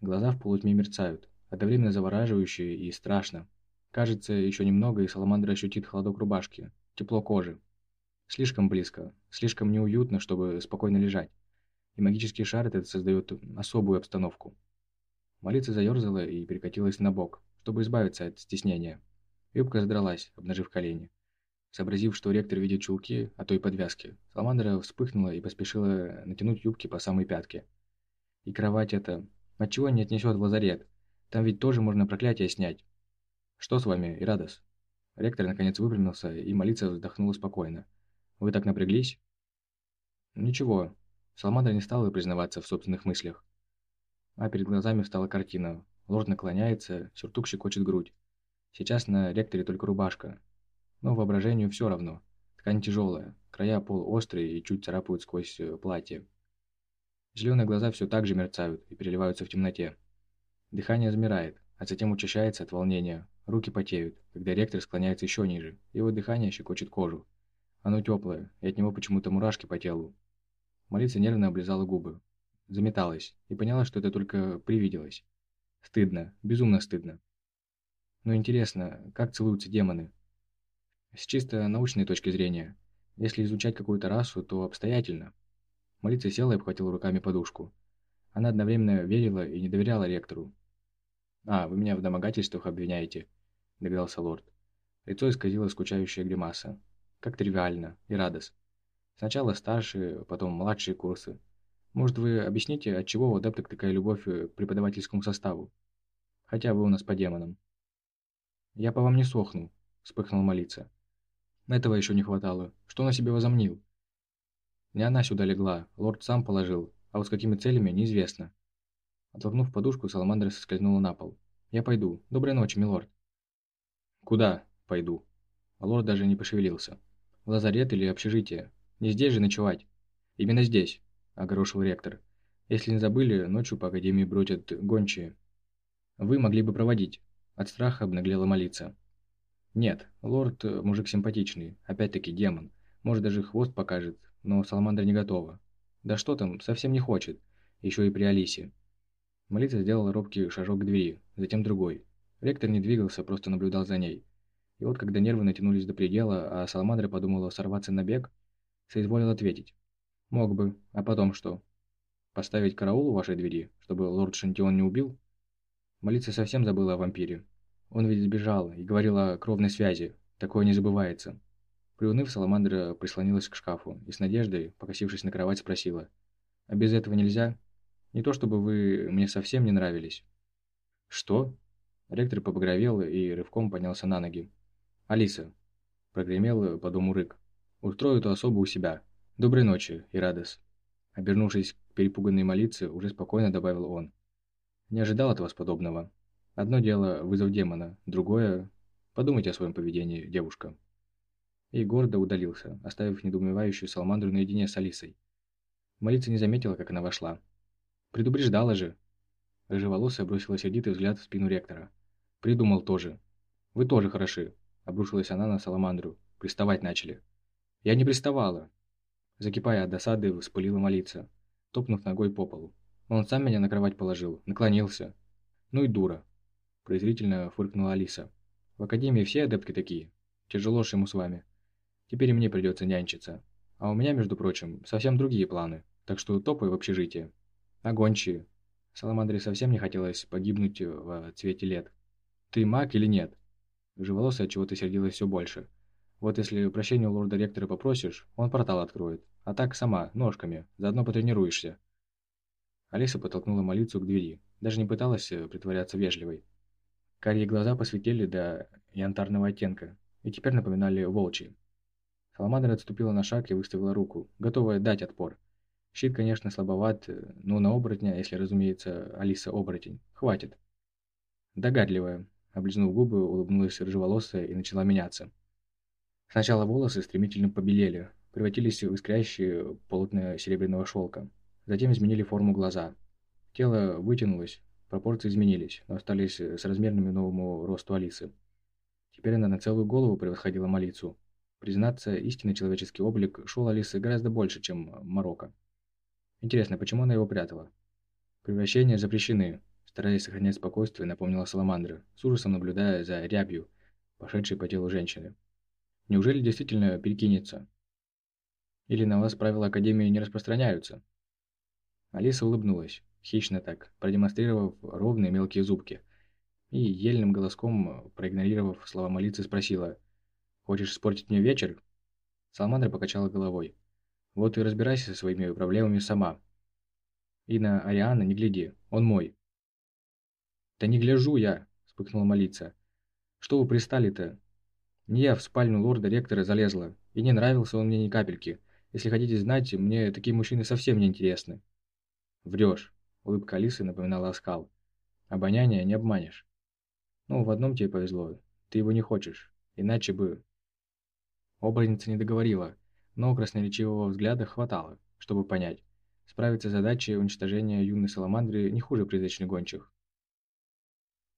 Глаза в полутьме мерцают, одновременно завораживающие и страшно. Кажется, еще немного, и Саламандра ощутит холодок рубашки, тепло кожи. Слишком близко, слишком неуютно, чтобы спокойно лежать. И магический шар этот создает особую обстановку. Молица заерзала и перекатилась на бок, чтобы избавиться от стеснения. Юбка задралась, обнажив колени. Сообразив, что ректор видит чулки, а то и подвязки, Саламандра вспыхнула и поспешила натянуть юбки по самой пятке. И кровать эта... Отчего не отнесет в лазарет? Там ведь тоже можно проклятие снять. Что с вами, Ирадос? Ректор наконец выпрямился, и молиться вздохнула спокойно. Вы так напряглись?» «Ничего». Саламандра не стала признаваться в собственных мыслях. А перед глазами встала картина. Лорд наклоняется, сюртук щекочет грудь. Сейчас на ректоре только рубашка. Но воображению все равно. Ткань тяжелая, края полуострые и чуть царапают сквозь э, платье. Зеленые глаза все так же мерцают и переливаются в темноте. Дыхание замирает, а затем учащается от волнения. Руки потеют, когда ректор склоняется еще ниже. Его дыхание щекочет кожу. Оно теплое, и от него почему-то мурашки по телу. Молиться нервно облизала губы. Заметалась и поняла, что это только привиделось. Стыдно, безумно стыдно. Но интересно, как целуются демоны? С чисто научной точки зрения, если изучать какую-то расу, то обстоятельно. Молиться села и обхватила руками подушку. Она одновременно верила и не доверяла ректору. «А, вы меня в домогательствах обвиняете», – догадался лорд. Лицо исказило скучающая гримаса. Как тривиально и радость. Сначала старшие, потом младшие курсы. Может, вы объясните, от чего у адепток такая любовь к преподавательскому составу? Хотя вы у нас по демонам. «Я по вам не сохну», – вспыхнул молиться. Этого еще не хватало. Что о себе возомнил? Не она сюда легла, лорд сам положил, а вот с какими целями, неизвестно. Оттолкнув подушку, Саламандра соскользнула на пол. «Я пойду. Доброй ночи, милорд». «Куда пойду?» Лорд даже не пошевелился. «В лазарет или общежитие? Не здесь же ночевать?» «Именно здесь», – огорошил ректор. «Если не забыли, ночью по академии бродят гончие. Вы могли бы проводить». От страха обнаглела молиться. «Нет, лорд – мужик симпатичный, опять-таки демон. Может, даже хвост покажет, но Саламандра не готова. Да что там, совсем не хочет. Еще и при Алисе. Молитва сделала робкий шажок к двери, затем другой. Ректор не двигался, просто наблюдал за ней. И вот, когда нервы натянулись до предела, а Саламандра подумала сорваться на бег, соизволил ответить. «Мог бы. А потом что? Поставить караул у вашей двери, чтобы лорд Шантион не убил?» Молиться совсем забыла о вампире. Он ведь сбежал и говорил о кровной связи. Такое не забывается. Приуныв, Саламандра прислонилась к шкафу и с надеждой, покосившись на кровать, спросила. «А без этого нельзя? Не то чтобы вы мне совсем не нравились». «Что?» Ректор побагровел и рывком поднялся на ноги. «Алиса», – прогремел по дому рык, – «устрою эту особу у себя. Доброй ночи, Ирадес». Обернувшись к перепуганной молице, уже спокойно добавил он. «Не ожидал от вас подобного. Одно дело – вызов демона, другое – подумайте о своем поведении, девушка» и гордо удалился, оставив недоумевающую Салмандру наедине с Алисой. Молиться не заметила, как она вошла. «Предупреждала же!» Рыжеволосая бросила сердитый взгляд в спину ректора. «Придумал тоже. Вы тоже хороши!» Обрушилась она на Саламандру. «Приставать начали!» «Я не приставала!» Закипая от досады, вспылила молиться, топнув ногой по полу. «Он сам меня на кровать положил, наклонился!» «Ну и дура!» Презрительно фыркнула Алиса. «В академии все адепты такие. Тяжело ж ему с вами!» Теперь мне придется нянчиться. А у меня, между прочим, совсем другие планы, так что топай в общежитие. Огончие. Саламандре совсем не хотелось погибнуть в цвете лет. Ты маг или нет? Живолосая чего-то сердилась все больше. Вот если прощения у лорда-ректора попросишь, он портал откроет. А так сама, ножками, заодно потренируешься. Алиса подтолкнула молицу к двери. Даже не пыталась э, притворяться вежливой. Карие глаза посветлели до янтарного оттенка и теперь напоминали волчьи. Саламандра отступила на шаг и выставила руку, готовая дать отпор. Щит, конечно, слабоват, но на оборотня, если, разумеется, Алиса оборотень, хватит. Догадливая, облизнув губы, улыбнулась рыжеволосая и начала меняться. Сначала волосы стремительно побелели, превратились в искрящие полотна серебряного шелка. Затем изменили форму глаза. Тело вытянулось, пропорции изменились, но остались с размерными новому росту Алисы. Теперь она на целую голову превосходила Малицу. Признаться, истинный человеческий облик шел Алисы гораздо больше, чем Марокко. Интересно, почему она его прятала? Превращения запрещены, стараясь сохранять спокойствие, напомнила Саламандра, с ужасом наблюдая за рябью, пошедшей по телу женщины. Неужели действительно перекинется? Или на вас правила Академии не распространяются? Алиса улыбнулась, хищно так, продемонстрировав ровные мелкие зубки, и ельным голоском, проигнорировав слова молитвы, спросила – Хочешь испортить мне вечер?» Саламандра покачала головой. «Вот и разбирайся со своими проблемами сама. И на Ариана не гляди, он мой». «Да не гляжу я!» – вспыхнула молиться. «Что вы пристали-то? Не я в спальню лорда-ректора залезла, и не нравился он мне ни капельки. Если хотите знать, мне такие мужчины совсем не интересны». «Врешь!» – улыбка Алисы напоминала оскал. «Обоняние не обманешь». «Ну, в одном тебе повезло, ты его не хочешь, иначе бы...» Оборотница не договорила, но красноречивого взгляда хватало, чтобы понять. Справиться с задачей уничтожения юной саламандры не хуже призрачных гончих.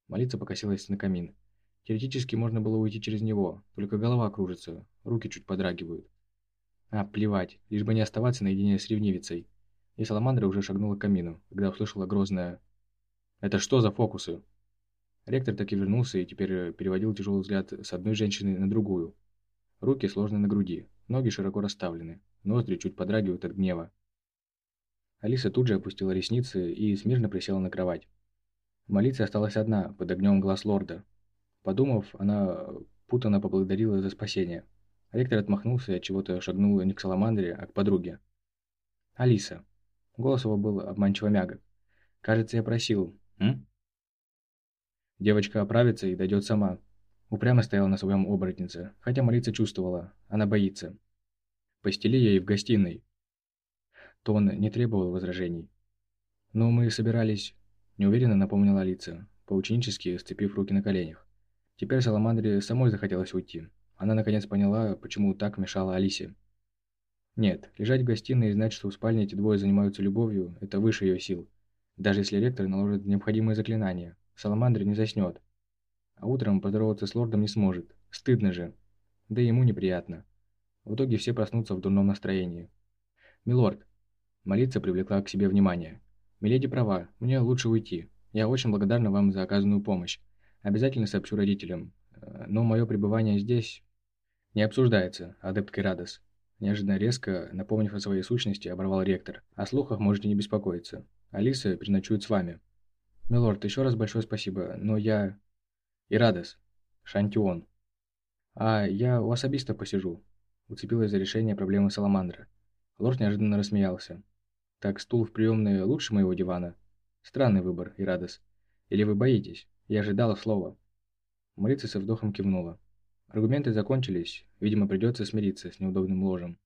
Молиться покосилась на камин. Теоретически можно было уйти через него, только голова кружится, руки чуть подрагивают. А, плевать, лишь бы не оставаться наедине с ревнивицей. И Саламандра уже шагнула к камину, когда услышала грозное «Это что за фокусы?» Ректор так и вернулся и теперь переводил тяжелый взгляд с одной женщины на другую, Руки сложены на груди, ноги широко расставлены, ноздри чуть подрагивают от гнева. Алиса тут же опустила ресницы и смирно присела на кровать. Молиться осталась одна, под огнем глаз лорда. Подумав, она путанно поблагодарила за спасение. Ректор отмахнулся и от чего-то шагнул не к Саламандре, а к подруге. «Алиса». Голос его был обманчиво мягок. «Кажется, я просил. М?» Девочка оправится и дойдет сама. Упрямо стояла на своем оборотнице, хотя молиться чувствовала, она боится. Постели ей в гостиной. Тон не требовал возражений. Но мы собирались... Неуверенно напомнила Алиса, поученически сцепив руки на коленях. Теперь Саламандре самой захотелось уйти. Она наконец поняла, почему так мешала Алисе. Нет, лежать в гостиной и знать, что в спальне эти двое занимаются любовью, это выше ее сил. Даже если ректор наложит необходимые заклинания, Саламандре не заснет. А утром поздороваться с лордом не сможет. Стыдно же. Да ему неприятно. В итоге все проснутся в дурном настроении. «Милорд!» Молиться привлекла к себе внимание. «Миледи права, мне лучше уйти. Я очень благодарна вам за оказанную помощь. Обязательно сообщу родителям. Э, но мое пребывание здесь не обсуждается, адепт Керадос. Неожиданно резко, напомнив о своей сущности, оборвал ректор. О слухах можете не беспокоиться. Алиса переночует с вами. Милорд, еще раз большое спасибо, но я... Ирадос. Шантион. А я у особиста посижу. Уцепилась за решение проблемы Саламандра. Лорд неожиданно рассмеялся. Так стул в приемной лучше моего дивана? Странный выбор, Ирадос. Или вы боитесь? Я ожидала слова. Марица со вдохом кивнула. Аргументы закончились, видимо, придется смириться с неудобным ложем.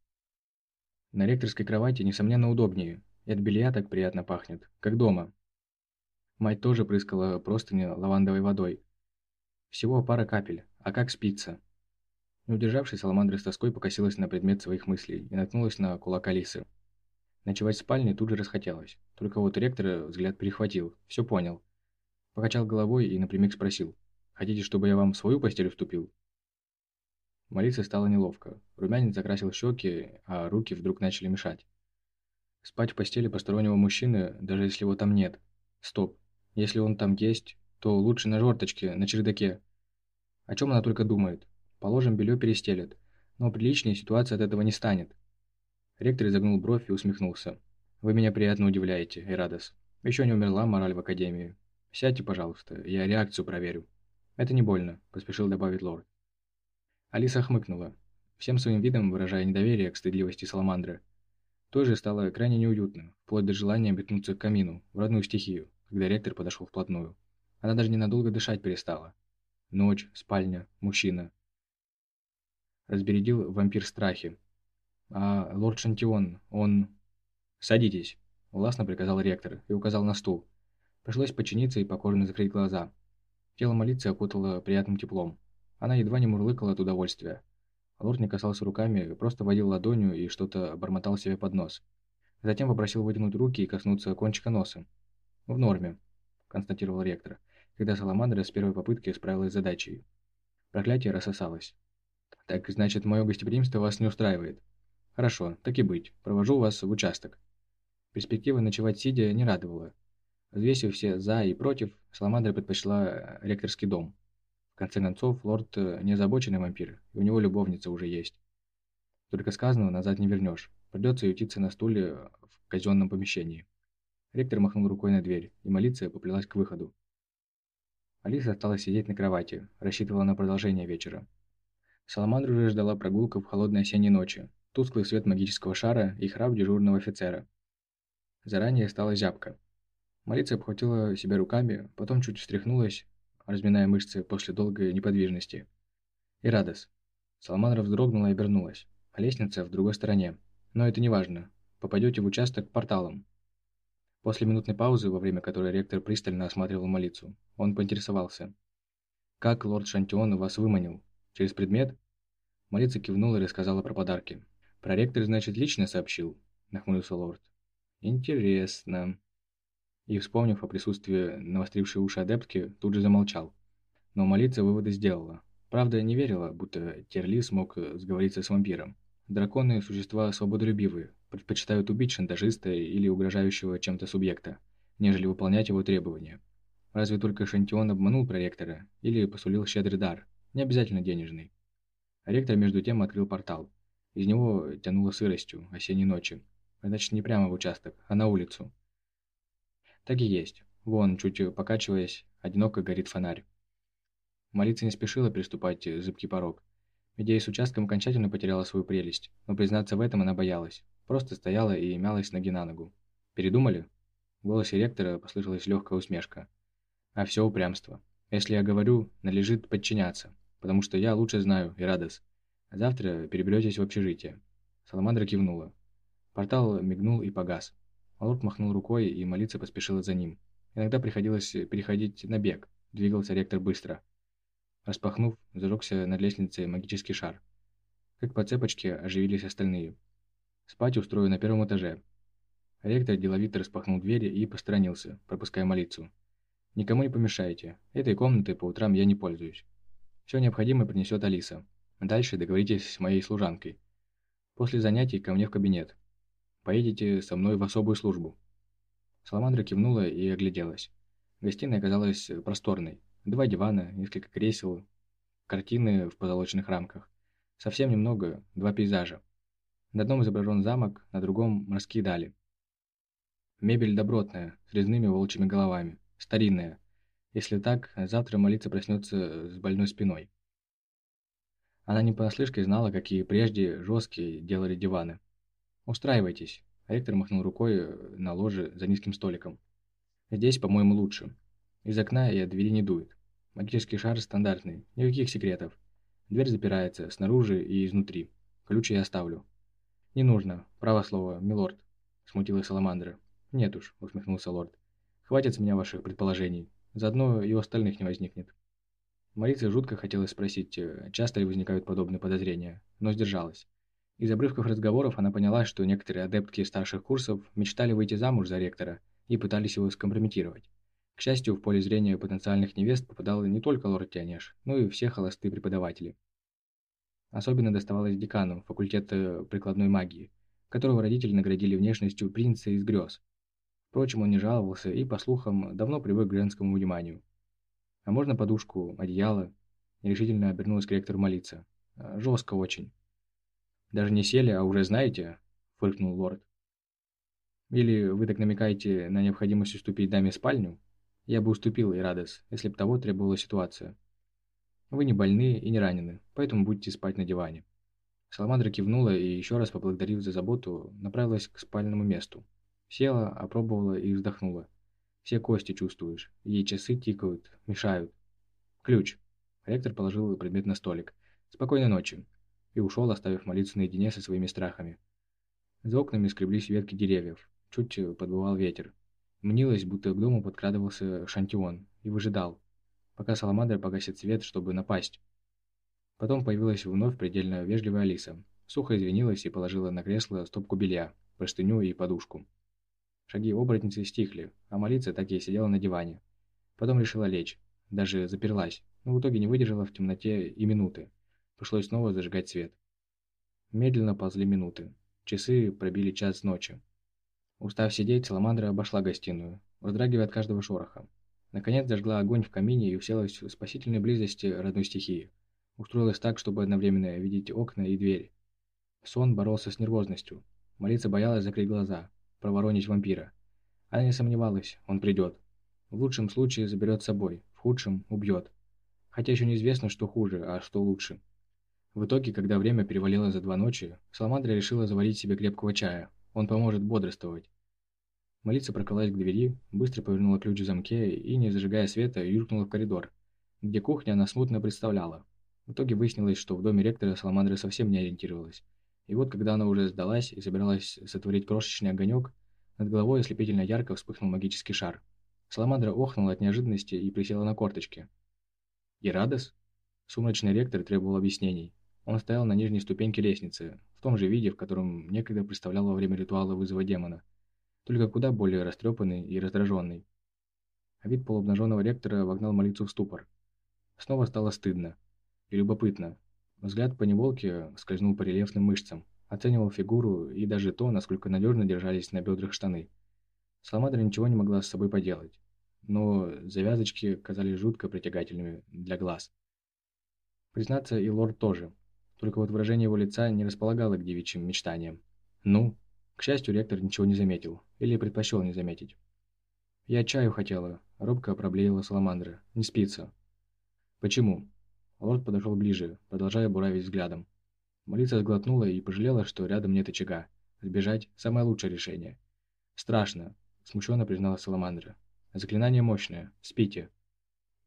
На ректорской кровати, несомненно, удобнее, и от белья так приятно пахнет, как дома. Мать тоже прыскала простыни лавандовой водой. Всего пара капель, а как спится? Не удержавшись, Саламандра с тоской покосилась на предмет своих мыслей и наткнулась на кулак Алисы. Ночевать в спальне тут же расхотелось. Только вот ректор взгляд перехватил, все понял. Покачал головой и напрямик спросил. «Хотите, чтобы я вам свою постель вступил?» Молиться стало неловко. Румянец закрасил щеки, а руки вдруг начали мешать. Спать в постели постороннего мужчины, даже если его там нет. Стоп. Если он там есть, то лучше на жорточке, на чердаке. О чем она только думает. Положим, белье перестелет. Но приличнее ситуация от этого не станет. Ректор изогнул бровь и усмехнулся. «Вы меня приятно удивляете, Эрадос. Еще не умерла мораль в Академии. Сядьте, пожалуйста, я реакцию проверю». «Это не больно», – поспешил добавить лорд. Алиса хмыкнула, всем своим видом выражая недоверие к стыдливости Саламандры. Той же стало крайне неуютно, вплоть до желания метнуться к камину, в родную стихию, когда ректор подошел вплотную. Она даже ненадолго дышать перестала. Ночь, спальня, мужчина. Разбередил вампир страхи, «А лорд Шантион, он...» «Садитесь», – властно приказал ректор и указал на стул. Пришлось подчиниться и покорно закрыть глаза. Тело молиться окутало приятным теплом. Она едва не мурлыкала от удовольствия. Лорд не касался руками, просто водил ладонью и что-то бормотал себе под нос. Затем попросил вытянуть руки и коснуться кончика носа. «В норме», – констатировал ректор, когда Саламандра с первой попытки справилась с задачей. Проклятие рассосалось. «Так, значит, мое гостеприимство вас не устраивает?» Хорошо, так и быть, провожу вас в участок. Перспектива ночевать сидя не радовала. Взвесив все «за» и «против», Саламандра предпочла э, ректорский дом. В конце концов, лорд э, не озабоченный вампир, и у него любовница уже есть. Только сказанного назад не вернешь. Придется ютиться на стуле в казенном помещении. Ректор махнул рукой на дверь, и молиться поплелась к выходу. Алиса осталась сидеть на кровати, рассчитывала на продолжение вечера. Саламандру уже ждала прогулка в холодной осенней ночи, тусклый свет магического шара и храп дежурного офицера. Заранее стала зябко. Молиться обхватила себя руками, потом чуть встряхнулась, разминая мышцы после долгой неподвижности. И радость. Салманра вздрогнула и обернулась. Лестница в другой стороне. Но это не важно. Попадете в участок порталом. После минутной паузы, во время которой ректор пристально осматривал молицу, он поинтересовался. «Как лорд Шантион вас выманил? Через предмет?» Молица кивнула и рассказала про подарки. «Проректор, значит, лично сообщил?» – нахмурился лорд. «Интересно». И, вспомнив о присутствии навострившей уши адептки, тут же замолчал. Но молиться выводы сделала. Правда, не верила, будто Терли смог сговориться с вампиром. Драконы – существа свободолюбивые, предпочитают убить шантажиста или угрожающего чем-то субъекта, нежели выполнять его требования. Разве только Шантион обманул проректора или посулил щедрый дар, не обязательно денежный. ректор между тем открыл портал, из него тянуло сыростью осенней ночи. Значит, не прямо в участок, а на улицу. Так и есть. Вон, чуть покачиваясь, одиноко горит фонарь. Молиться не спешила приступать зыбкий порог. Идея с участком окончательно потеряла свою прелесть, но признаться в этом она боялась. Просто стояла и мялась ноги на ногу. «Передумали?» В голосе ректора послышалась легкая усмешка. «А все упрямство. Если я говорю, належит подчиняться. потому что я лучше знаю, Ирадес. Завтра переберетесь в общежитие». Саламандра кивнула. Портал мигнул и погас. Лорд махнул рукой, и молиться поспешила за ним. Иногда приходилось переходить на бег. Двигался ректор быстро. Распахнув, зажегся над лестницей магический шар. Как по цепочке оживились остальные. Спать устрою на первом этаже. Ректор деловито распахнул двери и посторонился, пропуская молитву. «Никому не помешайте. Этой комнатой по утрам я не пользуюсь. Все необходимое принесет Алиса. Дальше договоритесь с моей служанкой. После занятий ко мне в кабинет. Поедете со мной в особую службу». Саламандра кивнула и огляделась. Гостиная оказалась просторной. Два дивана, несколько кресел, картины в позолоченных рамках. Совсем немного, два пейзажа. На одном изображен замок, на другом – морские дали. Мебель добротная, с резными волчьими головами, старинная. Если так, завтра молиться проснется с больной спиной. Она не понаслышке знала, какие прежде жесткие делали диваны. «Устраивайтесь», – ректор махнул рукой на ложе за низким столиком. «Здесь, по-моему, лучше. Из окна и от двери не дует. Магический шар стандартный, никаких секретов. Дверь запирается снаружи и изнутри. Ключ я оставлю. Не нужно, право слово, милорд, смутилась Саламандра. Нет уж, усмехнулся лорд. Хватит с меня ваших предположений. Заодно и у остальных не возникнет. Марице жутко хотелось спросить, э, часто ли возникают подобные подозрения, но сдержалась. Из обрывков разговоров она поняла, что некоторые адептки старших курсов мечтали выйти замуж за ректора и пытались его скомпрометировать. К счастью, в поле зрения потенциальных невест попадал не только лорд Тянеш, но и все холостые преподаватели. Особенно доставалось декану факультета прикладной магии, которого родители наградили внешностью принца из грез. Впрочем, он не жаловался и, по слухам, давно привык к женскому вниманию. «А можно подушку, одеяло?» Нерешительно обернулась к ректору молиться. «А, «Жестко очень». «Даже не сели, а уже знаете?» – фыркнул лорд. «Или вы так намекаете на необходимость уступить даме спальню?» Я бы уступил, Ирадес, если бы того требовала ситуация. Вы не больны и не ранены, поэтому будете спать на диване. Саламандра кивнула и, еще раз поблагодарив за заботу, направилась к спальному месту. Села, опробовала и вздохнула. Все кости чувствуешь, ей часы тикают, мешают. Ключ. Ректор положил предмет на столик. Спокойной ночи. И ушел, оставив молиться наедине со своими страхами. За окнами скреблись ветки деревьев. Чуть подбывал ветер. Мнилось, будто к дому подкрадывался Шантион и выжидал, пока Саламандра погасит свет, чтобы напасть. Потом появилась вновь предельно вежливая Алиса. Сухо извинилась и положила на кресло стопку белья, простыню и подушку. Шаги оборотницы стихли, а молиться так и сидела на диване. Потом решила лечь, даже заперлась, но в итоге не выдержала в темноте и минуты. Пришлось снова зажигать свет. Медленно ползли минуты. Часы пробили час ночи. Устав сидеть, Саламандра обошла гостиную, вздрагивая от каждого шороха. Наконец зажгла огонь в камине и уселась в спасительной близости родной стихии. Устроилась так, чтобы одновременно видеть окна и двери. Сон боролся с нервозностью. Молиться боялась закрыть глаза, проворонить вампира. Она не сомневалась, он придет. В лучшем случае заберет с собой, в худшем – убьет. Хотя еще неизвестно, что хуже, а что лучше. В итоге, когда время перевалило за два ночи, Саламандра решила заварить себе крепкого чая. Он поможет бодрствовать. Молиться прокололась к двери, быстро повернула ключ в замке и, не зажигая света, юркнула в коридор, где кухня она смутно представляла. В итоге выяснилось, что в доме ректора Саламандра совсем не ориентировалась. И вот, когда она уже сдалась и собиралась сотворить крошечный огонек, над головой ослепительно ярко вспыхнул магический шар. Саламандра охнула от неожиданности и присела на корточки. «Ирадос?» Сумрачный ректор требовал объяснений. Он стоял на нижней ступеньке лестницы, в том же виде, в котором некогда представлял во время ритуала вызова демона только куда более растрепанный и раздраженный. А вид полуобнаженного ректора вогнал молитву в ступор. Снова стало стыдно и любопытно. Взгляд по неволке скользнул по рельефным мышцам, оценивал фигуру и даже то, насколько надежно держались на бедрах штаны. Саламандра ничего не могла с собой поделать, но завязочки казались жутко притягательными для глаз. Признаться, и лорд тоже, только вот выражение его лица не располагало к девичьим мечтаниям. «Ну?» К счастью, ректор ничего не заметил, или предпочел не заметить. «Я чаю хотела», — робко проблеяла Саламандра. «Не спится». «Почему?» Лорд подошел ближе, продолжая буравить взглядом. Молица сглотнула и пожалела, что рядом нет очага. Сбежать – самое лучшее решение. «Страшно», – смущенно признала Саламандра. «Заклинание мощное. Спите».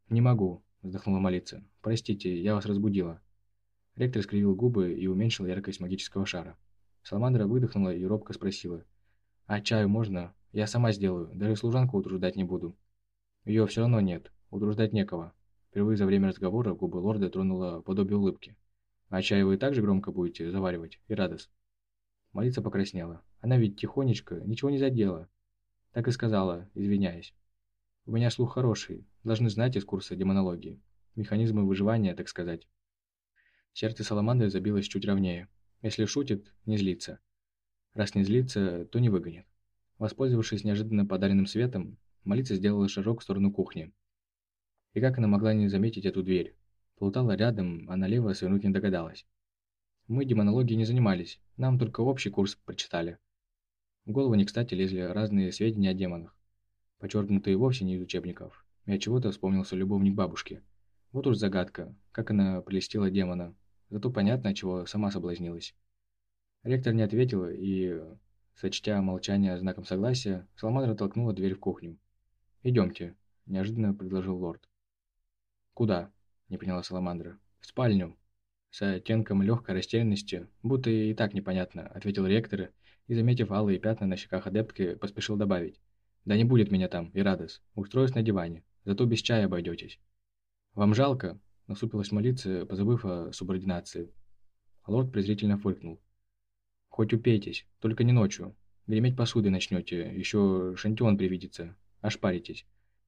«Не могу», – вздохнула молиться. «Простите, я вас разбудила». Ректор скривил губы и уменьшил яркость магического шара. Саламандра выдохнула и робко спросила. «А чаю можно? Я сама сделаю, даже служанку утруждать не буду». «Ее все равно нет, утруждать некого». Впервые за время разговора губы лорда тронула подобие улыбки. «А чай вы также громко будете заваривать, и радость?» Молиться покраснела. Она ведь тихонечко, ничего не задела. Так и сказала, извиняясь. У меня слух хороший, должны знать из курса демонологии. Механизмы выживания, так сказать. Сердце Саламандры забилось чуть ровнее. Если шутит, не злится. Раз не злится, то не выгонит. Воспользовавшись неожиданно подаренным светом, Молица сделала шажок в сторону кухни. И как она могла не заметить эту дверь? Плутала рядом, а налево свернуть не догадалась. Мы демонологией не занимались, нам только общий курс прочитали. В голову не кстати лезли разные сведения о демонах, подчеркнутые вовсе не из учебников. И от чего-то вспомнился любовник бабушки. Вот уж загадка, как она прелестила демона. Зато понятно, чего сама соблазнилась. Ректор не ответил и, сочтя молчание знаком согласия, Саламандра толкнула дверь в кухню. «Идемте», – неожиданно предложил лорд. «Куда?» – не поняла Саламандра. «В спальню». С оттенком легкой растерянности, будто и так непонятно, ответил ректор и, заметив алые пятна на щеках адептки, поспешил добавить. «Да не будет меня там, Ирадос. Устроюсь на диване. Зато без чая обойдетесь». «Вам жалко?» – насупилась молиться, позабыв о субординации. Лорд презрительно фыркнул. «Хоть упейтесь, только не ночью. Греметь посудой начнете, еще шантион привидится. Ошпаритесь.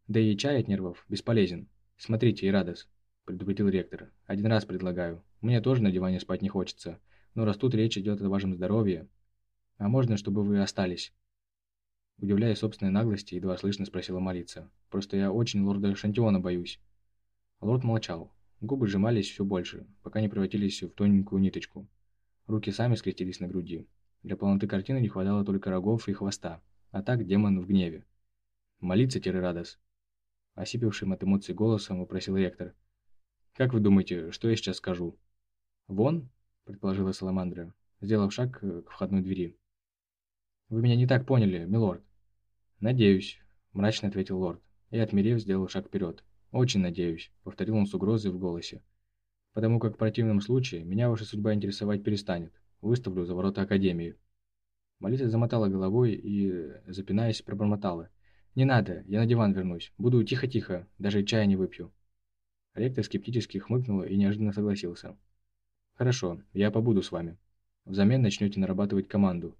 Да и чай от нервов бесполезен. Смотрите, Ирадос», – предупредил ректор. «Один раз предлагаю. Мне тоже на диване спать не хочется. Но раз тут речь идет о вашем здоровье, «А можно, чтобы вы остались?» Удивляясь собственной наглости, едва слышно спросила молиться. «Просто я очень лорда Шантиона боюсь». Лорд молчал. Губы сжимались все больше, пока не превратились в тоненькую ниточку. Руки сами скрестились на груди. Для полноты картины не хватало только рогов и хвоста. А так демон в гневе. «Молиться, Терерадос!» Осипевшим от эмоций голосом вопросил ректор. «Как вы думаете, что я сейчас скажу?» «Вон?» – предположила Саламандра, сделав шаг к входной двери. «Вы меня не так поняли, милорд». «Надеюсь», – мрачно ответил лорд, и, отмерев, сделал шаг вперед. «Очень надеюсь», – повторил он с угрозой в голосе. «Потому как в противном случае меня ваша судьба интересовать перестанет. Выставлю за ворота Академии». Молитва замотала головой и, запинаясь, пробормотала. «Не надо, я на диван вернусь. Буду тихо-тихо, даже чая не выпью». Ректор скептически хмыкнул и неожиданно согласился. «Хорошо, я побуду с вами. Взамен начнете нарабатывать команду.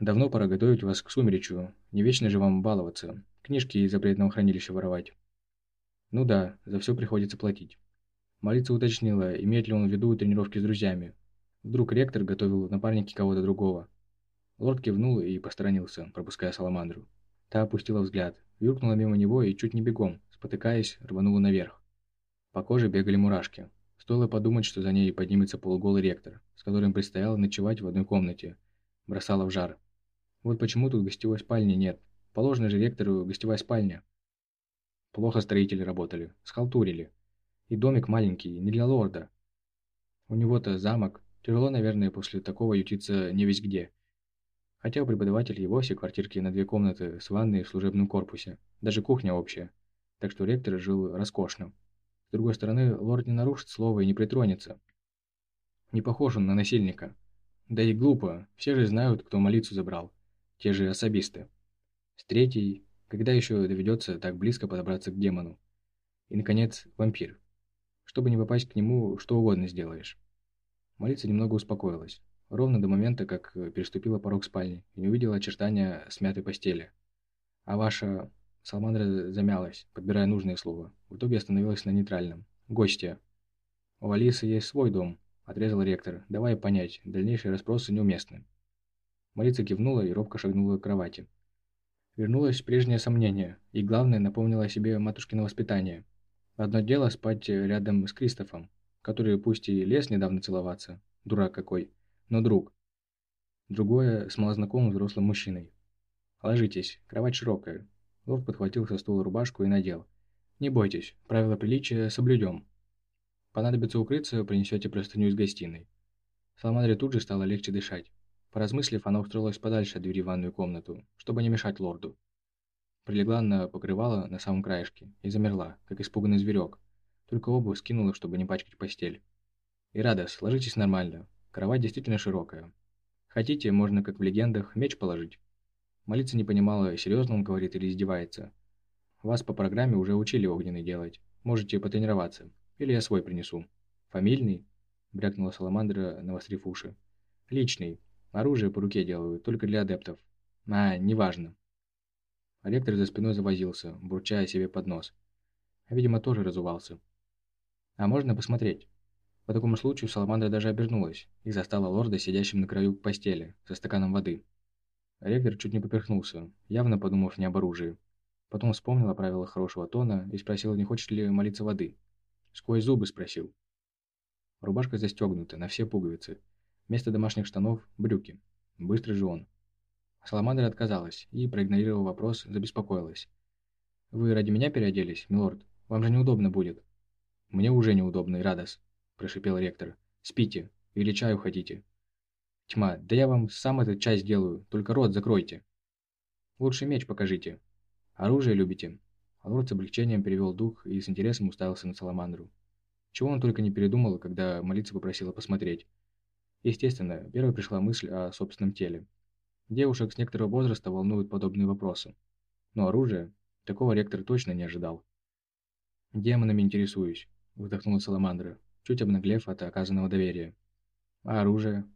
Давно пора готовить вас к сумеречью. Не вечно же вам баловаться. Книжки из запретного хранилища воровать. Ну да, за все приходится платить. Молиться уточнила, имеет ли он в виду тренировки с друзьями. Вдруг ректор готовил напарники кого-то другого. Лорд кивнул и посторонился, пропуская Саламандру. Та опустила взгляд, юркнула мимо него и чуть не бегом, спотыкаясь, рванула наверх. По коже бегали мурашки. Стоило подумать, что за ней поднимется полуголый ректор, с которым предстояло ночевать в одной комнате. Бросала в жар. Вот почему тут гостевой спальни нет. Положено же ректору гостевая спальня. Плохо строители работали, схалтурили. И домик маленький, не для лорда. У него-то замок. Тяжело, наверное, после такого ютиться не весь где. Хотя у преподавателя и вовсе квартирки на две комнаты с ванной в служебном корпусе. Даже кухня общая. Так что ректор жил роскошно. С другой стороны, лорд не нарушит слова и не притронется. Не похож он на насильника. Да и глупо, все же знают, кто молицу забрал те же особисты. С третьей, когда еще доведется так близко подобраться к демону. И, наконец, вампир. Чтобы не попасть к нему, что угодно сделаешь. Молиться немного успокоилась. Ровно до момента, как переступила порог спальни и не увидела очертания смятой постели. А ваша... Салмандра замялась, подбирая нужное слово. В итоге остановилась на нейтральном. «Гостья». «У Алисы есть свой дом», – отрезал ректор, давая понять, дальнейшие расспросы неуместны. Марица кивнула и робко шагнула к кровати. Вернулось прежнее сомнение, и главное, напомнила о себе матушкино воспитание. Одно дело спать рядом с Кристофом, который пусть и лез недавно целоваться, дурак какой, но друг. Другое – с малознакомым взрослым мужчиной. «Ложитесь, кровать широкая». Лорд подхватил со стула рубашку и надел. «Не бойтесь, правила приличия соблюдем. Понадобится укрыться, принесете простыню из гостиной». Саламандре тут же стало легче дышать. Поразмыслив, она устроилась подальше от двери в ванную комнату, чтобы не мешать лорду. Прилегла на покрывало на самом краешке и замерла, как испуганный зверек, только обувь скинула, чтобы не пачкать постель. «Ирадос, ложитесь нормально. Кровать действительно широкая. Хотите, можно, как в легендах, меч положить». Молиться не понимала, серьезно он говорит или издевается. «Вас по программе уже учили огненный делать. Можете потренироваться. Или я свой принесу». «Фамильный?» – брякнула Саламандра, навострив уши. «Личный. Оружие по руке делаю, только для адептов. А, неважно». Ректор за спиной завозился, бурчая себе под нос. Видимо, тоже разувался. «А можно посмотреть?» По такому случаю Саламандра даже обернулась и застала лорда, сидящим на краю постели, со стаканом воды. Ректор чуть не поперхнулся, явно подумав не об оружии. Потом вспомнил о правилах хорошего тона и спросил, не хочет ли молиться воды. Сквозь зубы спросил. Рубашка застегнута, на все пуговицы. Вместо домашних штанов – брюки. Быстрый же он. Саламандра отказалась и, проигнорировав вопрос, забеспокоилась. «Вы ради меня переоделись, милорд? Вам же неудобно будет». «Мне уже неудобно, и радость», – прошипел ректор. «Спите. Или чаю хотите?» «Тьма, да я вам сам этот чай сделаю, только рот закройте». «Лучше меч покажите. Оружие любите?» Лорд с облегчением перевел дух и с интересом уставился на Саламандру. Чего он только не передумал, когда молиться попросила посмотреть. Естественно, первой пришла мысль о собственном теле. Девушек с некоторого возраста волнуют подобные вопросы. Но оружие, такого ректор точно не ожидал. «Демонами интересуюсь», – вздохнула Саламандра, чуть обнаглев от оказанного доверия. «А оружие?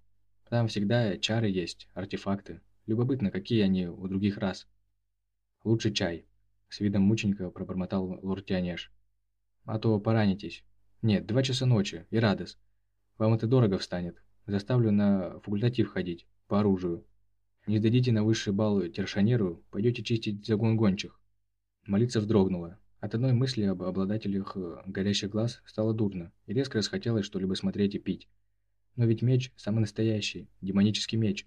Там всегда чары есть, артефакты. Любопытно, какие они у других рас». «Лучше чай», – с видом мученика пробормотал лорд Тианеш. «А то поранитесь. Нет, два часа ночи, и радость. Вам это дорого встанет. Заставлю на факультатив ходить, по оружию. Не сдадите на высший балл тершанеру, пойдете чистить загон гончих». Молиться вздрогнула. От одной мысли об обладателях э, горящих глаз стало дурно, и резко расхотелось что-либо смотреть и пить. Но ведь меч – самый настоящий, демонический меч.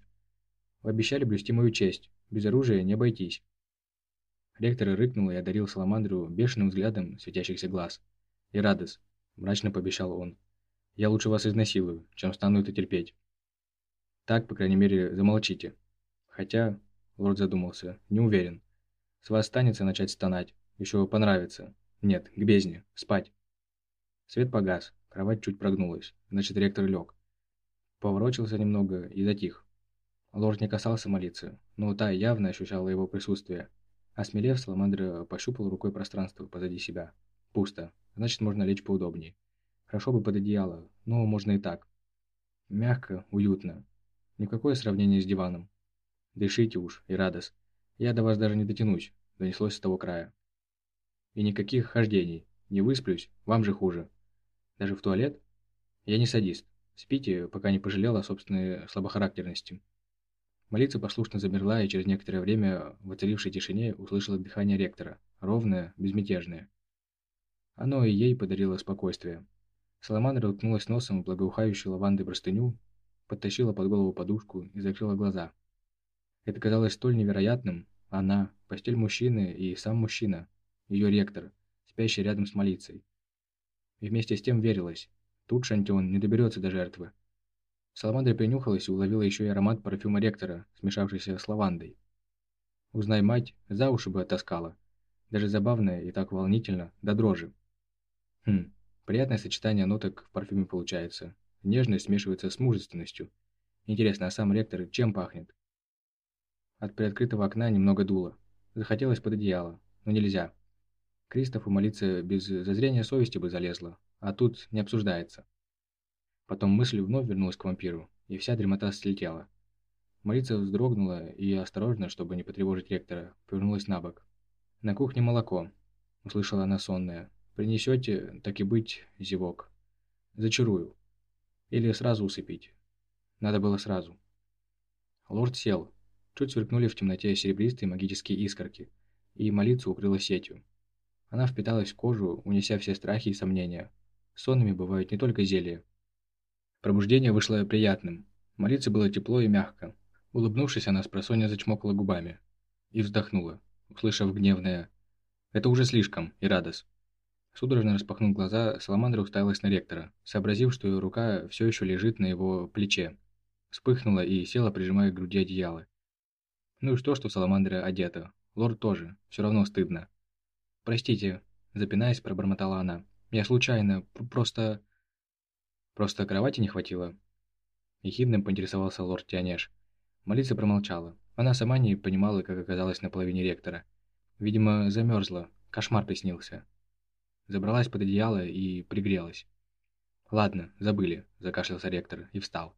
Вы обещали блюсти мою честь, без оружия не обойтись. Ректор рыкнул и одарил Саламандру бешеным взглядом светящихся глаз. «И радость», – мрачно пообещал он. «Я лучше вас изнасилую, чем стану это терпеть». «Так, по крайней мере, замолчите», Хотя, лорд задумался, не уверен. С вас станется начать стонать. Еще понравится. Нет, к бездне. Спать. Свет погас. Кровать чуть прогнулась. Значит, ректор лег. Поворочился немного и затих. Лорд не касался молиться, но та явно ощущала его присутствие. Осмелев, Саламандра пощупал рукой пространство позади себя. Пусто. Значит, можно лечь поудобнее. Хорошо бы под одеяло, но можно и так. Мягко, уютно. Никакое сравнение с диваном. «Дышите уж, и радость. Я до вас даже не дотянусь», – донеслось с того края. «И никаких хождений. Не высплюсь, вам же хуже. Даже в туалет? Я не садист. Спите, пока не пожалел о собственной слабохарактерности». Молиться послушно замерла и через некоторое время в оцарившей тишине услышала дыхание ректора, ровное, безмятежное. Оно и ей подарило спокойствие. Саламандра уткнулась носом в благоухающую лавандой простыню, подтащила под голову подушку и закрыла глаза. Это казалось столь невероятным. Она, постель мужчины и сам мужчина, ее ректор, спящий рядом с молицей. И вместе с тем верилось. Тут Шантион не доберется до жертвы. Саламандра принюхалась и уловила еще и аромат парфюма ректора, смешавшийся с лавандой. Узнай мать, за уши бы оттаскала. Даже забавно и так волнительно, до дрожи. Хм, приятное сочетание ноток в парфюме получается. Нежность смешивается с мужественностью. Интересно, а сам ректор чем пахнет? От приоткрытого окна немного дуло. Захотелось под одеяло, но нельзя. Кристофу молиться без зазрения совести бы залезла, а тут не обсуждается. Потом мысль вновь вернулась к вампиру, и вся дремота слетела. Молиться вздрогнула и, осторожно, чтобы не потревожить ректора, повернулась на бок. «На кухне молоко», – услышала она сонная. «Принесете, так и быть, зевок. Зачарую. Или сразу усыпить. Надо было сразу». Лорд сел, Чуть сверкнули в темноте серебристые магические искорки, и молитву укрыла сетью. Она впиталась в кожу, унеся все страхи и сомнения. Сонными бывают не только зелья. Пробуждение вышло приятным. Молиться было тепло и мягко. Улыбнувшись, она с просонья зачмокала губами. И вздохнула, услышав гневное «Это уже слишком, и радость». Судорожно распахнув глаза, Саламандра уставилась на ректора, сообразив, что ее рука все еще лежит на его плече. Вспыхнула и села, прижимая к груди одеяло. Ну и что, что Саламандра одета? Лорд тоже. Все равно стыдно. «Простите», – запинаясь, пробормотала она. Я случайно, просто... Просто кровати не хватило. Ехидным поинтересовался лорд Тианеш. Молиться промолчала. Она сама не понимала, как оказалась на половине ректора. Видимо, замерзла, кошмар приснился. Забралась под одеяло и пригрелась. «Ладно, забыли», – закашлялся ректор и встал.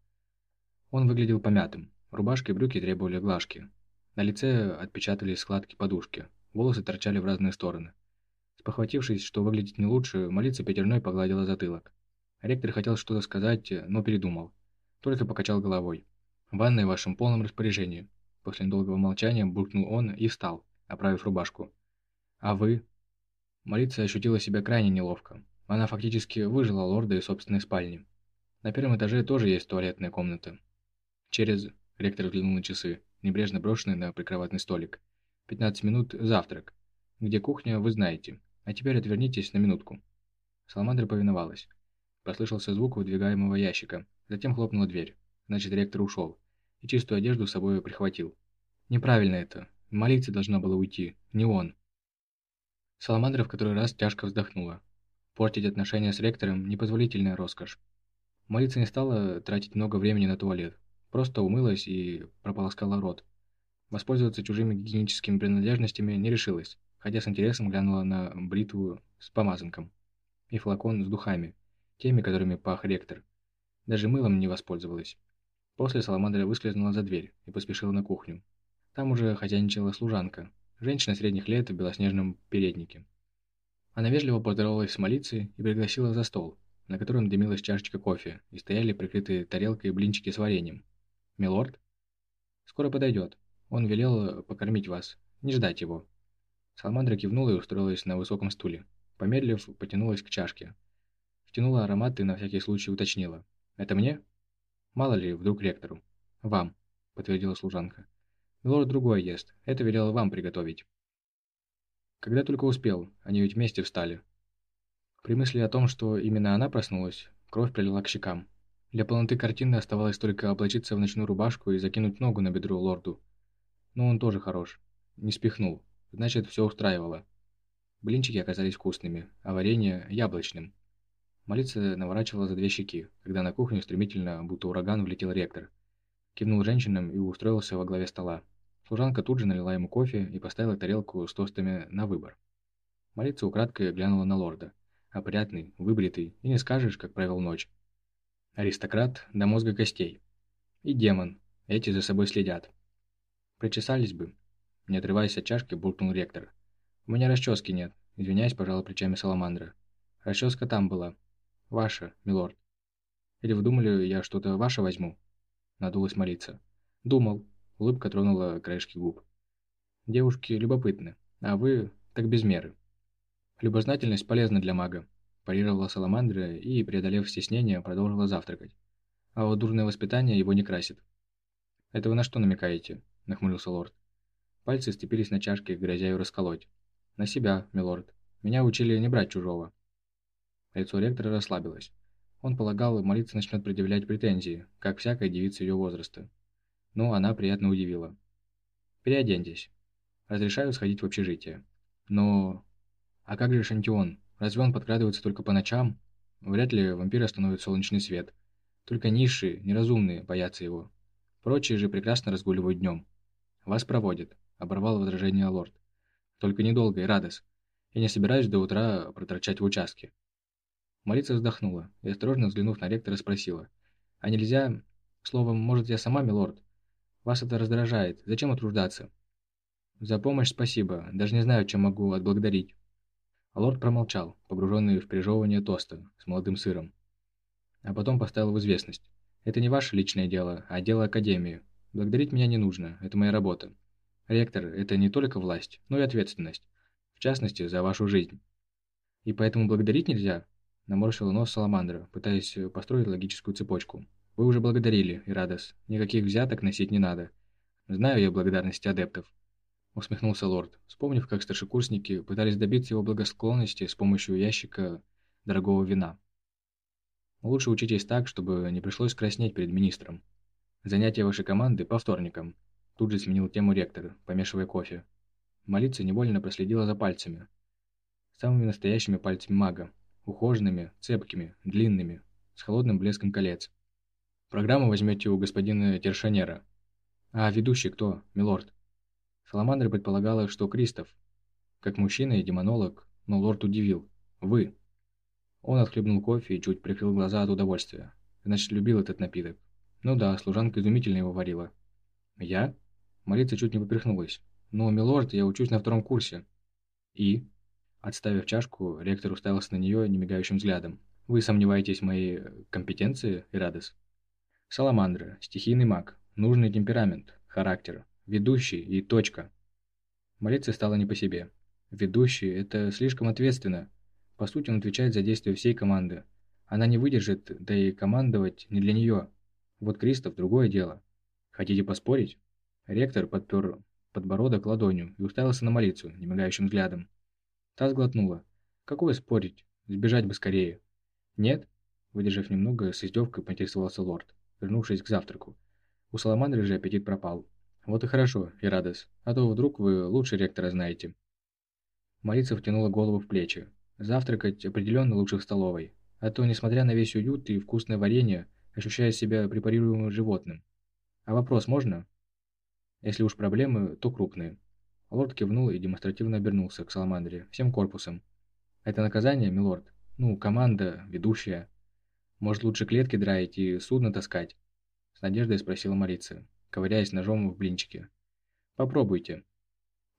Он выглядел помятым. Рубашки и брюки требовали глажки. На лице отпечатались складки подушки. Волосы торчали в разные стороны. Спохватившись, что выглядит не лучше, молиться пятерной погладила затылок. Ректор хотел что-то сказать, но передумал. Только покачал головой. «Ванная в вашем полном распоряжении». После недолгого молчания буркнул он и встал, оправив рубашку. «А вы?» Молиться ощутила себя крайне неловко. Она фактически выжила лорда из собственной спальни. На первом этаже тоже есть туалетная комната. Через... Ректор взглянул на часы, небрежно брошенные на прикроватный столик. 15 минут завтрак. Где кухня, вы знаете. А теперь отвернитесь на минутку. Саламандра повиновалась. Послышался звук выдвигаемого ящика. Затем хлопнула дверь. Значит, ректор ушел. И чистую одежду с собой прихватил. Неправильно это. Молиться должна была уйти, не он. Саламандра в который раз тяжко вздохнула. Портить отношения с ректором – непозволительная роскошь. Молиться не стала тратить много времени на туалет. Просто умылась и прополоскала рот. Воспользоваться чужими гигиеническими принадлежностями не решилась, хотя с интересом глянула на бритву с помазанком и флакон с духами, теми, которыми пах ректор. Даже мылом не воспользовалась. После Саламандра выскользнула за дверь и поспешила на кухню. Там уже хозяйничала служанка, женщина средних лет в белоснежном переднике. Она вежливо поздоровалась с молицей и пригласила за стол, на котором дымилась чашечка кофе и стояли прикрытые тарелкой блинчики с вареньем. «Милорд?» «Скоро подойдет. Он велел покормить вас. Не ждать его». Саламандра кивнула и устроилась на высоком стуле. Помедлив, потянулась к чашке. Втянула аромат и на всякий случай уточнила. «Это мне?» «Мало ли, вдруг ректору». «Вам», — подтвердила служанка. «Милорд другой ест. Это велел вам приготовить». Когда только успел, они ведь вместе встали. При мысли о том, что именно она проснулась, кровь прилила к щекам. Для полноты картины оставалось только облачиться в ночную рубашку и закинуть ногу на бедро лорду. Но он тоже хорош. Не спихнул. Значит, все устраивало. Блинчики оказались вкусными, а варенье – яблочным. Молиться наворачивала за две щеки, когда на кухню стремительно, будто ураган, влетел ректор. Кивнул женщинам и устроился во главе стола. Служанка тут же налила ему кофе и поставила тарелку с тостами на выбор. Молиться украдкой глянула на лорда. Опрятный, выбритый, и не скажешь, как провел ночь. Аристократ до мозга костей. И демон. Эти за собой следят. Причесались бы. Не отрываясь от чашки, буркнул ректор. У меня расчески нет. Извиняюсь, пожала плечами Саламандра. Расческа там была. Ваша, милорд. Или вы думали, я что-то ваше возьму? Надулась молиться. Думал, Улыбка тронула краешки губ. «Девушки любопытны, а вы так без меры». «Любознательность полезна для мага», – парировала Саламандра и, преодолев стеснение, продолжила завтракать. «А вот дурное воспитание его не красит». «Это вы на что намекаете?» – нахмурился лорд. Пальцы сцепились на чашке, грозя ее расколоть. «На себя, милорд. Меня учили не брать чужого». Лицо ректора расслабилось. Он полагал, молиться начнет предъявлять претензии, как всякая девица ее возраста но она приятно удивила. «Переоденьтесь. Разрешаю сходить в общежитие. Но... А как же Шантион? Разве он подкрадывается только по ночам? Вряд ли вампир остановит солнечный свет. Только низшие, неразумные, боятся его. Прочие же прекрасно разгуливают днем. Вас проводят», — оборвал возражение лорд. «Только недолго и радость. Я не собираюсь до утра проторчать в участке». Молица вздохнула и, осторожно взглянув на ректора, спросила. «А нельзя... Словом, может, я сама, милорд?» Вас это раздражает. Зачем утруждаться? За помощь спасибо. Даже не знаю, чем могу отблагодарить. А лорд промолчал, погруженный в пережевывание тоста с молодым сыром. А потом поставил в известность. Это не ваше личное дело, а дело Академии. Благодарить меня не нужно, это моя работа. Ректор – это не только власть, но и ответственность. В частности, за вашу жизнь. И поэтому благодарить нельзя? Наморщила нос Саламандра, пытаясь построить логическую цепочку. Вы уже благодарили, Ирадос. Никаких взяток носить не надо. Знаю я благодарности адептов. Усмехнулся лорд, вспомнив, как старшекурсники пытались добиться его благосклонности с помощью ящика дорогого вина. Лучше учитесь так, чтобы не пришлось краснеть перед министром. Занятия вашей команды по вторникам. Тут же сменил тему ректор, помешивая кофе. Молиться невольно проследила за пальцами. Самыми настоящими пальцами мага. ухоженными, цепкими, длинными, с холодным блеском колец. Программу возьмете у господина Тершанера. А ведущий кто, милорд? Саламандра предполагала, что Кристоф. Как мужчина и демонолог, но лорд удивил. Вы. Он отхлебнул кофе и чуть прикрыл глаза от удовольствия. Значит, любил этот напиток. Ну да, служанка изумительно его варила. Я? Молиться чуть не поперхнулась. Но, милорд, я учусь на втором курсе. И? Отставив чашку, ректор уставился на нее немигающим взглядом. Вы сомневаетесь в моей компетенции, Ирадес? Саламандра, стихийный маг, нужный темперамент, характер, ведущий и точка. Молиться стало не по себе. Ведущий – это слишком ответственно. По сути, он отвечает за действия всей команды. Она не выдержит, да и командовать не для нее. Вот Кристоф – другое дело. Хотите поспорить? Ректор подпер подбородок ладонью и уставился на молицу, немигающим взглядом. Та сглотнула. Какое спорить? Сбежать бы скорее. Нет? Выдержав немного, с издевкой поинтересовался лорд вернувшись к завтраку. У Саламандры же аппетит пропал. «Вот и хорошо, Ирадес, а то вдруг вы лучше ректора знаете». Молиться втянула голову в плечи. Завтракать определенно лучше в столовой, а то, несмотря на весь уют и вкусное варенье, ощущая себя препарируемым животным. А вопрос можно? Если уж проблемы, то крупные. Лорд кивнул и демонстративно обернулся к Саламандре, всем корпусом. «Это наказание, милорд? Ну, команда, ведущая. Может, лучше клетки драить и судно таскать?» С надеждой спросила Марица, ковыряясь ножом в блинчике. «Попробуйте.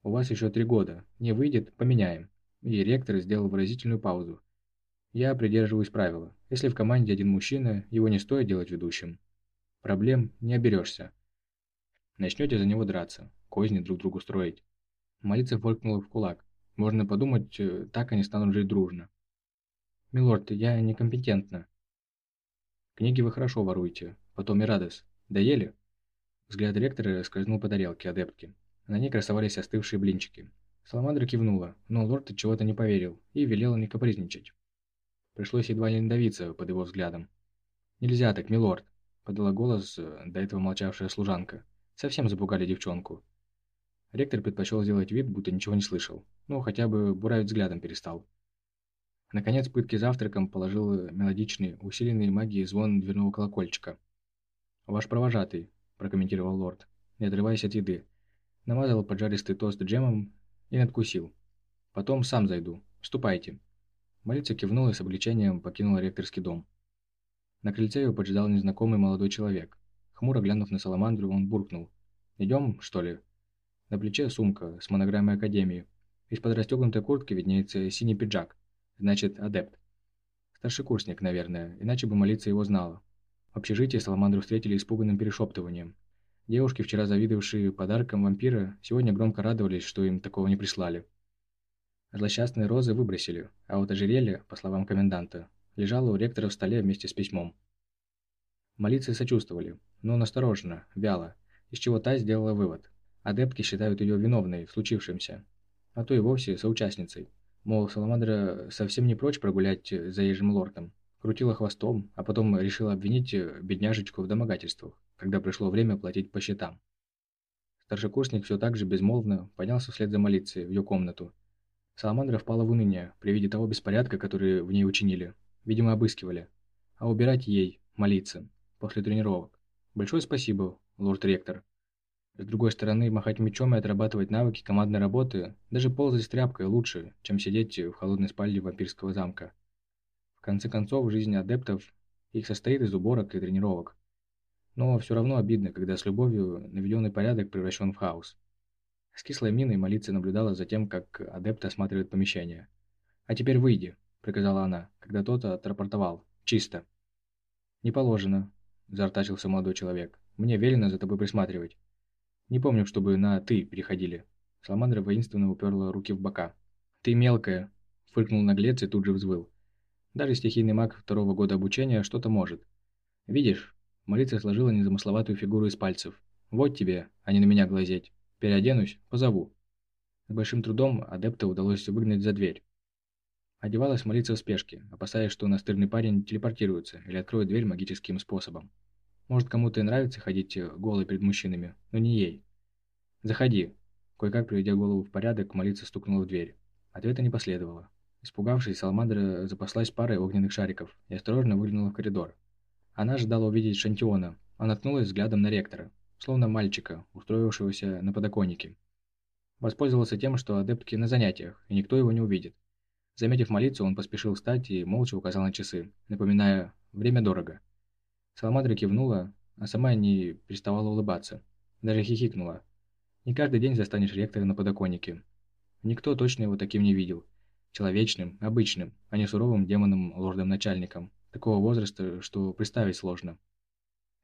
У вас еще три года. Не выйдет, поменяем». И ректор сделал выразительную паузу. «Я придерживаюсь правила. Если в команде один мужчина, его не стоит делать ведущим. Проблем не оберешься. Начнете за него драться, козни друг другу строить». Молиться фыркнула в кулак. Можно подумать, э, так они станут жить дружно. «Милорд, я некомпетентна», Книги вы хорошо воруете. Потом и. Доели?» Взгляд ректора скользнул по тарелке адептки. На ней красовались остывшие блинчики. Саламандра кивнула, но лорд от чего-то не поверил и велел не капризничать. Пришлось едва не надавиться под его взглядом. «Нельзя так, милорд», — подала голос э, до этого молчавшая служанка. «Совсем запугали девчонку». Ректор предпочел сделать вид, будто ничего не слышал. Ну, хотя бы буравить взглядом перестал. Наконец, пытки завтраком положил мелодичный, усиленный магией звон дверного колокольчика. «Ваш провожатый», – прокомментировал лорд, не отрываясь от еды. Намазал поджаристый тост джемом и надкусил. «Потом сам зайду. Ступайте». Молиться кивнул и с облегчением покинул ректорский дом. На крыльце его поджидал незнакомый молодой человек. Хмуро глянув на Саламандру, он буркнул. «Идем, что ли?» На плече сумка с монограммой Академии. Из-под расстегнутой куртки виднеется синий пиджак. Значит, адепт. Старшекурсник, наверное, иначе бы молиться его знала. В общежитии Саламандру встретили испуганным перешептыванием. Девушки, вчера завидовавшие подаркам вампира, сегодня громко радовались, что им такого не прислали. Злосчастные розы выбросили, а вот ожерелье, по словам коменданта, лежало у ректора в столе вместе с письмом. Молиться сочувствовали, но настороженно, вяло, из чего та сделала вывод. Адептки считают ее виновной в случившемся, а то и вовсе соучастницей. Мол, Саламандра совсем не прочь прогулять за заезжим лордом. Крутила хвостом, а потом решила обвинить бедняжечку в домогательствах, когда пришло время платить по счетам. Старшекурсник все так же безмолвно поднялся вслед за молиться в ее комнату. Саламандра впала в уныние при виде того беспорядка, который в ней учинили. Видимо, обыскивали. А убирать ей, молиться, после тренировок. Большое спасибо, лорд-ректор. С другой стороны, махать мечом и отрабатывать навыки командной работы, даже ползать с тряпкой лучше, чем сидеть в холодной спальне вампирского замка. В конце концов, жизнь адептов их состоит из уборок и тренировок. Но все равно обидно, когда с любовью наведенный порядок превращен в хаос. С кислой миной молиться наблюдала за тем, как адепт осматривает помещение. «А теперь выйди», — приказала она, когда тот отрапортовал. «Чисто». «Не положено», — зартачился молодой человек. «Мне велено за тобой присматривать». Не помню, чтобы на «ты» переходили. Саламандра воинственно уперла руки в бока. «Ты мелкая!» – фыркнул наглец и тут же взвыл. Даже стихийный маг второго года обучения что-то может. «Видишь?» – Молица сложила незамысловатую фигуру из пальцев. «Вот тебе, а не на меня глазеть. Переоденусь, позову». С большим трудом адепта удалось выгнать за дверь. Одевалась молиться в спешке, опасаясь, что настырный парень телепортируется или откроет дверь магическим способом. Может, кому-то и нравится ходить э, голой перед мужчинами, но не ей. «Заходи». Кое-как, приведя голову в порядок, молиться стукнула в дверь. Ответа не последовало. Испугавшись, Саламандра запаслась парой огненных шариков и осторожно выглянула в коридор. Она ожидала увидеть Шантиона, а наткнулась взглядом на ректора, словно мальчика, устроившегося на подоконнике. Воспользовался тем, что адептки на занятиях, и никто его не увидит. Заметив молиться, он поспешил встать и молча указал на часы, напоминая «время дорого». Саламандра кивнула, а сама не переставала улыбаться. Даже хихикнула. Не каждый день застанешь ректора на подоконнике. Никто точно его таким не видел. Человечным, обычным, а не суровым демоном-лордом-начальником. Такого возраста, что представить сложно.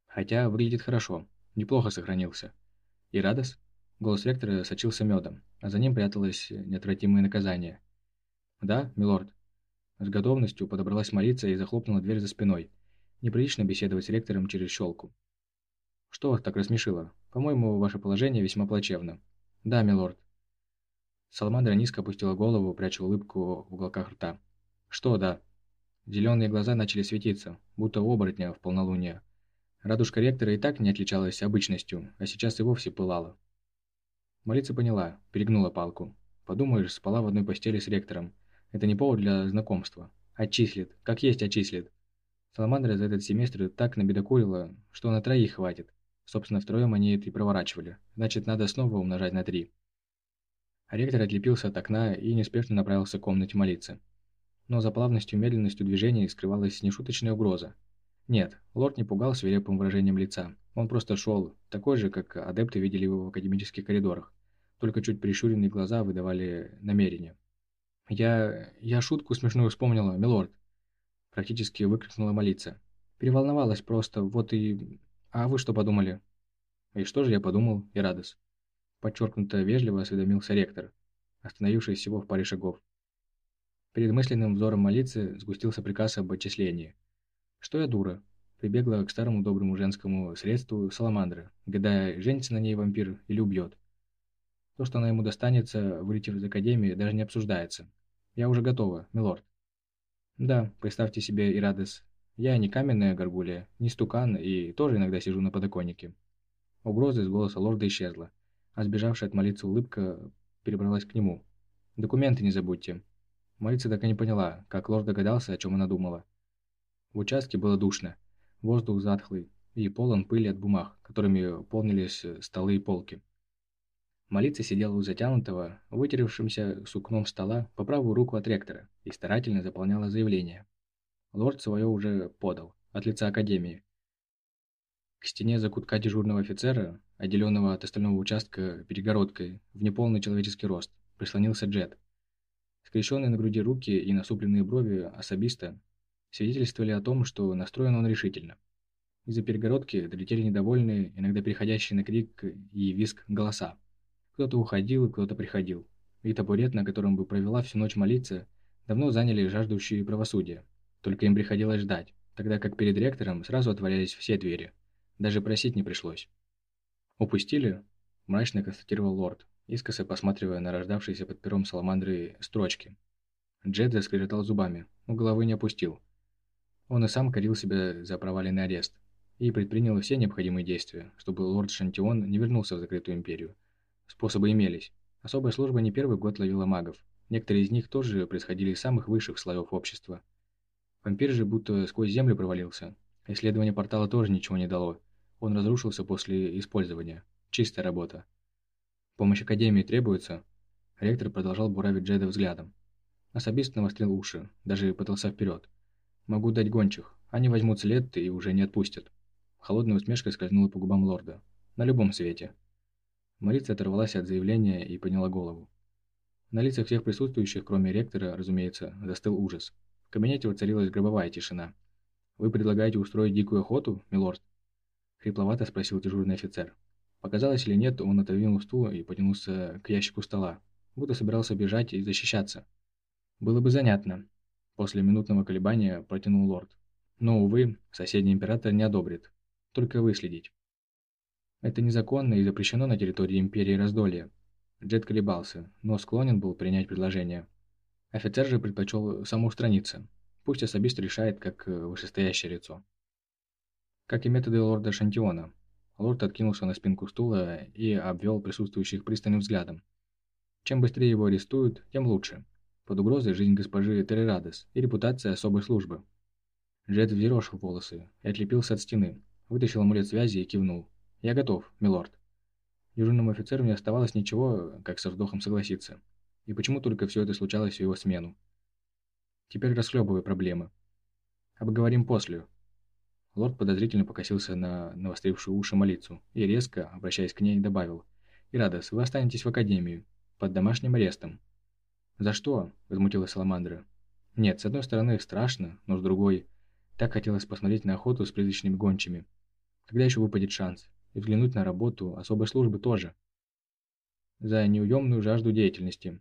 Хотя выглядит хорошо, неплохо сохранился. И Радос? Голос ректора сочился медом, а за ним пряталось неотвратимое наказание. «Да, милорд?» С готовностью подобралась молиться и захлопнула дверь за спиной. Неприлично беседовать с ректором через щелку. «Что вас так рассмешило? По-моему, ваше положение весьма плачевно». «Да, милорд». Саламандра низко опустила голову, пряча улыбку в уголках рта. «Что да?» Зеленые глаза начали светиться, будто оборотня в полнолуние. Радужка ректора и так не отличалась обычностью, а сейчас и вовсе пылала. Молица поняла, перегнула палку. Подумаешь, спала в одной постели с ректором. Это не повод для знакомства. Отчислит, как есть отчислит. Саламандра за этот семестр так набедокурила, что на троих хватит. Собственно, втроем они это и проворачивали. Значит, надо снова умножать на три. Ректор отлепился от окна и неспешно направился к комнате молиться. Но за плавностью и медленностью движения скрывалась нешуточная угроза. Нет, лорд не пугал свирепым выражением лица. Он просто шел, такой же, как адепты видели его в академических коридорах. Только чуть прищуренные глаза выдавали намерение. «Я... я шутку смешную вспомнила, милорд!» Практически выкрикнула молиться. «Переволновалась просто, вот и... «А вы что подумали?» «И что же я подумал, Ирадос?» Подчеркнуто вежливо осведомился ректор, остановившись всего в паре шагов. Перед мысленным взором молиться сгустился приказ об отчислении. «Что я дура?» Прибегла к старому доброму женскому средству Саламандры, гадая, женится на ней вампир или убьет. То, что она ему достанется, вылетев из Академии, даже не обсуждается. Я уже готова, милорд. Да, представьте себе, Ирадес, я не каменная горгулья, не стукан и тоже иногда сижу на подоконнике. Угроза из голоса лорда исчезла, а сбежавшая от молитвы улыбка перебралась к нему. «Документы не забудьте». Молица так и не поняла, как лорд догадался, о чем она думала. В участке было душно, воздух затхлый и полон пыли от бумаг, которыми полнились столы и полки. Молица сидела у затянутого, вытеревшимся сукном стола по правую руку от ректора и старательно заполняла заявление. Лорд свое уже подал, от лица Академии. К стене закутка дежурного офицера, отделенного от остального участка перегородкой, в неполный человеческий рост, прислонился Джет. Скрещенные на груди руки и насупленные брови особиста свидетельствовали о том, что настроен он решительно. Из-за перегородки долетели недовольные, иногда переходящие на крик и визг голоса. Кто-то уходил, кто-то приходил. И табурет, на котором бы провела всю ночь молиться, давно заняли жаждущие правосудия. Только им приходилось ждать, тогда как перед ректором сразу отворялись все двери. Даже просить не пришлось. «Упустили?» – мрачно констатировал лорд, искоса посматривая на рождавшиеся под пером саламандры строчки. Джед заскрежетал зубами, но головы не опустил. Он и сам корил себя за проваленный арест и предпринял все необходимые действия, чтобы лорд Шантион не вернулся в закрытую империю. Способы имелись. Особая служба не первый год ловила магов. Некоторые из них тоже происходили из самых высших слоев общества. Вампир же будто сквозь землю провалился. Исследование портала тоже ничего не дало. Он разрушился после использования. Чистая работа. Помощь Академии требуется? Ректор продолжал буравить Джеда взглядом. Особист навострил уши, даже подался вперед. Могу дать гончих. Они возьмут след и уже не отпустят. Холодная усмешка скользнула по губам лорда. На любом свете. Марица оторвалась от заявления и подняла голову. На лицах всех присутствующих, кроме ректора, разумеется, застыл ужас. В кабинете воцарилась гробовая тишина. «Вы предлагаете устроить дикую охоту, милорд?» Хрипловато спросил дежурный офицер. Показалось или нет, он отодвинул стул и потянулся к ящику стола, будто собирался бежать и защищаться. «Было бы занятно», – после минутного колебания протянул лорд. «Но, увы, соседний император не одобрит. Только выследить». «Это незаконно и запрещено на территории Империи Раздолья». Джет колебался, но склонен был принять предложение. Офицер же предпочел самоустраниться. Пусть особист решает, как э, вышестоящее лицо. Как и методы лорда Шантиона. Лорд откинулся на спинку стула и обвел присутствующих пристальным взглядом. Чем быстрее его арестуют, тем лучше. Под угрозой жизнь госпожи Терерадес и репутация особой службы. Джет взъерошил волосы и отлепился от стены, вытащил амулет связи и кивнул. «Я готов, милорд». Дежурному офицеру не оставалось ничего, как со вздохом согласиться. И почему только все это случалось в его смену? Теперь расхлебывай проблемы. Обговорим после. Лорд подозрительно покосился на навострившую уши молицу и резко, обращаясь к ней, добавил. «Ирадос, вы останетесь в Академии, под домашним арестом». «За что?» – возмутилась Саламандра. «Нет, с одной стороны страшно, но с другой, так хотелось посмотреть на охоту с призрачными гончими. Когда еще выпадет шанс? И взглянуть на работу особой службы тоже. За неуемную жажду деятельности.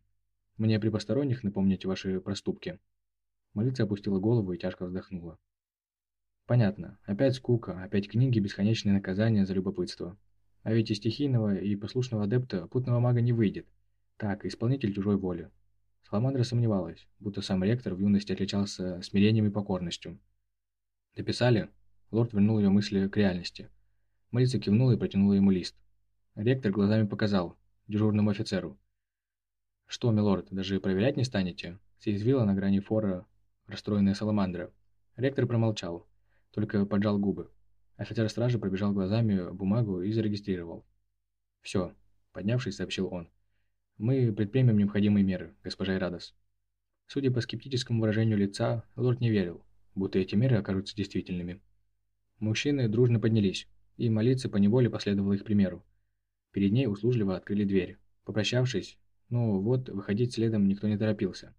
Мне при посторонних напомнить ваши проступки». Молица опустила голову и тяжко вздохнула. Понятно. Опять скука, опять книги, бесконечные наказания за любопытство. А ведь из стихийного и послушного адепта путного мага не выйдет. Так, исполнитель чужой воли. Саламандра сомневалась, будто сам ректор в юности отличался смирением и покорностью. «Дописали?» Лорд вернул ее мысли к реальности. Молица кивнула и протянула ему лист. Ректор глазами показал, дежурному офицеру. «Что, милорд, даже проверять не станете?» Съязвила на грани фора расстроенная Саламандра. Ректор промолчал, только поджал губы. Офицер стражи пробежал глазами бумагу и зарегистрировал. «Все», — поднявшись, сообщил он. «Мы предпримем необходимые меры, госпожа Ирадос». Судя по скептическому выражению лица, лорд не верил, будто эти меры окажутся действительными. Мужчины дружно поднялись, и молиться поневоле последовало их примеру. Перед ней услужливо открыли дверь. Попрощавшись, ну вот, выходить следом никто не торопился.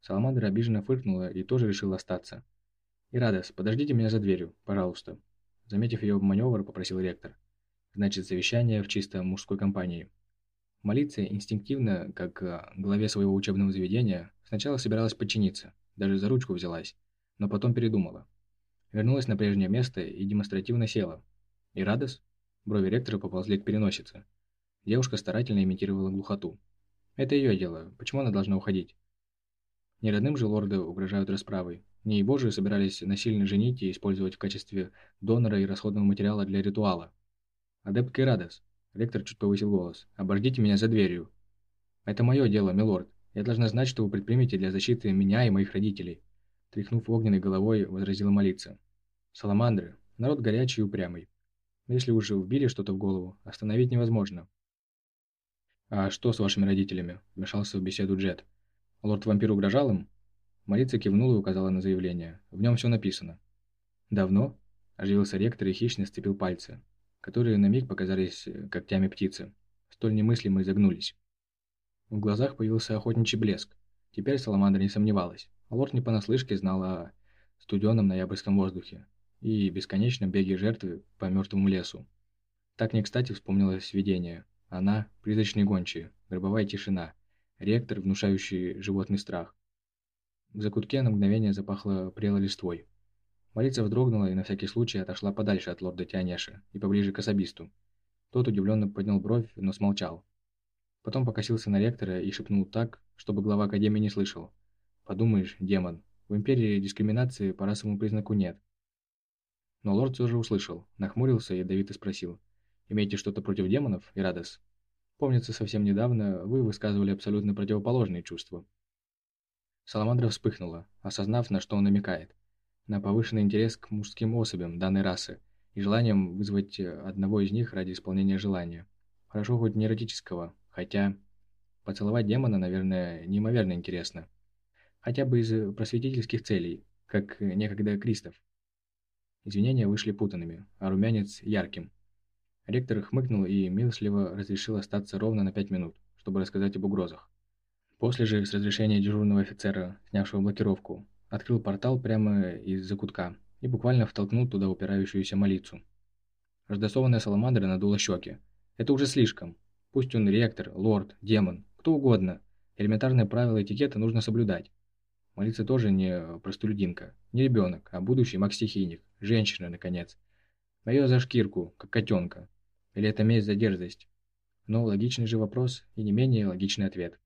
Саламандра обиженно фыркнула и тоже решила остаться. «Ирадес, подождите меня за дверью, пожалуйста». Заметив ее маневр, попросил ректор. «Значит, совещание в чисто мужской компании». Молиться инстинктивно, как главе своего учебного заведения, сначала собиралась подчиниться, даже за ручку взялась, но потом передумала. Вернулась на прежнее место и демонстративно села. «Ирадес?» Брови ректора поползли к переносице. Девушка старательно имитировала глухоту. «Это ее дело. Почему она должна уходить?» Не родным же лорды угрожают расправой. Не и божию собирались насильно женить и использовать в качестве донора и расходного материала для ритуала. «Адепт Кайрадес», — ректор чуть повысил голос, — «обождите меня за дверью». «Это мое дело, милорд. Я должна знать, что вы предпримете для защиты меня и моих родителей», — тряхнув огненной головой, возразила молиться. «Саламандры. Народ горячий и упрямый. Если уже вбили что-то в голову, остановить невозможно». «А что с вашими родителями?» — вмешался в беседу Джет. Лорд-вампир угрожал им? Молица кивнула и указала на заявление. В нем все написано. «Давно?» – оживился ректор и хищно сцепил пальцы, которые на миг показались э, когтями птицы. Столь немыслимо изогнулись. В глазах появился охотничий блеск. Теперь Саламандра не сомневалась. лорд не понаслышке знал о студеном ноябрьском воздухе и бесконечном беге жертвы по мертвому лесу. Так не кстати вспомнилось видение. Она – призрачные гончие, гробовая тишина – Ректор, внушающий животный страх. В закутке на мгновение запахло прелой листвой. Молица вздрогнула и на всякий случай отошла подальше от лорда Тианеши и поближе к особисту. Тот удивленно поднял бровь, но смолчал. Потом покосился на ректора и шепнул так, чтобы глава Академии не слышал. «Подумаешь, демон, в Империи дискриминации по расовому признаку нет». Но лорд все же услышал, нахмурился и ядовито спросил. «Имеете что-то против демонов, Ирадес?» Помнится, совсем недавно вы высказывали абсолютно противоположные чувства. Саламандра вспыхнула, осознав, на что он намекает. На повышенный интерес к мужским особям данной расы и желанием вызвать одного из них ради исполнения желания. Хорошо хоть не эротического, хотя... Поцеловать демона, наверное, неимоверно интересно. Хотя бы из просветительских целей, как некогда Кристоф. Извинения вышли путанными, а румянец ярким. Ректор хмыкнул и милостливо разрешил остаться ровно на пять минут, чтобы рассказать об угрозах. После же, с разрешения дежурного офицера, снявшего блокировку, открыл портал прямо из закутка и буквально втолкнул туда упирающуюся молицу. Раздосованная саламандра надула щеки. «Это уже слишком. Пусть он ректор, лорд, демон, кто угодно. Элементарные правила этикета нужно соблюдать. Молиться тоже не простолюдинка, не ребенок, а будущий маг-стихийник, женщина, наконец. Мое за шкирку, как котенка. Или это месть за дерзость? Но логичный же вопрос и не менее логичный ответ.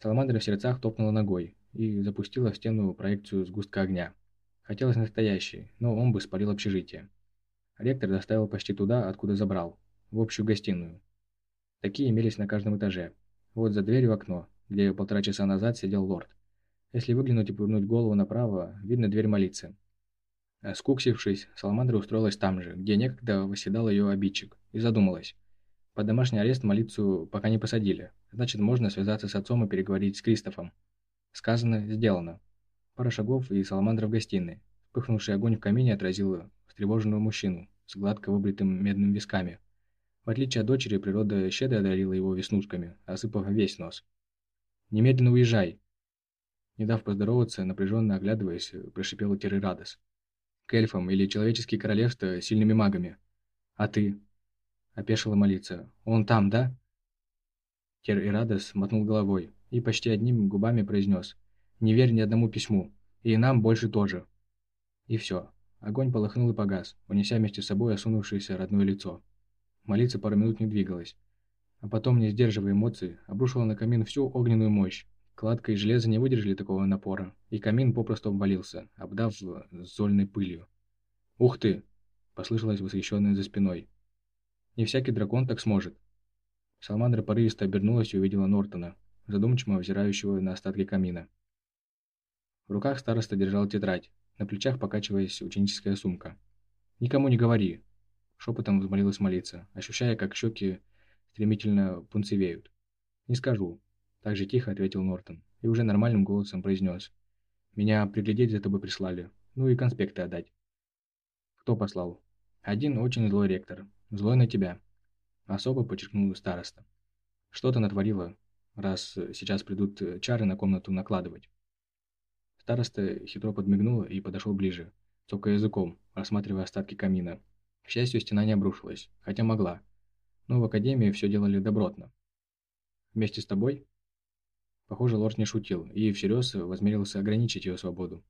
Саламандра в сердцах топнула ногой и запустила в стену проекцию сгустка огня. Хотелось настоящий, но он бы спалил общежитие. Ректор доставил почти туда, откуда забрал, в общую гостиную. Такие имелись на каждом этаже. Вот за дверью окно, где полтора часа назад сидел лорд. Если выглянуть и повернуть голову направо, видно дверь молиться. Скуксившись, Саламандра устроилась там же, где некогда восседал ее обидчик, и задумалась. Под домашний арест молицу пока не посадили, значит можно связаться с отцом и переговорить с Кристофом. Сказано, сделано. Пара шагов и Саламандра в гостиной. Вспыхнувший огонь в камине отразил встревоженного мужчину с гладко выбритым медными висками. В отличие от дочери, природа щедро одарила его веснушками, осыпав весь нос. «Немедленно уезжай!» Не дав поздороваться, напряженно оглядываясь, прошипела Терерадос. «К эльфам или человеческие королевства сильными магами. А ты?» Опешила молиться. «Он там, да?» Терерадос мотнул головой и почти одними губами произнес. «Не верь ни одному письму. И нам больше тоже». И все. Огонь полыхнул и погас, унеся вместе с собой осунувшееся родное лицо. Молиться пару минут не двигалась. А потом, не сдерживая эмоций, обрушила на камин всю огненную мощь. Кладка и железо не выдержали такого напора, и камин попросту обвалился, обдав зольной пылью. «Ух ты!» – послышалось восхищенное за спиной. «Не всякий дракон так сможет». Салмандра порывисто обернулась и увидела Нортона, задумчиво взирающего на остатки камина. В руках староста держал тетрадь, на плечах покачиваясь ученическая сумка. «Никому не говори!» Шепотом взмолилась молиться, ощущая, как щеки стремительно пунцевеют. «Не скажу», – так же тихо ответил Нортон и уже нормальным голосом произнес. «Меня приглядеть за тобой прислали, ну и конспекты отдать». «Кто послал?» «Один очень злой ректор. Злой на тебя», – особо подчеркнул староста. «Что-то натворила, раз сейчас придут чары на комнату накладывать». Староста хитро подмигнул и подошел ближе, цокая языком, рассматривая остатки камина. К счастью, стена не обрушилась, хотя могла. Но в академии все делали добротно. «Вместе с тобой?» Похоже, лорд не шутил и всерьез возмерился ограничить ее свободу.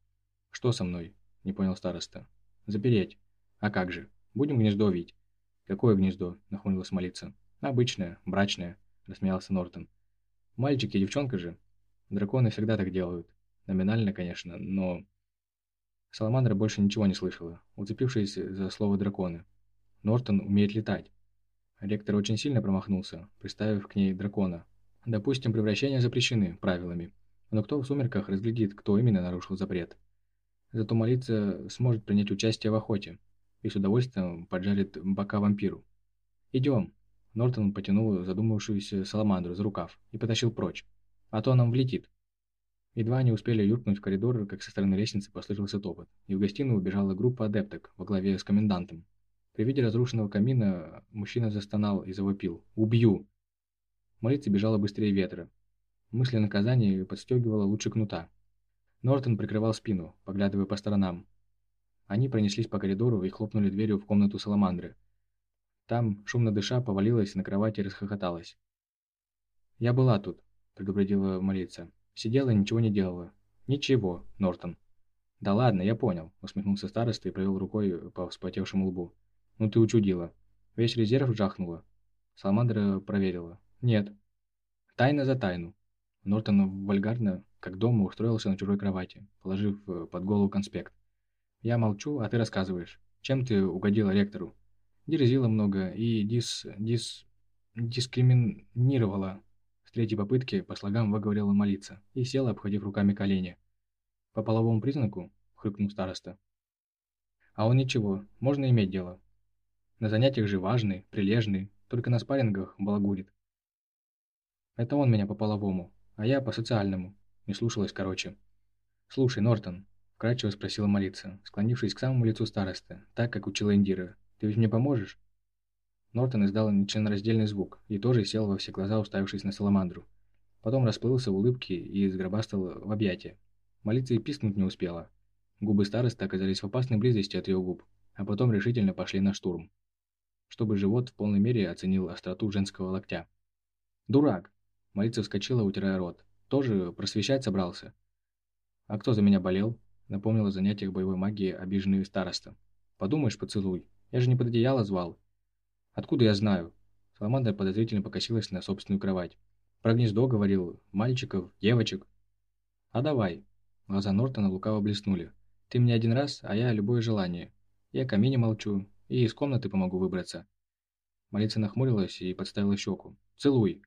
«Что со мной?» – не понял староста. «Запереть. А как же? Будем гнездо вить». «Какое гнездо?» – нахмурилась молиться. «Обычное, брачное», – рассмеялся Нортон. «Мальчик и девчонка же. Драконы всегда так делают. Номинально, конечно, но... Саламандра больше ничего не слышала, уцепившись за слово драконы. Нортон умеет летать. Ректор очень сильно промахнулся, приставив к ней дракона. Допустим, превращения запрещены правилами. Но кто в сумерках разглядит, кто именно нарушил запрет? Зато молиться сможет принять участие в охоте и с удовольствием поджарит бока вампиру. «Идем!» Нортон потянул задумавшуюся Саламандру за рукав и потащил прочь. «А то нам влетит!» Едва они успели юркнуть в коридор, как со стороны лестницы послышался топот, и в гостиную убежала группа адепток во главе с комендантом. При виде разрушенного камина мужчина застонал и завопил «Убью!». Молиться бежала быстрее ветра. Мысль о наказании подстегивала лучше кнута. Нортон прикрывал спину, поглядывая по сторонам. Они пронеслись по коридору и хлопнули дверью в комнату Саламандры. Там, шумно дыша, повалилась на кровати и расхохоталась. «Я была тут», — предупредила молиться. Сидела и ничего не делала. Ничего, Нортон. Да ладно, я понял, усмехнулся староста и провел рукой по вспотевшему лбу. Ну ты учудила. Весь резерв жахнула. Саламандра проверила. Нет. Тайна за тайну. Нортон вульгарно, как дома, устроился на чужой кровати, положив э, под голову конспект. Я молчу, а ты рассказываешь. Чем ты угодила ректору? Дерзила много и дис... дис... дискриминировала третьей попытки по слогам выговорила молиться и села, обходив руками колени. «По половому признаку?» – хрюкнул староста. «А он ничего, можно иметь дело. На занятиях же важный, прилежный, только на спаррингах балагурит. Это он меня по половому, а я по социальному. Не слушалась короче. «Слушай, Нортон», – вкратчиво спросила молиться, склонившись к самому лицу староста, так, как учила Индира. «Ты ведь мне поможешь?» Нортон издал нечленораздельный звук и тоже сел во все глаза, уставившись на Саламандру. Потом расплылся в улыбке и сгробастал в объятия. Молиться и пискнуть не успела. Губы староста оказались в опасной близости от ее губ, а потом решительно пошли на штурм. Чтобы живот в полной мере оценил остроту женского локтя. «Дурак!» Молиться вскочила, утирая рот. «Тоже просвещать собрался?» «А кто за меня болел?» Напомнил о занятиях боевой магии обиженный староста. «Подумаешь, поцелуй. Я же не под одеяло звал. «Откуда я знаю?» Саламандра подозрительно покосилась на собственную кровать. «Про гнездо говорил, мальчиков, девочек». «А давай». Глаза Нортона лукаво блеснули. «Ты мне один раз, а я любое желание. Я камине молчу, и из комнаты помогу выбраться». Молица нахмурилась и подставила щеку. «Целуй».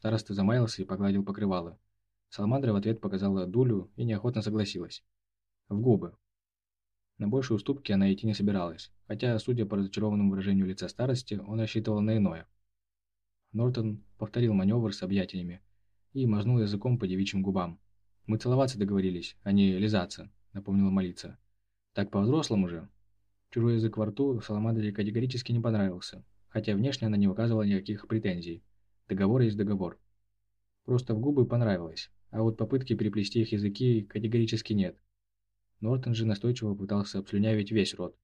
Староста замаялся и погладил покрывало. Саламандра в ответ показала дулю и неохотно согласилась. В губы. На большие уступки она идти не собиралась, хотя, судя по разочарованному выражению лица старости, он рассчитывал на иное. Нортон повторил маневр с объятиями и мазнул языком по девичьим губам. «Мы целоваться договорились, а не лизаться», — напомнила молиться. «Так по-взрослому же». Чужой язык во рту Саламандре категорически не понравился, хотя внешне она не выказывала никаких претензий. Договор есть договор. Просто в губы понравилось, а вот попытки переплести их языки категорически нет. Нортон же настойчиво пытался обслюнявить весь рот.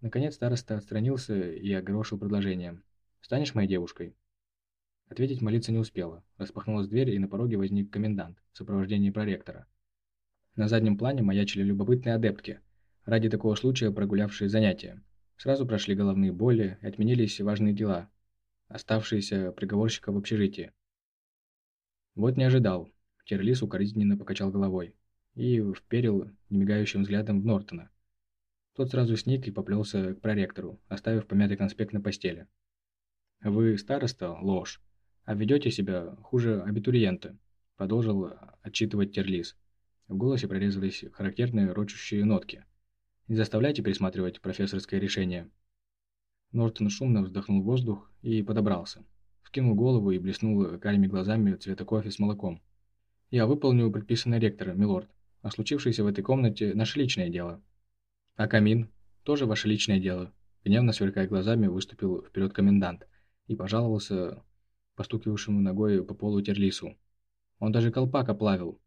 Наконец староста отстранился и огорошил предложением. «Станешь моей девушкой?» Ответить молиться не успела. Распахнулась дверь, и на пороге возник комендант в сопровождении проректора. На заднем плане маячили любопытные адептки, ради такого случая прогулявшие занятия. Сразу прошли головные боли и отменились важные дела, оставшиеся приговорщика в общежитии. Вот не ожидал. Терлис укоризненно покачал головой и вперил немигающим взглядом в Нортона. Тот сразу сник и поплелся к проректору, оставив помятый конспект на постели. «Вы староста? Ложь. А ведете себя хуже абитуриента», — продолжил отчитывать Терлис. В голосе прорезались характерные рочущие нотки. «Не заставляйте пересматривать профессорское решение». Нортон шумно вздохнул воздух и подобрался. Вскинул голову и блеснул карими глазами цвета кофе с молоком. «Я выполню предписанное ректора, милорд», а случившееся в этой комнате – наше личное дело. А камин – тоже ваше личное дело. Гневно сверкая глазами, выступил вперед комендант и пожаловался постукивавшему ногой по полу терлису. Он даже колпак оплавил.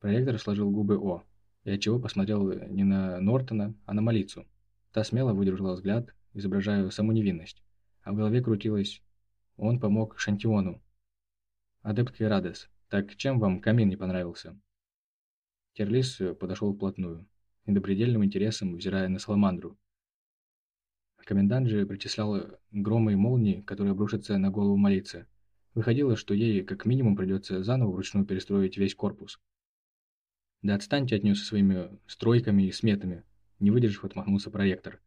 Проректор сложил губы О, и отчего посмотрел не на Нортона, а на Малицу. Та смело выдержала взгляд, изображая саму невинность, а в голове крутилось «Он помог Шантиону». «Адепт Радес, так чем вам камин не понравился?» Терлис э, подошел вплотную, недопредельным интересом взирая на Саламандру. Комендант же причислял громы и молнии, которые обрушатся на голову молиться. Выходило, что ей как минимум придется заново вручную перестроить весь корпус. «Да отстаньте от нее со своими стройками и сметами», не выдержав, отмахнулся проектор.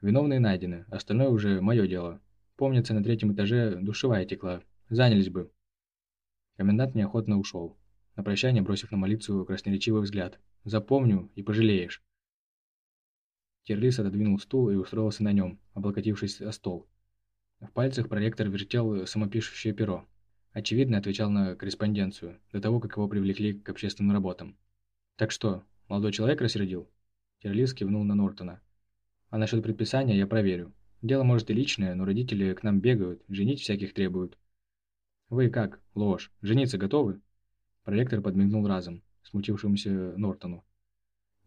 «Виновные найдены, остальное уже мое дело. Помнится, на третьем этаже душевая текла. Занялись бы». Комендант неохотно ушел на прощание бросив на молитву красноречивый взгляд. «Запомню и пожалеешь». Терлис отодвинул стул и устроился на нем, облокотившись о стол. В пальцах проректор вертел самопишущее перо. Очевидно, отвечал на корреспонденцию, до того, как его привлекли к общественным работам. «Так что, молодой человек рассердил?» Терлис кивнул на Нортона. «А насчет предписания я проверю. Дело может и личное, но родители к нам бегают, женить всяких требуют». «Вы как, ложь, жениться готовы?» Проректор подмигнул разом, смутившемуся Нортону.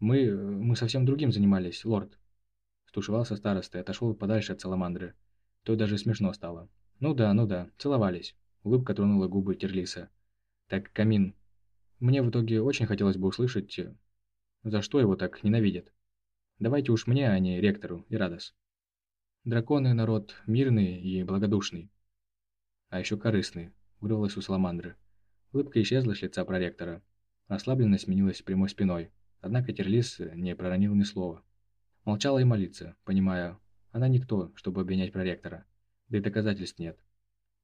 «Мы... мы совсем другим занимались, лорд». Стушевался староста и отошел подальше от Саламандры. То даже смешно стало. «Ну да, ну да, целовались». Улыбка тронула губы Терлиса. «Так, Камин, мне в итоге очень хотелось бы услышать, за что его так ненавидят. Давайте уж мне, а не ректору и Радос. Драконы народ мирный и благодушный. А еще корыстный, вырвалось у Саламандры. Улыбка исчезла с лица проректора. Расслабленность сменилась прямой спиной. Однако Терлис не проронил ни слова. Молчала и молиться, понимая, она никто, чтобы обвинять проректора. Да и доказательств нет.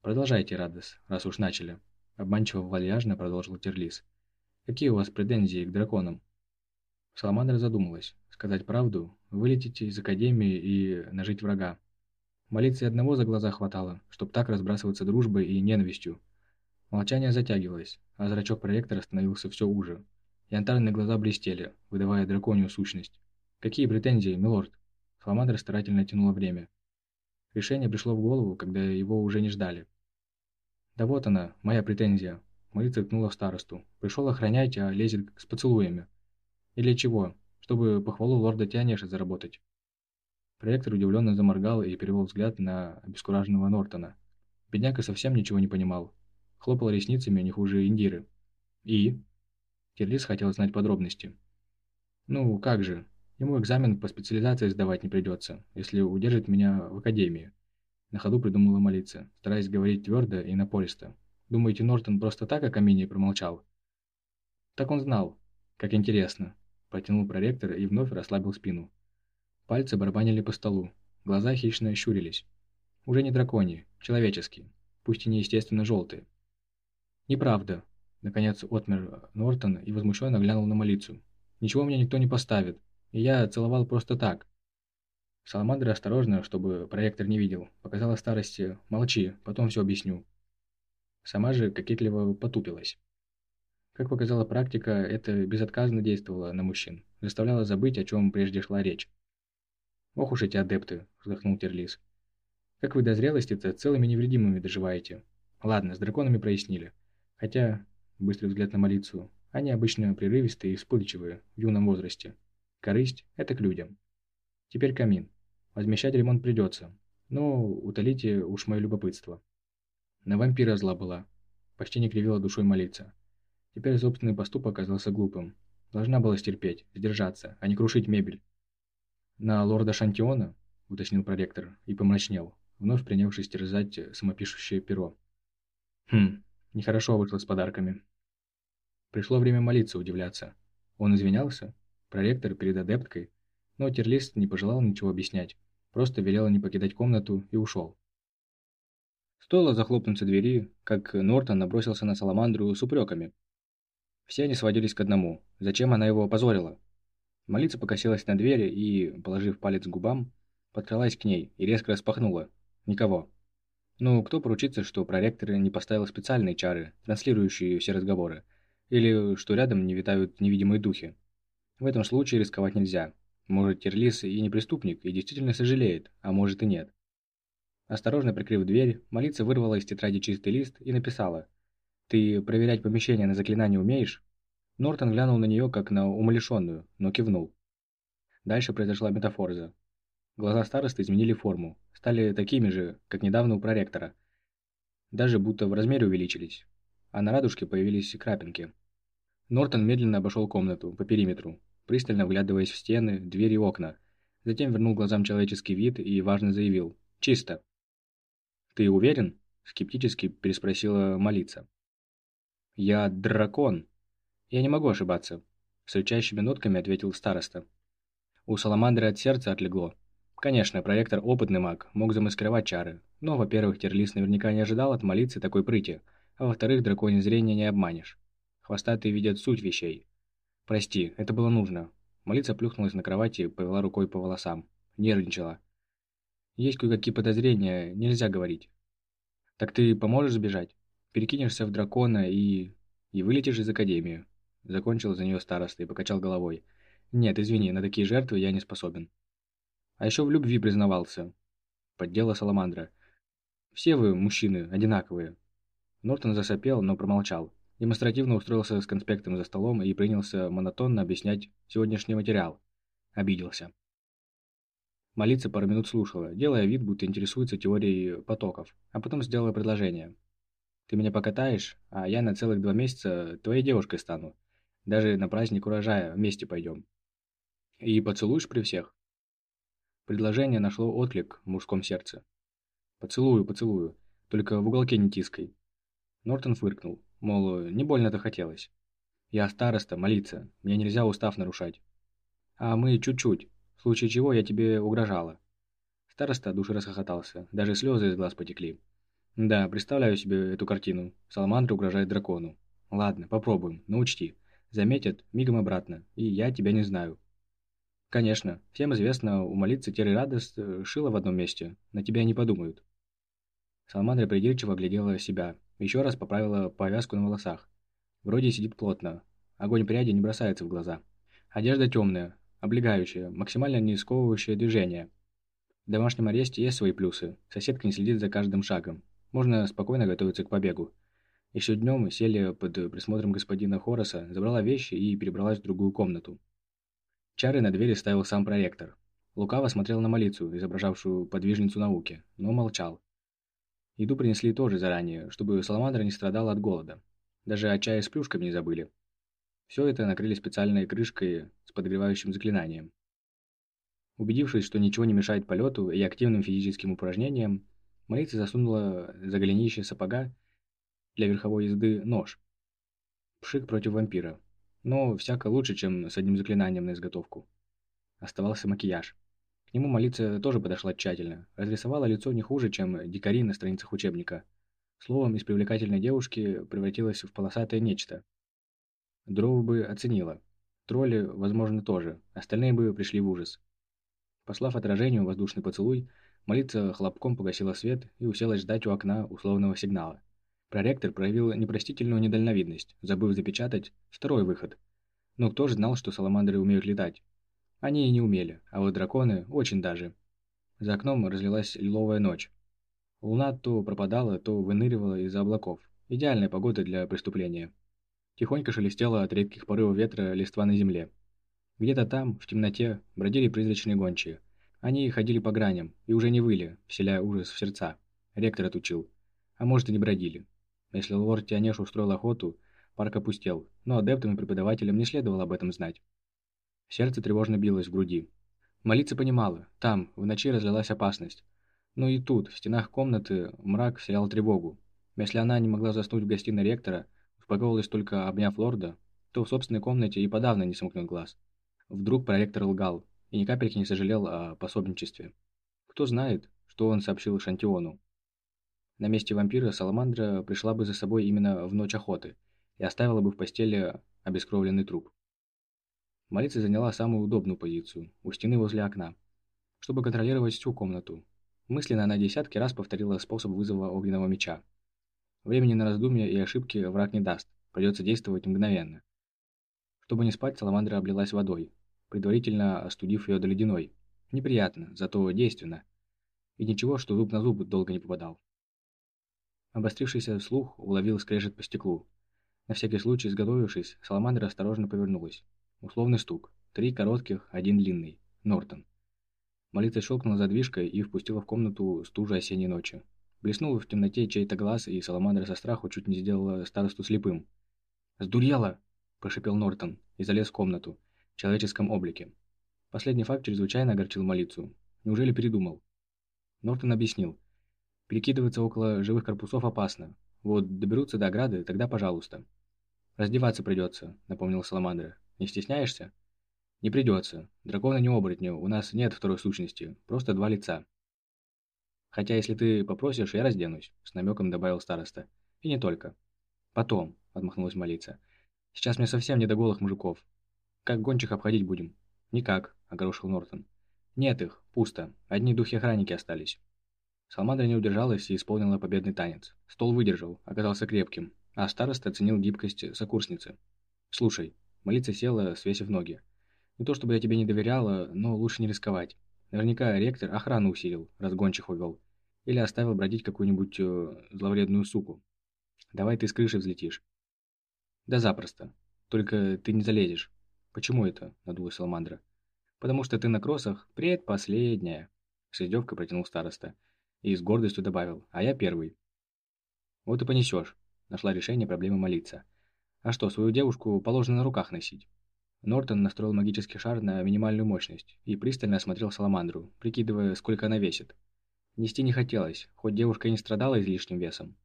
«Продолжайте, Радос, раз уж начали», — обманчиво вальяжно продолжил Терлис. «Какие у вас претензии к драконам?» Саламандра задумалась. Сказать правду, вылететь из Академии и нажить врага. Молиться одного за глаза хватало, чтоб так разбрасываться дружбой и ненавистью, Молчание затягивалось, а зрачок проектора становился все уже. Янтарные глаза блестели, выдавая драконью сущность. «Какие претензии, милорд?» Фламандр старательно тянуло время. Решение пришло в голову, когда его уже не ждали. «Да вот она, моя претензия», Молитва ткнула в старосту. «Пришел охранять, а лезет с поцелуями». «Или чего? Чтобы похвалу лорда Тианеша заработать». Проектор удивленно заморгал и перевел взгляд на обескураженного Нортона. Бедняка совсем ничего не понимал хлопал ресницами не хуже Индиры. «И?» Кирлис хотел знать подробности. «Ну, как же. Ему экзамен по специализации сдавать не придется, если удержит меня в академии». На ходу придумала молиться, стараясь говорить твердо и напористо. «Думаете, Нортон просто так о камине промолчал?» «Так он знал. Как интересно». Протянул проректор и вновь расслабил спину. Пальцы барабанили по столу, глаза хищно щурились. Уже не драконьи, человеческие. пусть и неестественно желтые. «Неправда», — наконец отмер Нортон и возмущенно глянул на молицу. «Ничего мне никто не поставит, и я целовал просто так». Саламандра осторожно, чтобы проектор не видел, показала старости «Молчи, потом все объясню». Сама же кокетливо потупилась. Как показала практика, это безотказно действовало на мужчин, заставляло забыть, о чем прежде шла речь. «Ох уж эти адепты!» – вздохнул Терлис. «Как вы до зрелости-то целыми невредимыми доживаете? Ладно, с драконами прояснили. Хотя, быстрый взгляд на молицу, они обычно прерывистые и вспыльчивые в юном возрасте. Корысть – это к людям. Теперь камин. Возмещать ремонт придется, но утолите уж мое любопытство». На вампира зла была. Почти не кривила душой молиться. Теперь собственный поступок оказался глупым. Должна была стерпеть, сдержаться, а не крушить мебель. «На лорда Шантиона?» – уточнил проректор и помрачнел, вновь принявшись терзать самопишущее перо. «Хм, нехорошо вышло с подарками». Пришло время молиться, удивляться. Он извинялся? Проректор перед адепткой? Но Терлист не пожелал ничего объяснять, просто велел не покидать комнату и ушел. Стоило захлопнуться двери, как Нортон набросился на Саламандру с упреками. Все они сводились к одному. Зачем она его опозорила? Молиться покосилась на двери и, положив палец к губам, подкралась к ней и резко распахнула. Никого. Ну, кто поручится, что проректор не поставил специальные чары, транслирующие все разговоры, или что рядом не витают невидимые духи? В этом случае рисковать нельзя. Может, Терлис и не преступник, и действительно сожалеет, а может и нет. Осторожно прикрыв дверь, молиться вырвала из тетради чистый лист и написала «Ты проверять помещение на заклинание умеешь?» Нортон глянул на нее, как на умалишенную, но кивнул. Дальше произошла метафорза. Глаза старосты изменили форму, стали такими же, как недавно у проректора. Даже будто в размере увеличились, а на радужке появились крапинки. Нортон медленно обошел комнату, по периметру, пристально вглядываясь в стены, двери и окна. Затем вернул глазам человеческий вид и важно заявил «Чисто». «Ты уверен?» – скептически переспросила молиться. «Я дракон», «Я не могу ошибаться», – с рычащими нотками ответил староста. У Саламандры от сердца отлегло. Конечно, проектор опытный маг, мог замаскировать чары, но, во-первых, Терлис наверняка не ожидал от молиться такой прыти, а во-вторых, драконье зрение не обманешь. Хвостатые видят суть вещей. «Прости, это было нужно». Молиться плюхнулась на кровати и повела рукой по волосам. Нервничала. «Есть кое-какие подозрения, нельзя говорить». «Так ты поможешь сбежать? Перекинешься в дракона и... и вылетишь из Академии?» Закончил за нее староста и покачал головой. «Нет, извини, на такие жертвы я не способен». «А еще в любви признавался». Поддела Саламандра. «Все вы, мужчины, одинаковые». Нортон засопел, но промолчал. Демонстративно устроился с конспектом за столом и принялся монотонно объяснять сегодняшний материал. Обиделся. Молиться пару минут слушала, делая вид, будто интересуется теорией потоков, а потом сделала предложение. «Ты меня покатаешь, а я на целых два месяца твоей девушкой стану. Даже на праздник урожая вместе пойдем. И поцелуешь при всех?» Предложение нашло отклик в мужском сердце. «Поцелую, поцелую, только в уголке не тискай». Нортон фыркнул, мол, не больно-то хотелось. «Я староста, молиться, мне нельзя устав нарушать». «А мы чуть-чуть, в случае чего я тебе угрожала». Староста души расхохотался, даже слезы из глаз потекли. «Да, представляю себе эту картину. Саламандра угрожает дракону. Ладно, попробуем, но учти, Заметят, мигом обратно, и я тебя не знаю. Конечно, всем известно, у молитцы Терри Радост э, шила в одном месте, на тебя не подумают. Саламандра придирчиво оглядела себя, еще раз поправила повязку на волосах. Вроде сидит плотно, огонь пряди не бросается в глаза. Одежда темная, облегающая, максимально не сковывающая движение. В домашнем аресте есть свои плюсы, соседка не следит за каждым шагом, можно спокойно готовиться к побегу. Еще днем Селия под присмотром господина Хороса забрала вещи и перебралась в другую комнату. Чары на двери ставил сам проректор. Лукаво смотрел на молицу, изображавшую подвижницу науки, но молчал. Еду принесли тоже заранее, чтобы Саламандра не страдала от голода. Даже о чае с плюшками не забыли. Все это накрыли специальной крышкой с подогревающим заклинанием. Убедившись, что ничего не мешает полету и активным физическим упражнениям, молица засунула за голенище сапога для верховой езды нож. Пшик против вампира. Но всяко лучше, чем с одним заклинанием на изготовку. Оставался макияж. К нему молиться тоже подошла тщательно. Разрисовала лицо не хуже, чем дикари на страницах учебника. Словом, из привлекательной девушки превратилась в полосатое нечто. Дрова бы оценила. Тролли, возможно, тоже. Остальные бы пришли в ужас. Послав отражению воздушный поцелуй, молиться хлопком погасила свет и уселась ждать у окна условного сигнала. Проректор проявил непростительную недальновидность, забыв запечатать второй выход. Но кто же знал, что саламандры умеют летать? Они и не умели, а вот драконы очень даже. За окном разлилась лиловая ночь. Луна то пропадала, то выныривала из-за облаков. Идеальная погода для преступления. Тихонько шелестела от редких порывов ветра листва на земле. Где-то там, в темноте, бродили призрачные гончие. Они ходили по граням и уже не выли, вселяя ужас в сердца. Ректор отучил. А может и не бродили. Если лорд Тианеш устроил охоту, парк опустел, но адептам и преподавателям не следовало об этом знать. Сердце тревожно билось в груди. Молиться понимала, там, в ночи разлилась опасность. Но и тут, в стенах комнаты, мрак вселял тревогу. Если она не могла заснуть в гостиной ректора, успокоилась только обняв лорда, то в собственной комнате и подавно не сомкнет глаз. Вдруг проректор лгал и ни капельки не сожалел о пособничестве. Кто знает, что он сообщил Шантиону. На месте вампира Саламандра пришла бы за собой именно в ночь охоты и оставила бы в постели обескровленный труп. Молица заняла самую удобную позицию, у стены возле окна, чтобы контролировать всю комнату, Мысленно она десятки раз повторила способ вызова огненного меча. Времени на раздумья и ошибки враг не даст, придется действовать мгновенно. Чтобы не спать, Саламандра облилась водой, предварительно остудив ее до ледяной. Неприятно, зато действенно. И ничего, что зуб на зуб долго не попадал. Обострившийся слух уловил скрежет по стеклу. На всякий случай, изготовившись, Саламандра осторожно повернулась. Условный стук. Три коротких, один длинный. Нортон. Молитва щелкнула задвижкой и впустила в комнату стужи осенней ночи. Блеснул в темноте чей-то глаз, и Саламандра со страху чуть не сделала старосту слепым. «Сдурела!» – прошипел Нортон и залез в комнату, в человеческом облике. Последний факт чрезвычайно огорчил молитву. Неужели передумал? Нортон объяснил. Перекидываться около живых корпусов опасно. Вот доберутся до ограды, тогда пожалуйста. «Раздеваться придется», — напомнил Саламандра. «Не стесняешься?» «Не придется. Дракона не оборотню, у нас нет второй сущности, просто два лица». «Хотя, если ты попросишь, я разденусь», — с намеком добавил староста. «И не только». «Потом», — отмахнулась молиться. «Сейчас мне совсем не до голых мужиков. Как гончих обходить будем?» «Никак», — огорошил Нортон. «Нет их, пусто. Одни духи-охранники остались». Салмандра не удержалась и исполнила победный танец. Стол выдержал, оказался крепким, а староста оценил гибкость сокурсницы. «Слушай», — молиться села, свесив ноги. Не то чтобы я тебе не доверяла, но лучше не рисковать. Наверняка ректор охрану усилил, разгончих увел. Или оставил бродить какую-нибудь э, зловредную суку. Давай ты с крыши взлетишь. Да запросто. Только ты не залезешь. Почему это? Надулась Салмандра. Потому что ты на кроссах предпоследняя. С издевкой протянул староста. И с гордостью добавил. А я первый. Вот и понесешь. Нашла решение проблемы молиться. А что, свою девушку положено на руках носить? Нортон настроил магический шар на минимальную мощность и пристально осмотрел Саламандру, прикидывая, сколько она весит. Нести не хотелось, хоть девушка и не страдала излишним весом.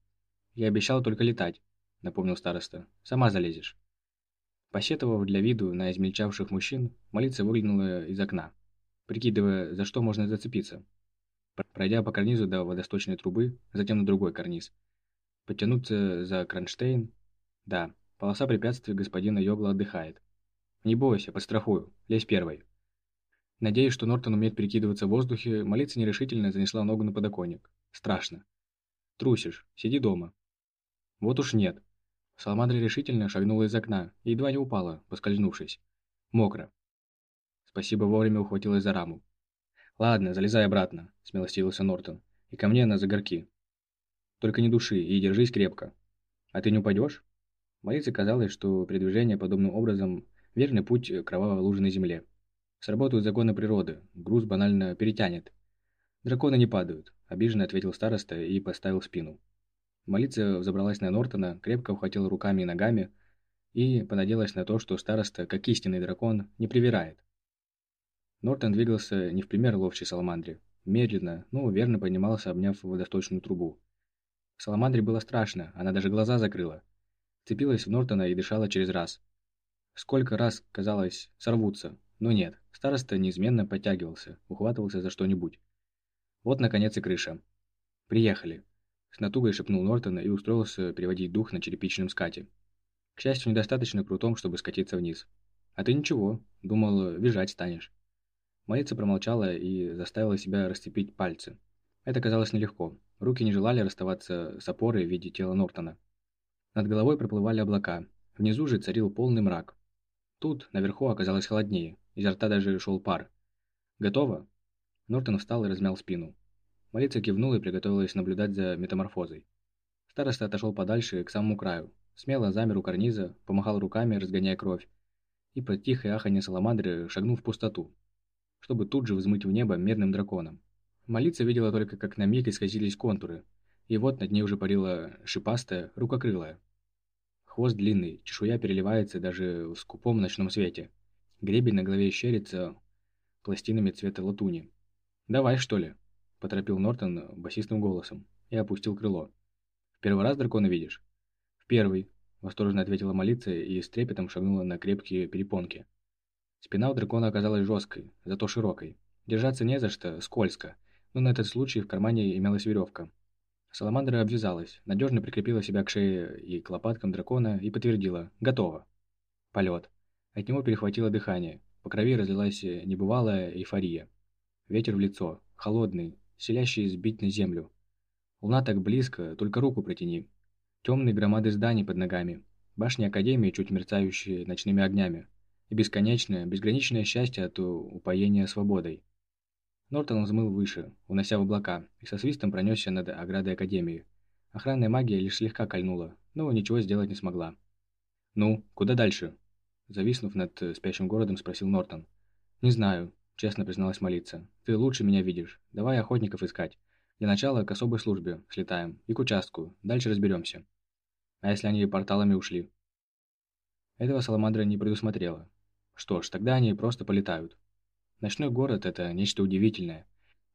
«Я обещал только летать», — напомнил староста. «Сама залезешь». Посетовав для виду на измельчавших мужчин, молиться выглянула из окна, прикидывая, за что можно зацепиться. Пройдя по карнизу до водосточной трубы, затем на другой карниз. Подтянуться за кронштейн. Да, полоса препятствий господина Йогла отдыхает. «Не бойся, подстрахую. Лезь первой». Надеясь, что Нортон умеет перекидываться в воздухе, молиться нерешительно занесла ногу на подоконник. Страшно. Трусишь. Сиди дома. Вот уж нет. Саламандра решительно шагнула из окна и едва не упала, поскользнувшись. Мокро. Спасибо вовремя ухватилась за раму. «Ладно, залезай обратно», — смилостивился Нортон. «И ко мне на загорки. Только не души и держись крепко. А ты не упадешь?» Молице казалось, что передвижение подобным образом Верный путь к на земле. Сработают законы природы, груз банально перетянет. Драконы не падают, обиженно ответил староста и поставил спину. Молиться взобралась на Нортона, крепко ухватила руками и ногами и понадеялась на то, что староста, как истинный дракон, не привирает. Нортон двигался не в пример ловчей Саламандре. Медленно, но верно поднимался, обняв водосточную трубу. Саламандре было страшно, она даже глаза закрыла. Цепилась в Нортона и дышала через раз. Сколько раз, казалось, сорвутся, но нет, староста неизменно подтягивался, ухватывался за что-нибудь. Вот, наконец, и крыша. Приехали. С натугой шепнул Нортон и устроился переводить дух на черепичном скате. К счастью, недостаточно крутом, чтобы скатиться вниз. А ты ничего, думал, визжать станешь. Молиться промолчала и заставила себя расцепить пальцы. Это казалось нелегко. Руки не желали расставаться с опорой в виде тела Нортона. Над головой проплывали облака. Внизу же царил полный мрак. Тут, наверху, оказалось холоднее. Изо рта даже шел пар. «Готово?» Нортон встал и размял спину. Молиться кивнула и приготовилась наблюдать за метаморфозой. Староста отошел подальше, к самому краю. Смело замер у карниза, помахал руками, разгоняя кровь. И под тихое аханье саламандры шагнул в пустоту, чтобы тут же взмыть в небо медным драконом. Молиться видела только, как на миг исказились контуры, и вот над ней уже парила шипастая, рукокрылая. Хвост длинный, чешуя переливается даже в скупом ночном свете. Гребень на голове щерится пластинами цвета латуни. «Давай, что ли?» – поторопил Нортон басистым голосом и опустил крыло. «В первый раз дракона видишь?» «В первый», – восторженно ответила молиться и с трепетом шагнула на крепкие перепонки. Спина у дракона оказалась жесткой, зато широкой. Держаться не за что, скользко, но на этот случай в кармане имелась веревка. Саламандра обвязалась, надежно прикрепила себя к шее и к лопаткам дракона и подтвердила «Готово». Полет. От него перехватило дыхание, по крови разлилась небывалая эйфория. Ветер в лицо, холодный, селящий сбить на землю. Луна так близко, только руку протяни. Темные громады зданий под ногами, башни Академии, чуть мерцающие ночными огнями, и бесконечное, безграничное счастье от упоения свободой. Нортон взмыл выше, унося в облака, и со свистом пронесся над оградой Академии. Охранная магия лишь слегка кольнула, но ничего сделать не смогла. «Ну, куда дальше?» Зависнув над спящим городом, спросил Нортон. «Не знаю», — честно призналась молиться. «Ты лучше меня видишь. Давай охотников искать. Для начала к особой службе слетаем и к участку. Дальше разберемся. А если они порталами ушли?» Этого Саламандра не предусмотрела. Что ж, тогда они просто полетают. Ночной город – это нечто удивительное.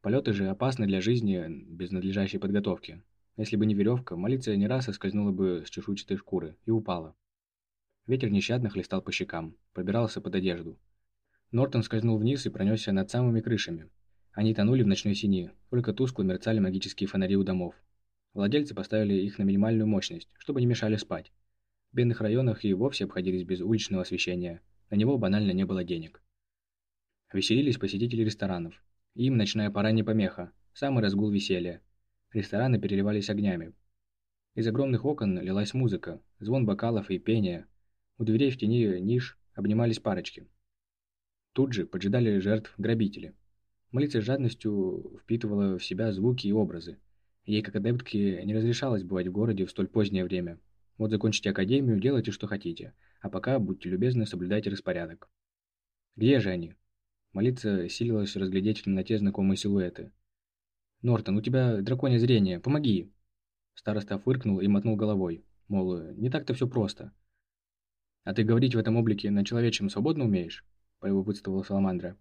Полеты же опасны для жизни без надлежащей подготовки. Если бы не веревка, молиться не раз соскользнула бы с чешуйчатой шкуры и упала. Ветер нещадно хлестал по щекам, пробирался под одежду. Нортон скользнул вниз и пронесся над самыми крышами. Они тонули в ночной сини, только тускло мерцали магические фонари у домов. Владельцы поставили их на минимальную мощность, чтобы не мешали спать. В бедных районах и вовсе обходились без уличного освещения, на него банально не было денег. Веселились посетители ресторанов. Им ночная пора не помеха, самый разгул веселья. Рестораны переливались огнями. Из огромных окон лилась музыка, звон бокалов и пение. У дверей в тени ниш обнимались парочки. Тут же поджидали жертв грабители. Молиться с жадностью впитывала в себя звуки и образы. Ей, как адептке, не разрешалось бывать в городе в столь позднее время. Вот закончите академию, делайте, что хотите, а пока, будьте любезны, соблюдайте распорядок. Где же они? Молиться силилась разглядеть в темноте знакомые силуэты. «Нортон, у тебя драконье зрение, помоги!» Староста фыркнул и мотнул головой, мол, не так-то все просто. «А ты говорить в этом облике на человечьем свободно умеешь?» – полюбопытствовала Саламандра.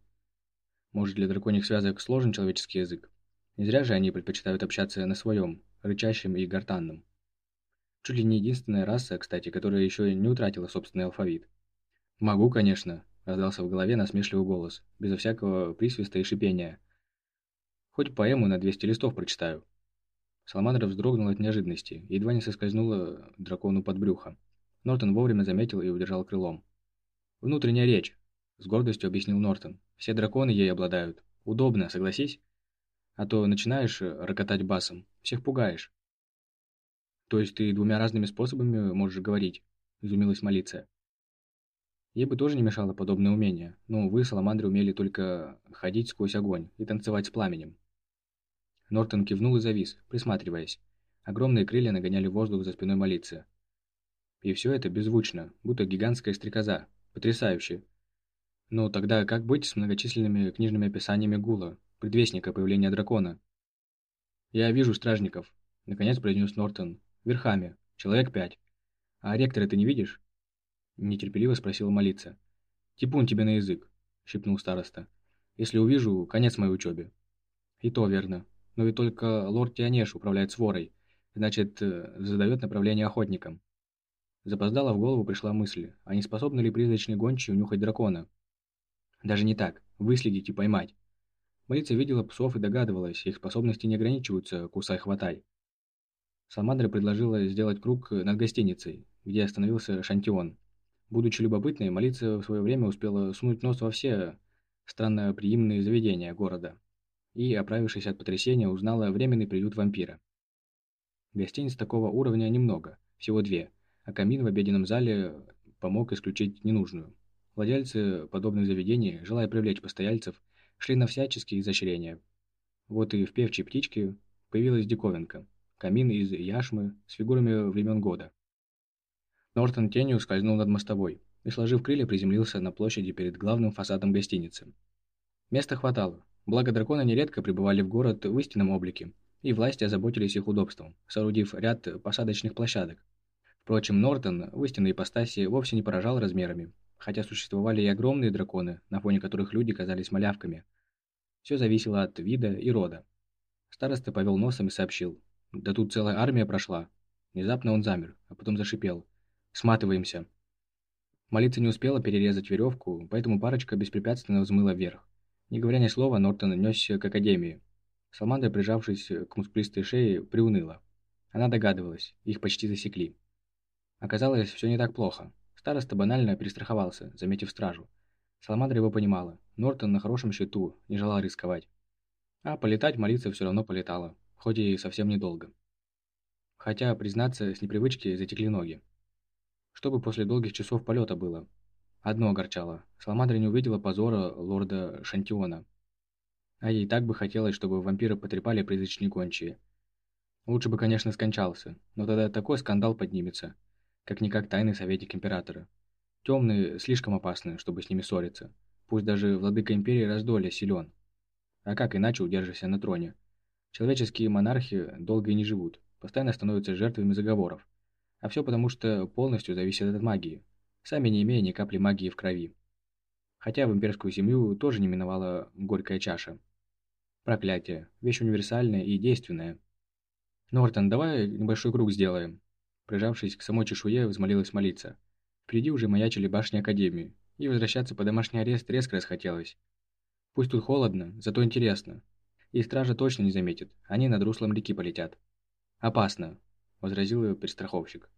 «Может, для драконьих связок сложен человеческий язык? Не зря же они предпочитают общаться на своем, рычащем и гортанном. Чуть ли не единственная раса, кстати, которая еще не утратила собственный алфавит. Могу, конечно, Раздался в голове насмешливый голос, безо всякого присвиста и шипения. «Хоть поэму на 200 листов прочитаю». Саламандра вздрогнула от неожиданности едва не соскользнула дракону под брюхо. Нортон вовремя заметил и удержал крылом. «Внутренняя речь», — с гордостью объяснил Нортон. «Все драконы ей обладают. Удобно, согласись? А то начинаешь рокотать басом, всех пугаешь». «То есть ты двумя разными способами можешь говорить?» – изумилась Малиция. Ей бы тоже не мешало подобное умение, но, увы, саламандры умели только ходить сквозь огонь и танцевать с пламенем. Нортон кивнул и завис, присматриваясь. Огромные крылья нагоняли воздух за спиной молиться. И все это беззвучно, будто гигантская стрекоза. Потрясающе. Но тогда как быть с многочисленными книжными описаниями Гула, предвестника появления дракона? «Я вижу стражников», — наконец произнес Нортон. «Верхами. Человек пять. А ректора ты не видишь?» Нетерпеливо спросила молиться. «Типун тебе на язык», — шепнул староста. «Если увижу, конец моей учебе». «И то верно. Но ведь только лорд Тионеш управляет сворой, значит, э, задает направление охотникам». Запоздала в голову пришла мысль, а не способны ли призрачные гончие унюхать дракона? Даже не так, выследить и поймать. Молица видела псов и догадывалась, их способности не ограничиваются «кусай-хватай». Саламандра предложила сделать круг над гостиницей, где остановился Шантион. Будучи любопытной, молиться в свое время успела сунуть нос во все странноприимные заведения города и, оправившись от потрясения, узнала временный приют вампира. Гостиниц такого уровня немного, всего две, а камин в обеденном зале помог исключить ненужную. Владельцы подобных заведений, желая привлечь постояльцев, шли на всяческие изощрения. Вот и в певчей птичке появилась диковинка – камин из яшмы с фигурами времен года. Нортон тенью скользнул над мостовой и, сложив крылья, приземлился на площади перед главным фасадом гостиницы. Места хватало, благо драконы нередко прибывали в город в истинном облике, и власти озаботились их удобством, соорудив ряд посадочных площадок. Впрочем, Нортон в истинной ипостаси вовсе не поражал размерами, хотя существовали и огромные драконы, на фоне которых люди казались малявками. Все зависело от вида и рода. Староста повел носом и сообщил. «Да тут целая армия прошла». Внезапно он замер, а потом зашипел. Сматываемся. Молиться не успела перерезать веревку, поэтому парочка беспрепятственно взмыла вверх. Не говоря ни слова, Нортон несся к академии. Салмандра, прижавшись к мускулистой шее, приуныла. Она догадывалась, их почти засекли. Оказалось, все не так плохо. Староста банально перестраховался, заметив стражу. Саламандра его понимала. Нортон на хорошем счету, не желал рисковать. А полетать молиться все равно полетала, хоть и совсем недолго. Хотя, признаться, с непривычки затекли ноги. Чтобы после долгих часов полета было. Одно огорчало. Саламандра не увидела позора лорда Шантиона. А ей так бы хотелось, чтобы вампиры потрепали призрачные гончие. Лучше бы, конечно, скончался, но тогда такой скандал поднимется. Как-никак тайный советник императора. Темные слишком опасны, чтобы с ними ссориться. Пусть даже владыка империи раздолье силен. А как иначе удержишься на троне? Человеческие монархи долго и не живут, постоянно становятся жертвами заговоров. А все потому, что полностью зависит от магии, сами не имея ни капли магии в крови. Хотя в имперскую семью тоже не миновала горькая чаша. Проклятие. Вещь универсальная и действенная. «Нортон, давай небольшой круг сделаем». Прижавшись к самой чешуе, взмолилась молиться. Впереди уже маячили башни Академии, и возвращаться по домашний арест резко расхотелось. Пусть тут холодно, зато интересно. И стража точно не заметит, они над руслом реки полетят. «Опасно», — возразил ее перестраховщик.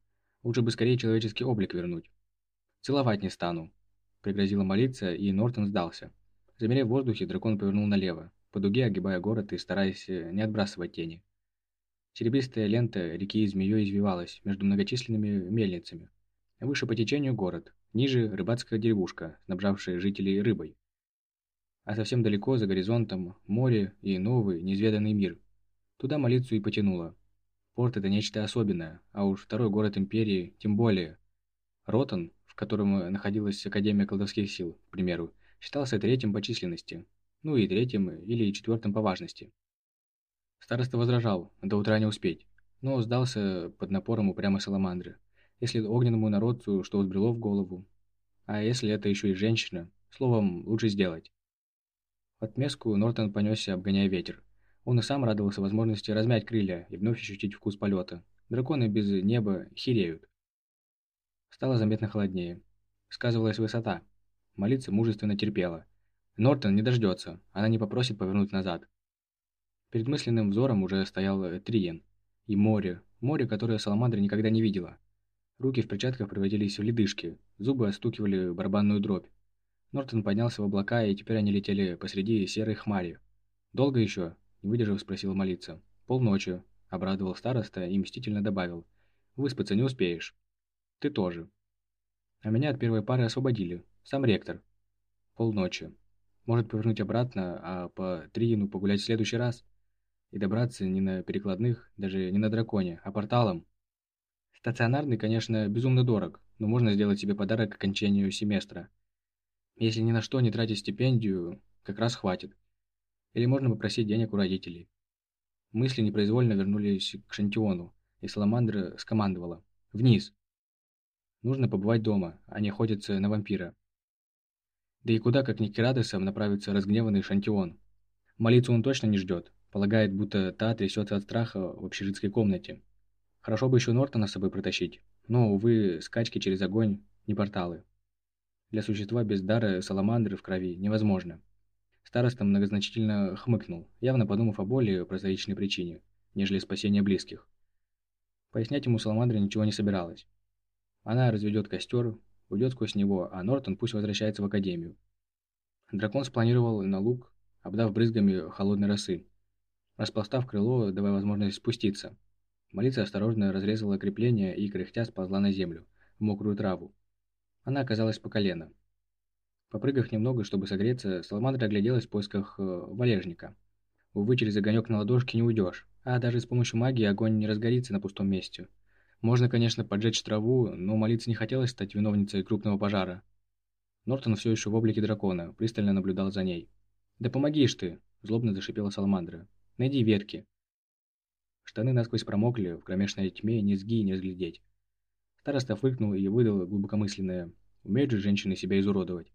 Лучше бы скорее человеческий облик вернуть. Целовать не стану. Пригрозила молиться, и Нортон сдался. Замерев в воздухе, дракон повернул налево, по дуге огибая город и стараясь э, не отбрасывать тени. Серебристая лента реки змеей извивалась между многочисленными мельницами. Выше по течению город, ниже рыбацкая деревушка, снабжавшая жителей рыбой. А совсем далеко, за горизонтом, море и новый, неизведанный мир. Туда молиться и потянуло, Порт – это нечто особенное, а уж второй город Империи тем более. Ротан, в котором находилась Академия колдовских сил, к примеру, считался третьим по численности, ну и третьим или четвертым по важности. Староста возражал, до утра не успеть, но сдался под напором упрямой саламандры. Если огненному народцу что взбрело в голову, а если это еще и женщина, словом, лучше сделать. В отместку Нортон понесся, обгоняя ветер. Он и сам радовался возможности размять крылья и вновь ощутить вкус полета. Драконы без неба хереют. Стало заметно холоднее. Сказывалась высота. Молиться мужественно терпела. Нортон не дождется, она не попросит повернуть назад. Перед мысленным взором уже стоял Триен. И море. Море, которое Саламандра никогда не видела. Руки в перчатках превратились в ледышки, зубы остукивали барабанную дробь. Нортон поднялся в облака, и теперь они летели посреди серой хмари. «Долго еще?» Не выдержав, спросил молиться. «Полночи», — обрадовал староста и мстительно добавил. «Выспаться не успеешь». «Ты тоже». А меня от первой пары освободили. Сам ректор. Полночи. Может повернуть обратно, а по Триину погулять в следующий раз? И добраться не на перекладных, даже не на драконе, а порталом? Стационарный, конечно, безумно дорог, но можно сделать себе подарок к окончанию семестра. Если ни на что не тратить стипендию, как раз хватит. Или можно попросить денег у родителей. Мысли непроизвольно вернулись к Шантиону, и Саламандра скомандовала. «Вниз!» Нужно побывать дома, а не охотиться на вампира. Да и куда, как ни к Керадесам, направится разгневанный Шантион. Молиться он точно не ждет, полагает, будто та трясется от страха в общежитской комнате. Хорошо бы еще Нортона с собой протащить, но, увы, скачки через огонь не порталы. Для существа без дара саламандры в крови невозможно. Староста многозначительно хмыкнул, явно подумав о более прозаичной причине, нежели спасение близких. Пояснять ему Саламандра ничего не собиралась. Она разведет костер, уйдет сквозь него, а Нортон пусть возвращается в Академию. Дракон спланировал на луг, обдав брызгами холодной росы, распластав крыло, давая возможность спуститься. Молица осторожно разрезала крепление и, кряхтя, сползла на землю, в мокрую траву. Она оказалась по колено. Попрыгав немного, чтобы согреться, Саламандра огляделась в поисках э, валежника. Увы, через огонек на ладошке не уйдешь, а даже с помощью магии огонь не разгорится на пустом месте. Можно, конечно, поджечь траву, но молиться не хотелось стать виновницей крупного пожара. Нортон все еще в облике дракона, пристально наблюдал за ней. «Да помогишь ты!» – злобно зашипела Саламандра. «Найди ветки!» Штаны насквозь промокли, в кромешной тьме низги не разглядеть. Староста фыркнул и выдал глубокомысленное «Умеют же женщины себя изуродовать!»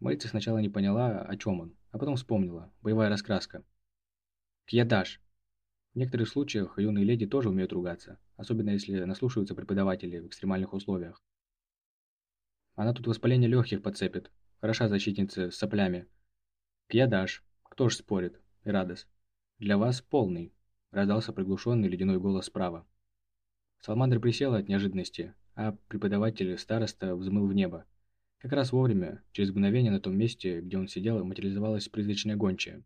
Молиться сначала не поняла, о чем он, а потом вспомнила. Боевая раскраска. Кьядаш. В некоторых случаях юные леди тоже умеют ругаться, особенно если наслушаются преподавателей в экстремальных условиях. Она тут воспаление легких подцепит. Хороша защитница с соплями. Кьядаш. Кто ж спорит? Ирадос. Для вас полный. Раздался приглушенный ледяной голос справа. Салмандра присела от неожиданности, а преподаватель староста взмыл в небо. Как раз вовремя, через мгновение на том месте, где он сидел, материализовалась призрачная гончая.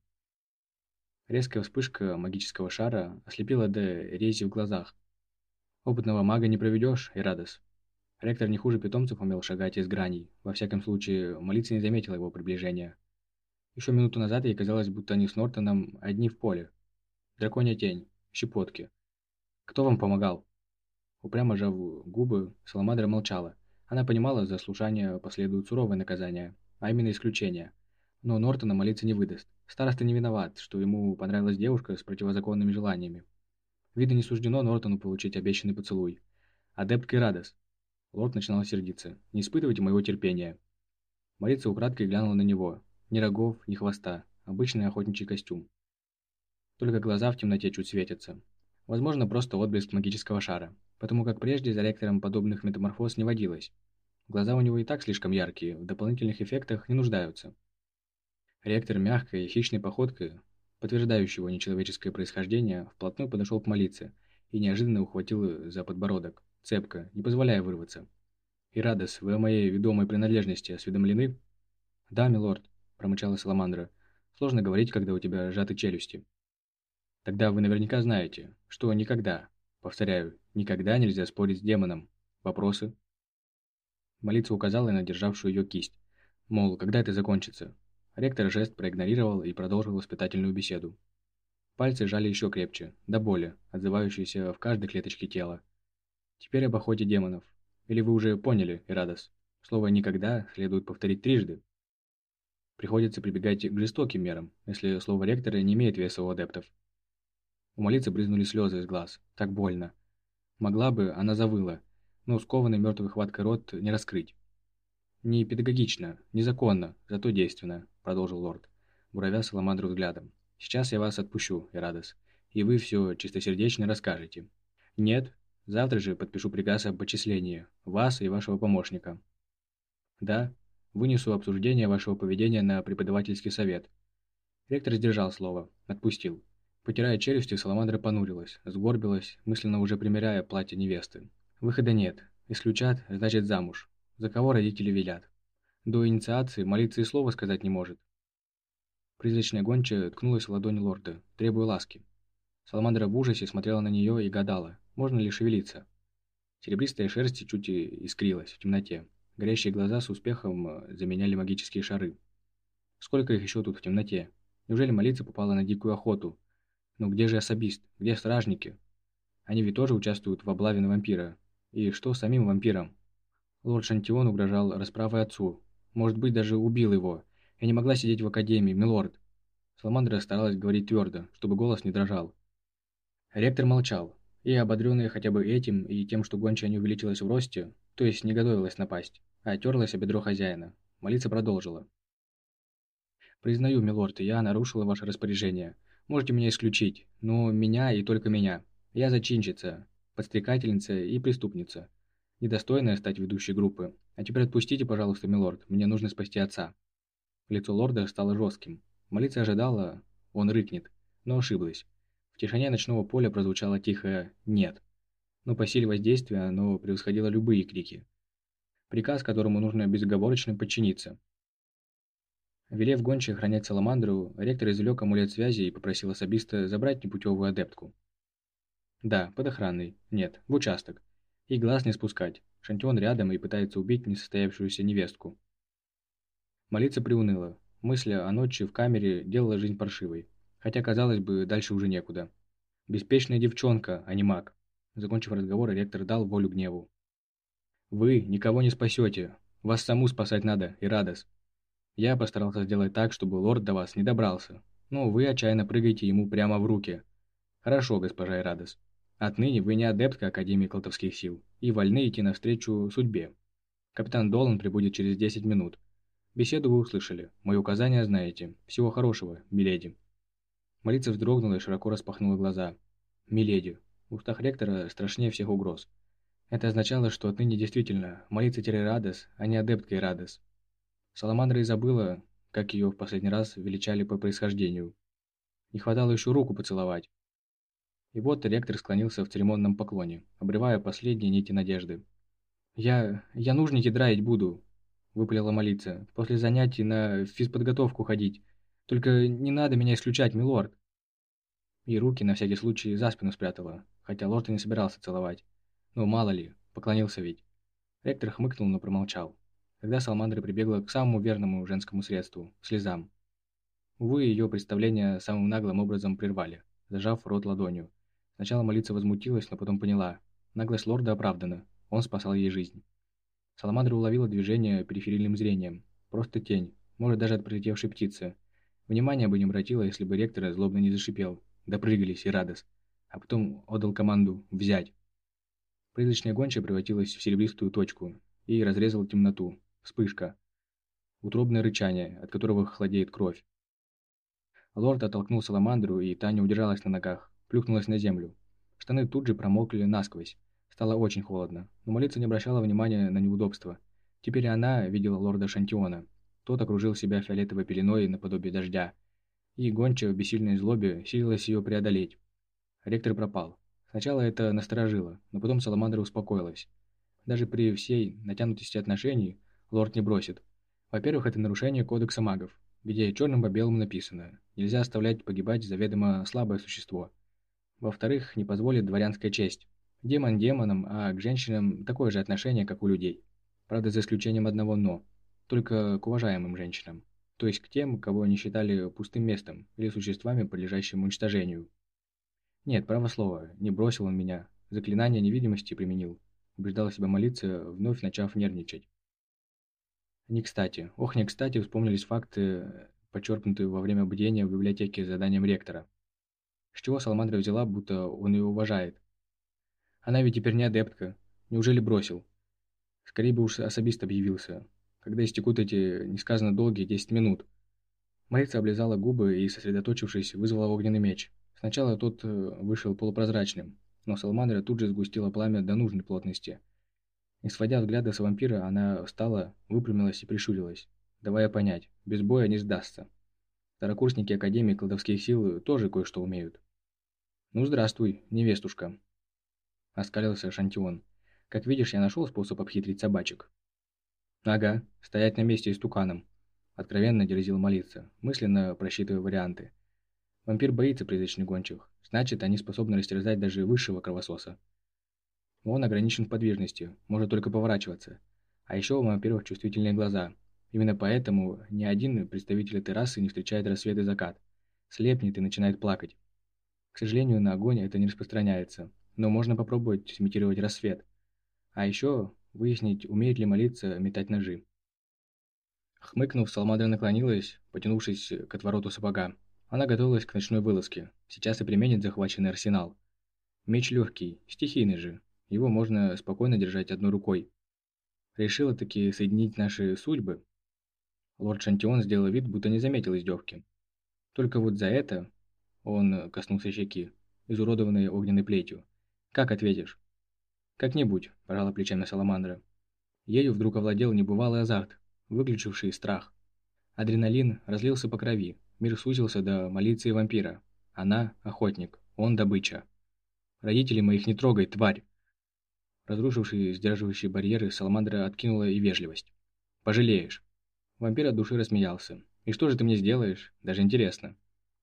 Резкая вспышка магического шара ослепила до рези в глазах. Опытного мага не проведешь, Ирадос. Ректор не хуже питомцев умел шагать из граней. Во всяком случае, молиться не заметила его приближения. Еще минуту назад ей казалось, будто они с Нортоном одни в поле. Драконья тень, щепотки. Кто вам помогал? Упрямо жав губы, Саламандра молчала. Она понимала, за слушание последует суровое наказание, а именно исключение. Но Нортона молиться не выдаст. Староста не виноват, что ему понравилась девушка с противозаконными желаниями. Видно, не суждено Нортону получить обещанный поцелуй. Адепт Кирадос. Лорд начинал сердиться. «Не испытывайте моего терпения». Марица украдкой глянула на него. Ни рогов, ни хвоста. Обычный охотничий костюм. Только глаза в темноте чуть светятся. Возможно, просто отблеск магического шара, потому как прежде за ректором подобных метаморфоз не водилось. Глаза у него и так слишком яркие, в дополнительных эффектах не нуждаются. Ректор мягкой, хищной походкой, подтверждающей его нечеловеческое происхождение, вплотную подошел к молиться и неожиданно ухватил за подбородок, цепко, не позволяя вырваться. «Ирадос, вы о моей ведомой принадлежности осведомлены?» «Да, милорд», – промычала Саламандра. «Сложно говорить, когда у тебя сжаты челюсти». «Тогда вы наверняка знаете, что никогда, повторяю, никогда нельзя спорить с демоном. Вопросы?» Молиться указала на державшую ее кисть. Мол, когда это закончится? Ректор жест проигнорировал и продолжил воспитательную беседу. Пальцы жали еще крепче, до боли, отзывающейся в каждой клеточке тела. Теперь об охоте демонов. Или вы уже поняли, Ирадос? Слово «никогда» следует повторить трижды. Приходится прибегать к жестоким мерам, если слово ректора не имеет веса у адептов. У молицы брызнули слезы из глаз. Так больно. Могла бы, она завыла, но скованный мертвой хваткой рот не раскрыть. «Не педагогично, незаконно, зато действенно», – продолжил лорд, буравя Саламандру взглядом. «Сейчас я вас отпущу, Эрадос, и вы все чистосердечно расскажете. Нет, завтра же подпишу приказ об отчислении, вас и вашего помощника. Да, вынесу обсуждение вашего поведения на преподавательский совет». Ректор сдержал слово, отпустил. Потирая челюсти, Саламандра понурилась, сгорбилась, мысленно уже примеряя платье невесты. Выхода нет. Исключат, значит замуж за кого родители велят. До инициации молиться и слова сказать не может. Призрачная гончая ткнулась в ладонь лорда, требуя ласки. Саламандра в ужасе смотрела на нее и гадала, можно ли шевелиться. Серебристая шерсть чуть искрилась в темноте. Горящие глаза с успехом э, заменяли магические шары. Сколько их еще тут в темноте? Неужели молиться попала на дикую охоту? Ну где же особист? Где стражники? Они ведь тоже участвуют в облаве на вампира. И что с самим вампиром? Лорд Шантион угрожал расправой отцу. Может быть, даже убил его. Я не могла сидеть в академии, милорд. Саламандра старалась говорить твердо, чтобы голос не дрожал. Ректор молчал, и, ободренная хотя бы этим и тем, что гончая не увеличилась в росте, то есть не готовилась напасть, а терлась о бедро хозяина, молиться продолжила. «Признаю, милорд, я нарушила ваше распоряжение. Можете меня исключить, но меня и только меня. Я зачинщица, подстрекательница и преступница недостойная стать ведущей группы. А теперь отпустите, пожалуйста, милорд, мне нужно спасти отца». Лицо лорда стало жестким. Молиться ожидала, он рыкнет, но ошиблась. В тишине ночного поля прозвучало тихое «нет». Но по силе воздействия оно превосходило любые крики. Приказ, которому нужно безоговорочно подчиниться. Велев гонче охранять Саламандру, ректор извлек амулет связи и попросил особиста забрать непутевую адептку. Да, под охраной. Нет, в участок. И глаз не спускать. Шантион рядом и пытается убить несостоявшуюся невестку. Молиться приуныла. Мысль о ночи в камере делала жизнь паршивой. Хотя, казалось бы, дальше уже некуда. Беспечная девчонка, а не маг. Закончив разговор, ректор дал волю гневу. «Вы никого не спасете. Вас саму спасать надо, и радость. Я постарался сделать так, чтобы лорд до вас не добрался. Но вы отчаянно прыгаете ему прямо в руки. Хорошо, госпожа Ирадос. Отныне вы не адептка Академии Колдовских сил и вольны идти навстречу судьбе. Капитан Долан прибудет через 10 минут. Беседу вы услышали. Мои указания знаете. Всего хорошего, миледи. Молиться вздрогнула и широко распахнула глаза. «Миледи». Устах ректора страшнее всех угроз. Это означало, что отныне действительно молиться Радес, а не адепткой Радес. Саламандра и забыла, как ее в последний раз величали по происхождению. Не хватало еще руку поцеловать. И вот ректор склонился в церемонном поклоне, обрывая последние нити надежды. «Я... я нужники драить буду», — выпалила молиться. «После занятий на физподготовку ходить. Только не надо меня исключать, милорд!» И руки на всякий случай за спину спрятала, хотя лорд и не собирался целовать. Ну, мало ли, поклонился ведь. Ректор хмыкнул, но промолчал. Тогда Салмандра прибегла к самому верному женскому средству – слезам. Увы, ее представление самым наглым образом прервали, зажав рот ладонью. Сначала молиться возмутилась, но потом поняла. Наглость лорда оправдана, он спасал ей жизнь. Саламандра уловила движение периферийным зрением. Просто тень, может даже от прилетевшей птицы. Внимания бы не обратила, если бы ректор злобно не зашипел. Допрыгались и радость. А потом отдал команду «взять». Призрачная гончая превратилась в серебристую точку и разрезала темноту. Вспышка. Утробное рычание, от которого холодеет кровь. Лорд оттолкнул Саламандру, и Таня удержалась на ногах, плюхнулась на землю. Штаны тут же промокли насквозь. Стало очень холодно, но молиться не обращала внимания на неудобства. Теперь она видела лорда Шантиона. Тот окружил себя фиолетовой пеленой наподобие дождя. И гонча в бессильной злобе силилась ее преодолеть. Ректор пропал. Сначала это насторожило, но потом Саламандра успокоилась. Даже при всей натянутости отношений лорд не бросит. Во-первых, это нарушение кодекса магов, где черным по белому написано «Нельзя оставлять погибать заведомо слабое существо». Во-вторых, не позволит дворянская честь. Демон демоном, а к женщинам такое же отношение, как у людей. Правда, за исключением одного «но» только к уважаемым женщинам, то есть к тем, кого они считали пустым местом или существами, подлежащим уничтожению. Нет, право слово, не бросил он меня, заклинание невидимости применил, убеждал себя молиться, вновь начав нервничать. Не кстати, ох, не кстати вспомнились факты, подчеркнутые во время бдения в библиотеке заданием ректора. С чего Саламандра взяла, будто он ее уважает? Она ведь теперь не адептка. Неужели бросил? Скорее бы уж особист объявился, когда истекут эти несказанно долгие 10 минут. Марица облизала губы и, сосредоточившись, вызвала огненный меч. Сначала тот э, вышел полупрозрачным, но Саламандра тут же сгустила пламя до нужной плотности. Не сводя взгляда с вампира, она встала, выпрямилась и прищурилась, давая понять, без боя не сдастся. Второкурсники Академии колдовских сил тоже кое-что умеют. «Ну, здравствуй, невестушка», — оскалился Шантион. «Как видишь, я нашел способ обхитрить собачек». «Ага, стоять на месте истуканом», – откровенно дерзил молиться, мысленно просчитывая варианты. Вампир боится призрачных гончих, значит, они способны растерзать даже высшего кровососа. Он ограничен в подвижности, может только поворачиваться. А еще у вампиров чувствительные глаза. Именно поэтому ни один представитель этой расы не встречает рассвет и закат. Слепнет и начинает плакать. К сожалению, на огонь это не распространяется, но можно попробовать сымитировать рассвет. А еще выяснить, умеет ли молиться метать ножи. Хмыкнув, Салмадра наклонилась, потянувшись к отвороту сапога. Она готовилась к ночной вылазке. Сейчас и применит захваченный арсенал. Меч легкий, стихийный же. Его можно спокойно держать одной рукой. Решила таки соединить наши судьбы. Лорд Шантион сделал вид, будто не заметил издевки. Только вот за это, он коснулся щеки, изуродованной огненной плетью. Как ответишь? «Как-нибудь», – пожала плечами Саламандра. Ею вдруг овладел небывалый азарт, выключивший страх. Адреналин разлился по крови, мир сузился до молиции вампира. Она – охотник, он – добыча. «Родителей моих не трогай, тварь!» Разрушивший сдерживающие барьеры, Саламандра откинула и вежливость. «Пожалеешь». Вампир от души рассмеялся. «И что же ты мне сделаешь? Даже интересно».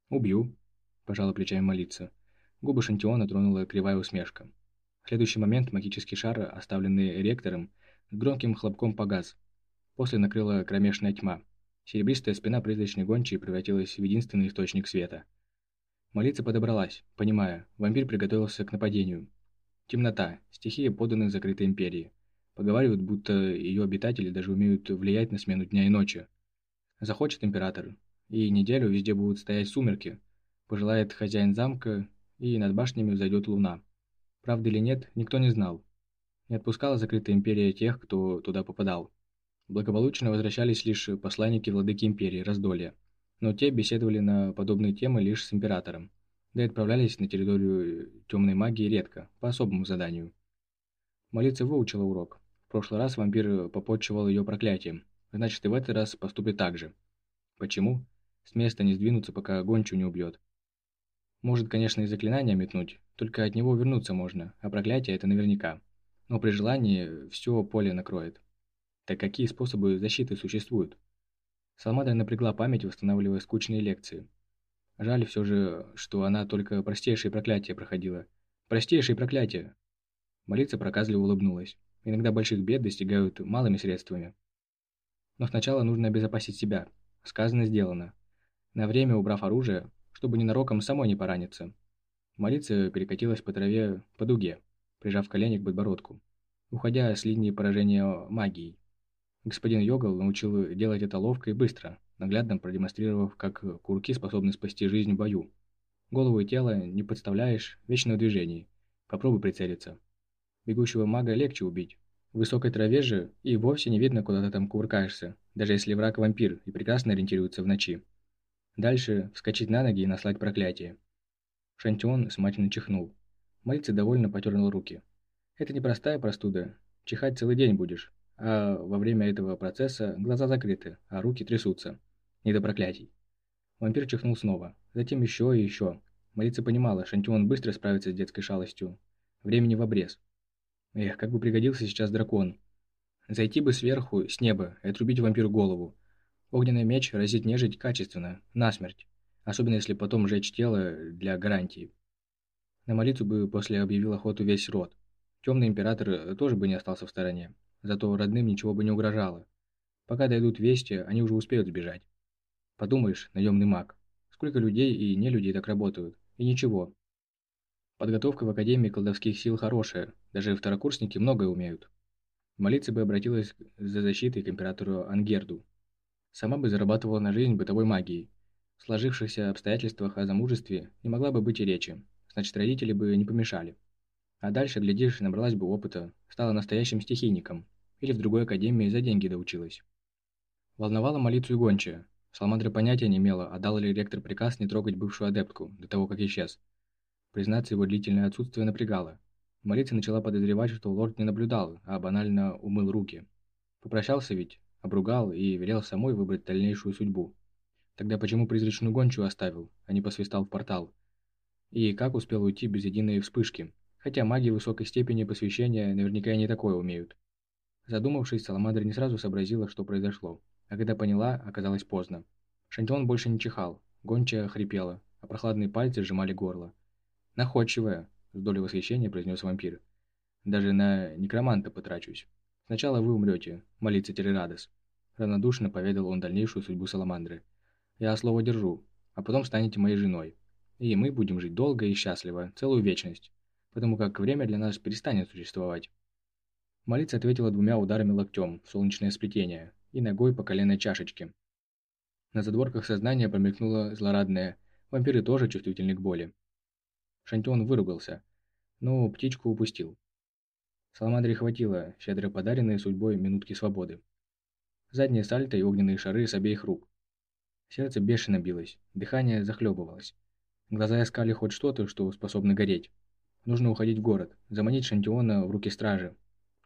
«Убью», – пожала плечами молиться. Губы Шантиона тронула кривая усмешка. В следующий момент магический шар, оставленный ректором, с громким хлопком погас. После накрыла кромешная тьма. Серебристая спина призрачной гончей превратилась в единственный источник света. Молиться подобралась, понимая, вампир приготовился к нападению. Темнота, стихия поданы закрытой империи. Поговаривают, будто ее обитатели даже умеют влиять на смену дня и ночи. Захочет император, и неделю везде будут стоять сумерки. Пожелает хозяин замка, и над башнями взойдет луна. Правда или нет, никто не знал. Не отпускала закрытая империя тех, кто туда попадал. Благополучно возвращались лишь посланники владыки империи, раздолья. Но те беседовали на подобные темы лишь с императором. Да и отправлялись на территорию темной магии редко, по особому заданию. Молиться выучила урок. В прошлый раз вампир попотчевал ее проклятием, значит и в этот раз поступит так же. Почему? С места не сдвинуться, пока гончу не убьет. Может, конечно, и заклинания метнуть, только от него вернуться можно, а проклятие это наверняка. Но при желании все поле накроет. Так какие способы защиты существуют? Салмада напрягла память, восстанавливая скучные лекции. Жаль все же, что она только простейшие проклятия проходила. Простейшие проклятия! Молиться проказливо улыбнулась. Иногда больших бед достигают малыми средствами. Но сначала нужно обезопасить себя. Сказано, сделано. На время убрав оружие, чтобы ненароком самой не пораниться. Молиться перекатилась по траве по дуге, прижав колени к подбородку, уходя с линии поражения магией. Господин Йогал научил делать это ловко и быстро, наглядно продемонстрировав, как курки способны спасти жизнь в бою. Голову и тело не подставляешь, вечно в движении. Попробуй прицелиться. Бегущего мага легче убить. В высокой траве же и вовсе не видно, куда ты там кувыркаешься, даже если враг вампир и прекрасно ориентируется в ночи. Дальше вскочить на ноги и наслать проклятие. Шантион смачно чихнул. Мальцы довольно потернул руки. Это не простая простуда. Чихать целый день будешь. А во время этого процесса глаза закрыты, а руки трясутся. Не до проклятий. Вампир чихнул снова. Затем еще и еще. Молиться понимала, Шантион быстро справится с детской шалостью. Времени в обрез. Эх, как бы пригодился сейчас дракон. Зайти бы сверху, с неба, и отрубить вампиру голову. Огненный меч разит нежить качественно, насмерть. Особенно если потом сжечь тело для гарантии. На молитву бы после объявил охоту весь род. Темный император тоже бы не остался в стороне. Зато родным ничего бы не угрожало. Пока дойдут вести, они уже успеют сбежать. Подумаешь, наемный маг. Сколько людей и не людей так работают. И ничего, Подготовка в Академии колдовских сил хорошая, даже второкурсники многое умеют. Молиться бы обратилась за защитой к императору Ангерду. Сама бы зарабатывала на жизнь бытовой магией. В сложившихся обстоятельствах о замужестве не могла бы быть и речи, значит родители бы не помешали. А дальше, глядишь, набралась бы опыта, стала настоящим стихийником, или в другой академии за деньги доучилась. Волновала молитву и гончая. Саламандра понятия не имела, отдал ли ректор приказ не трогать бывшую адептку до того, как исчез. Признаться, его длительное отсутствие напрягало. Молиться начала подозревать, что лорд не наблюдал, а банально умыл руки. Попрощался ведь, обругал и велел самой выбрать дальнейшую судьбу. Тогда почему призрачную гончую оставил, а не посвистал в портал? И как успел уйти без единой вспышки? Хотя маги высокой степени посвящения наверняка и не такое умеют. Задумавшись, Саламандра не сразу сообразила, что произошло. А когда поняла, оказалось поздно. Шантион больше не чихал, гончая хрипела, а прохладные пальцы сжимали горло. «Находчивая», — с долей восхищения произнес вампир. «Даже на некроманта потрачусь. Сначала вы умрете, молиться Терерадос». Равнодушно поведал он дальнейшую судьбу Саламандры. «Я слово держу, а потом станете моей женой. И мы будем жить долго и счастливо, целую вечность, потому как время для нас перестанет существовать». Молиться ответила двумя ударами локтем в солнечное сплетение и ногой по коленной чашечке. На задворках сознания промелькнуло злорадное «Вампиры тоже чувствительны к боли». Шантион выругался, но птичку упустил. Саламандре хватило щедро подаренные судьбой минутки свободы. Задние сальто и огненные шары с обеих рук. Сердце бешено билось, дыхание захлебывалось. Глаза искали хоть что-то, что способно гореть. Нужно уходить в город, заманить Шантиона в руки стражи.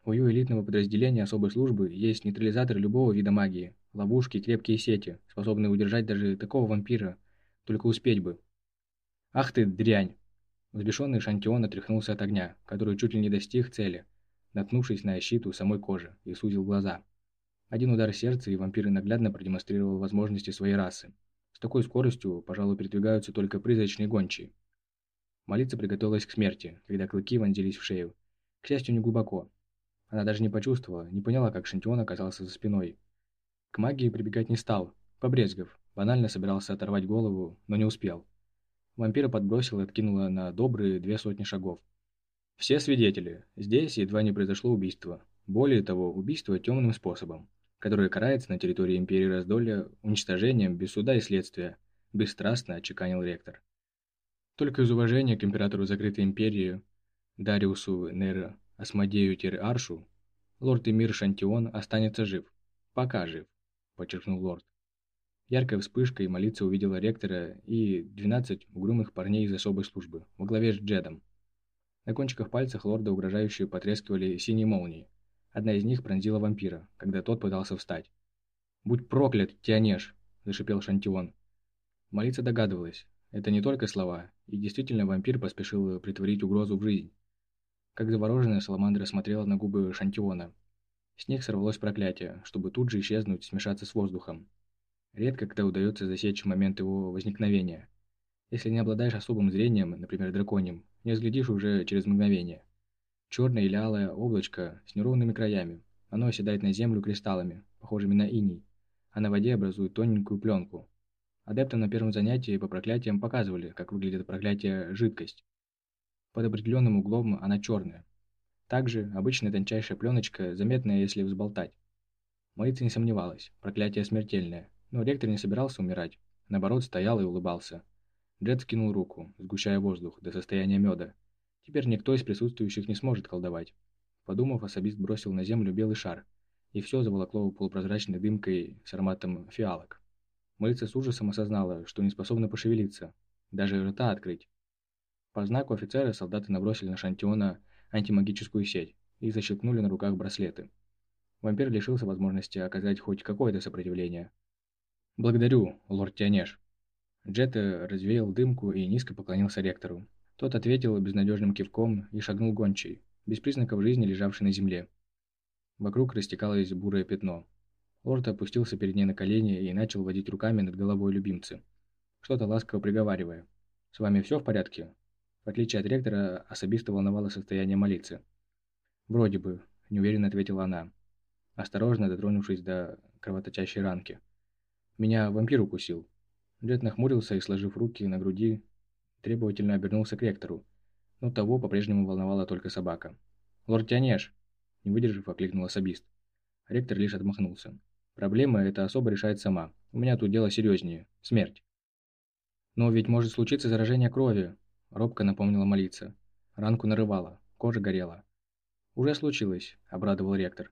У ее элитного подразделения особой службы есть нейтрализатор любого вида магии, ловушки, крепкие сети, способные удержать даже такого вампира, только успеть бы. «Ах ты, дрянь!» Взбешенный Шантион отряхнулся от огня, который чуть ли не достиг цели. наткнувшись на щит у самой кожи, и сузил глаза. Один удар сердца, и вампир наглядно продемонстрировал возможности своей расы. С такой скоростью, пожалуй, передвигаются только призрачные гончие. Молиться приготовилась к смерти, когда клыки вонзились в шею. К счастью, не глубоко. Она даже не почувствовала, не поняла, как Шантион оказался за спиной. К магии прибегать не стал, побрезгав. Банально собирался оторвать голову, но не успел. Вампира подбросил и откинуло на добрые две сотни шагов. Все свидетели. Здесь едва не произошло убийство. Более того, убийство темным способом, которое карается на территории Империи Раздолья уничтожением без суда и следствия, бесстрастно отчеканил ректор. Только из уважения к императору Закрытой Империи, Дариусу Нер Асмодею Тир-Аршу, лорд Эмир Шантион останется жив. Пока жив, подчеркнул лорд. Яркая вспышка и молиться увидела ректора и 12 угрюмых парней из особой службы, во главе с Джедом. На кончиках пальцев лорда угрожающе потрескивали синие молнии. Одна из них пронзила вампира, когда тот пытался встать. «Будь проклят, Тианеш!» – зашипел Шантион. Молиться догадывалась. Это не только слова, и действительно вампир поспешил притворить угрозу в жизнь. Как завороженная Саламандра смотрела на губы Шантиона. С них сорвалось проклятие, чтобы тут же исчезнуть, смешаться с воздухом. Редко когда удается засечь момент его возникновения. Если не обладаешь особым зрением, например, драконьим, не разглядишь уже через мгновение. Черное или алое облачко с неровными краями. Оно оседает на землю кристаллами, похожими на иней, а на воде образует тоненькую пленку. Адептам на первом занятии по проклятиям показывали, как выглядит проклятие жидкость. Под определенным углом она черная. Также обычная тончайшая пленочка, заметная, если взболтать. Молиться не сомневалась, проклятие смертельное. Но ректор не собирался умирать. Наоборот, стоял и улыбался. Джет скинул руку, сгущая воздух до состояния меда. Теперь никто из присутствующих не сможет колдовать. Подумав, особист бросил на землю белый шар, и все заволокло полупрозрачной дымкой с ароматом фиалок. Мыльца с ужасом осознала, что не способна пошевелиться, даже рта открыть. По знаку офицера солдаты набросили на Шантиона антимагическую сеть и защелкнули на руках браслеты. Вампир лишился возможности оказать хоть какое-то сопротивление. «Благодарю, лорд Тианеш». Джет развеял дымку и низко поклонился ректору. Тот ответил безнадежным кивком и шагнул гончей, без признаков жизни лежавшей на земле. Вокруг растекалось бурое пятно. Лорд опустился перед ней на колени и начал водить руками над головой любимцы, что-то ласково приговаривая. «С вами все в порядке?» В отличие от ректора, особисто волновало состояние молиться. «Вроде бы», – неуверенно ответила она, осторожно дотронувшись до кровоточащей ранки. Меня вампир укусил. Джет нахмурился и, сложив руки на груди, требовательно обернулся к ректору, но того по-прежнему волновала только собака. «Лорд Тянеш!» Не выдержав, окликнул особист. Ректор лишь отмахнулся. «Проблема эта особо решает сама. У меня тут дело серьезнее. Смерть». «Но ведь может случиться заражение крови», — робко напомнила молиться. Ранку нарывала, кожа горела. «Уже случилось», — обрадовал ректор.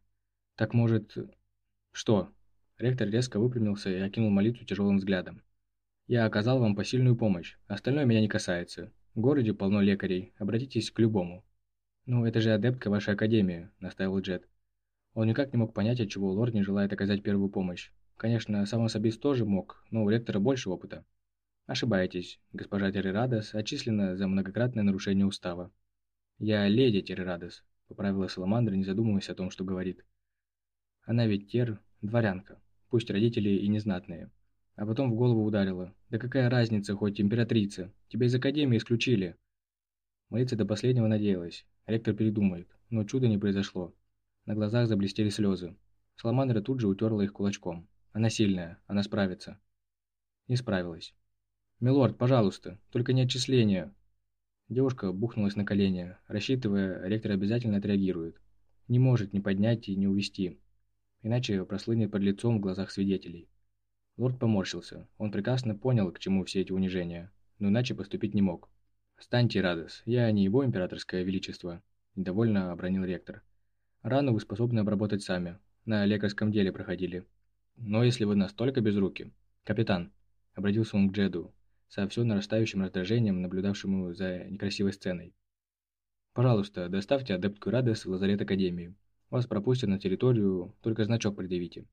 «Так может...» «Что?» Ректор резко выпрямился и окинул молитву тяжелым взглядом. «Я оказал вам посильную помощь. Остальное меня не касается. В городе полно лекарей. Обратитесь к любому». «Ну, это же адептка вашей академии», – настаивал Джет. Он никак не мог понять, отчего лорд не желает оказать первую помощь. Конечно, сам особист тоже мог, но у ректора больше опыта. Ошибаетесь. Госпожа Террирадос отчислена за многократное нарушение устава. «Я леди Террирадос», – поправила Саламандра, не задумываясь о том, что говорит. «Она ведь Тер, дворянка пусть родители и незнатные. А потом в голову ударило. Да какая разница, хоть императрица? Тебя из академии исключили. Молиться до последнего надеялась. Ректор передумает. Но чуда не произошло. На глазах заблестели слезы. Саламандра тут же утерла их кулачком. Она сильная, она справится. Не справилась. «Милорд, пожалуйста, только не отчисления!» Девушка бухнулась на колени, рассчитывая, ректор обязательно отреагирует. Не может не поднять и не увести иначе прослынет под лицом в глазах свидетелей. Лорд поморщился. Он прекрасно понял, к чему все эти унижения, но иначе поступить не мог. «Станьте, Радос, я не его императорское величество», – недовольно обронил ректор. «Рану вы способны обработать сами. На лекарском деле проходили. Но если вы настолько безруки...» «Капитан», – обратился он к Джеду, со все нарастающим раздражением, наблюдавшему за некрасивой сценой. «Пожалуйста, доставьте адептку Радос в лазарет Академии. Вас пропустят на территорию, только значок предъявите».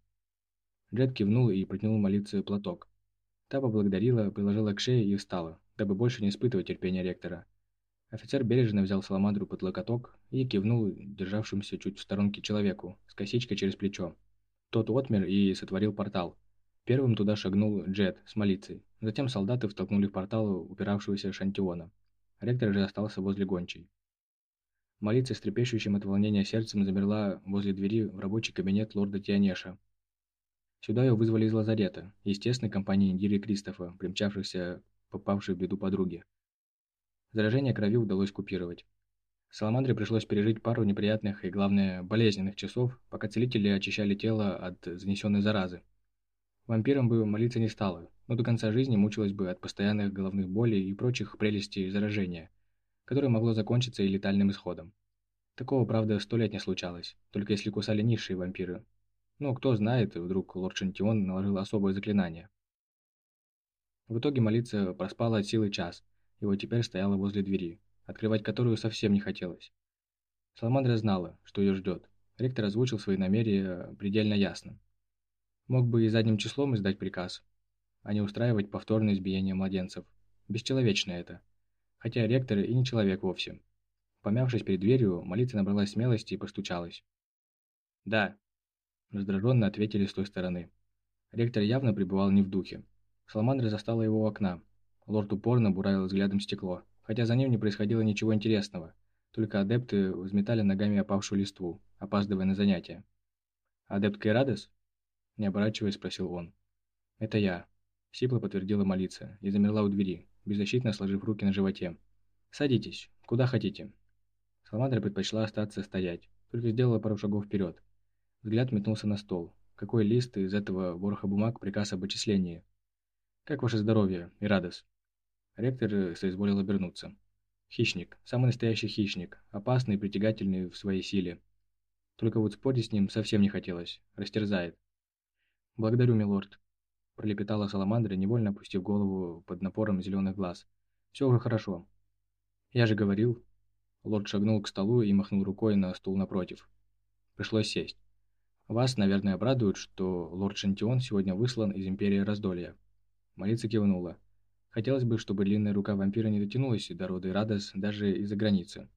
Джет кивнул и протянул молиться платок. Та поблагодарила, приложила к шее и встала, дабы больше не испытывать терпения ректора. Офицер бережно взял Саламандру под локоток и кивнул державшимся чуть в сторонке человеку с косичкой через плечо. Тот отмер и сотворил портал. Первым туда шагнул Джет с молицей. Затем солдаты втолкнули в портал упиравшегося Шантиона. Ректор же остался возле гончей. Молиться с трепещущим от волнения сердцем замерла возле двери в рабочий кабинет лорда Тианеша. Сюда ее вызвали из лазарета, естественной компании Индири Кристофа, примчавшихся попавшей в беду подруги. Заражение крови удалось купировать. Саламандре пришлось пережить пару неприятных и, главное, болезненных часов, пока целители очищали тело от занесенной заразы. Вампиром бы молиться не стала, но до конца жизни мучилась бы от постоянных головных болей и прочих прелестей заражения, которое могло закончиться и летальным исходом. Такого, правда, сто лет не случалось, только если кусали низшие вампиры. Но кто знает, вдруг лорд Шантион наложил особое заклинание. В итоге молиться проспала от силы час – и вот теперь стояла возле двери, открывать которую совсем не хотелось. Саламандра знала, что ее ждет. Ректор озвучил свои намерения предельно ясно. Мог бы и задним числом издать приказ, а не устраивать повторное избиение младенцев. Бесчеловечно это. Хотя ректор и не человек вовсе. Помявшись перед дверью, молитва набралась смелости и постучалась. «Да», – раздраженно ответили с той стороны. Ректор явно пребывал не в духе. Саламандра застала его у окна, Лорд упорно буравил взглядом стекло, хотя за ним не происходило ничего интересного. Только адепты взметали ногами опавшую листву, опаздывая на занятия. «Адепт Кайрадес?» Не оборачиваясь, спросил он. «Это я», – сипло подтвердила молиться и замерла у двери, беззащитно сложив руки на животе. «Садитесь, куда хотите». Саламандра предпочла остаться стоять, только сделала пару шагов вперед. Взгляд метнулся на стол. Какой лист из этого вороха бумаг приказ об отчислении? «Как ваше здоровье, Ирадес?» Ректор э, соизволил обернуться. Хищник, самый настоящий хищник, опасный и притягательный в своей силе. Только вот спорить с ним совсем не хотелось, растерзает. «Благодарю, милорд», – пролепетала Саламандра, невольно опустив голову под напором зеленых глаз. «Все уже хорошо». «Я же говорил». Лорд шагнул к столу и махнул рукой на стул напротив. Пришлось сесть. «Вас, наверное, обрадует, что лорд Шантион сегодня выслан из Империи Раздолья». Молица кивнула. Хотелось бы, чтобы длинная рука вампира не дотянулась до рода Радос даже из-за границы.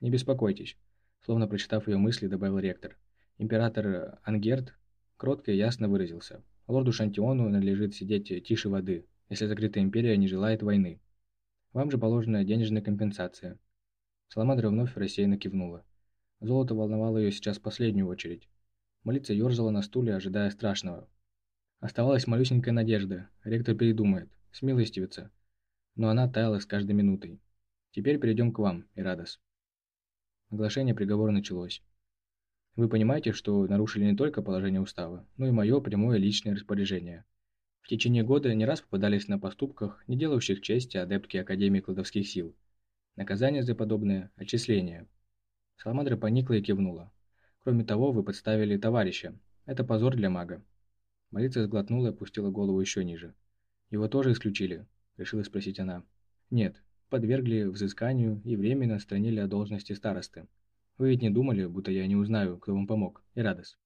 «Не беспокойтесь», словно прочитав ее мысли, добавил ректор. Император Ангерт кротко и ясно выразился. Лорду Шантиону надлежит сидеть тише воды, если закрытая империя не желает войны. Вам же положена денежная компенсация. Саламандра вновь рассеянно кивнула. Золото волновало ее сейчас в последнюю очередь. Молиться ерзала на стуле, ожидая страшного. Оставалась малюсенькая надежда. Ректор передумает смилостивиться, но она таяла с каждой минутой. Теперь перейдем к вам, Ирадос. Оглашение приговора началось. Вы понимаете, что нарушили не только положение устава, но и мое прямое личное распоряжение. В течение года не раз попадались на поступках, не делающих чести адептки Академии кладовских сил. Наказание за подобное – отчисление. Саламандра поникла и кивнула. Кроме того, вы подставили товарища. Это позор для мага. Молица сглотнула и опустила голову еще ниже. «Его тоже исключили?» – решила спросить она. «Нет, подвергли взысканию и временно отстранили от должности старосты. Вы ведь не думали, будто я не узнаю, кто вам помог, Ирадос?»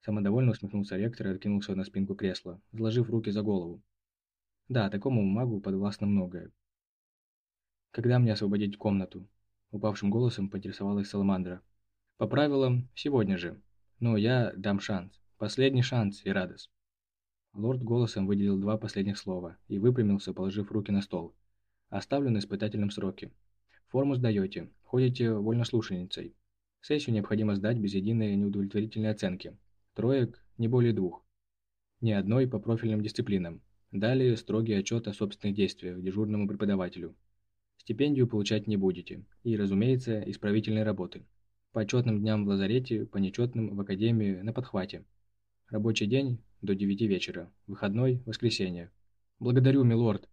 Самодовольно усмехнулся ректор и откинулся на спинку кресла, сложив руки за голову. «Да, такому магу подвластно многое». «Когда мне освободить комнату?» Упавшим голосом поинтересовалась Саламандра. «По правилам, сегодня же. Но я дам шанс. Последний шанс, Ирадос». Лорд голосом выделил два последних слова и выпрямился, положив руки на стол. Оставлю на испытательном сроке. Форму сдаете, ходите вольнослушаницей. Сессию необходимо сдать без единой неудовлетворительной оценки. Троек не более двух. Ни одной по профильным дисциплинам. Далее строгий отчет о собственных действиях дежурному преподавателю. Стипендию получать не будете. И, разумеется, исправительной работы. По отчетным дням в лазарете, по нечетным в академии на подхвате. Рабочий день до девяти вечера. Выходной – воскресенье. «Благодарю, милорд!»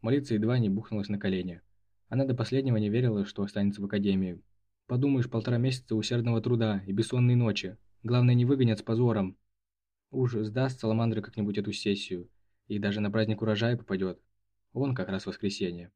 Молиться едва не бухнулась на колени. Она до последнего не верила, что останется в академии. Подумаешь, полтора месяца усердного труда и бессонные ночи. Главное, не выгонят с позором. Уж сдаст Саламандра как-нибудь эту сессию. И даже на праздник урожая попадет. Вон как раз воскресенье.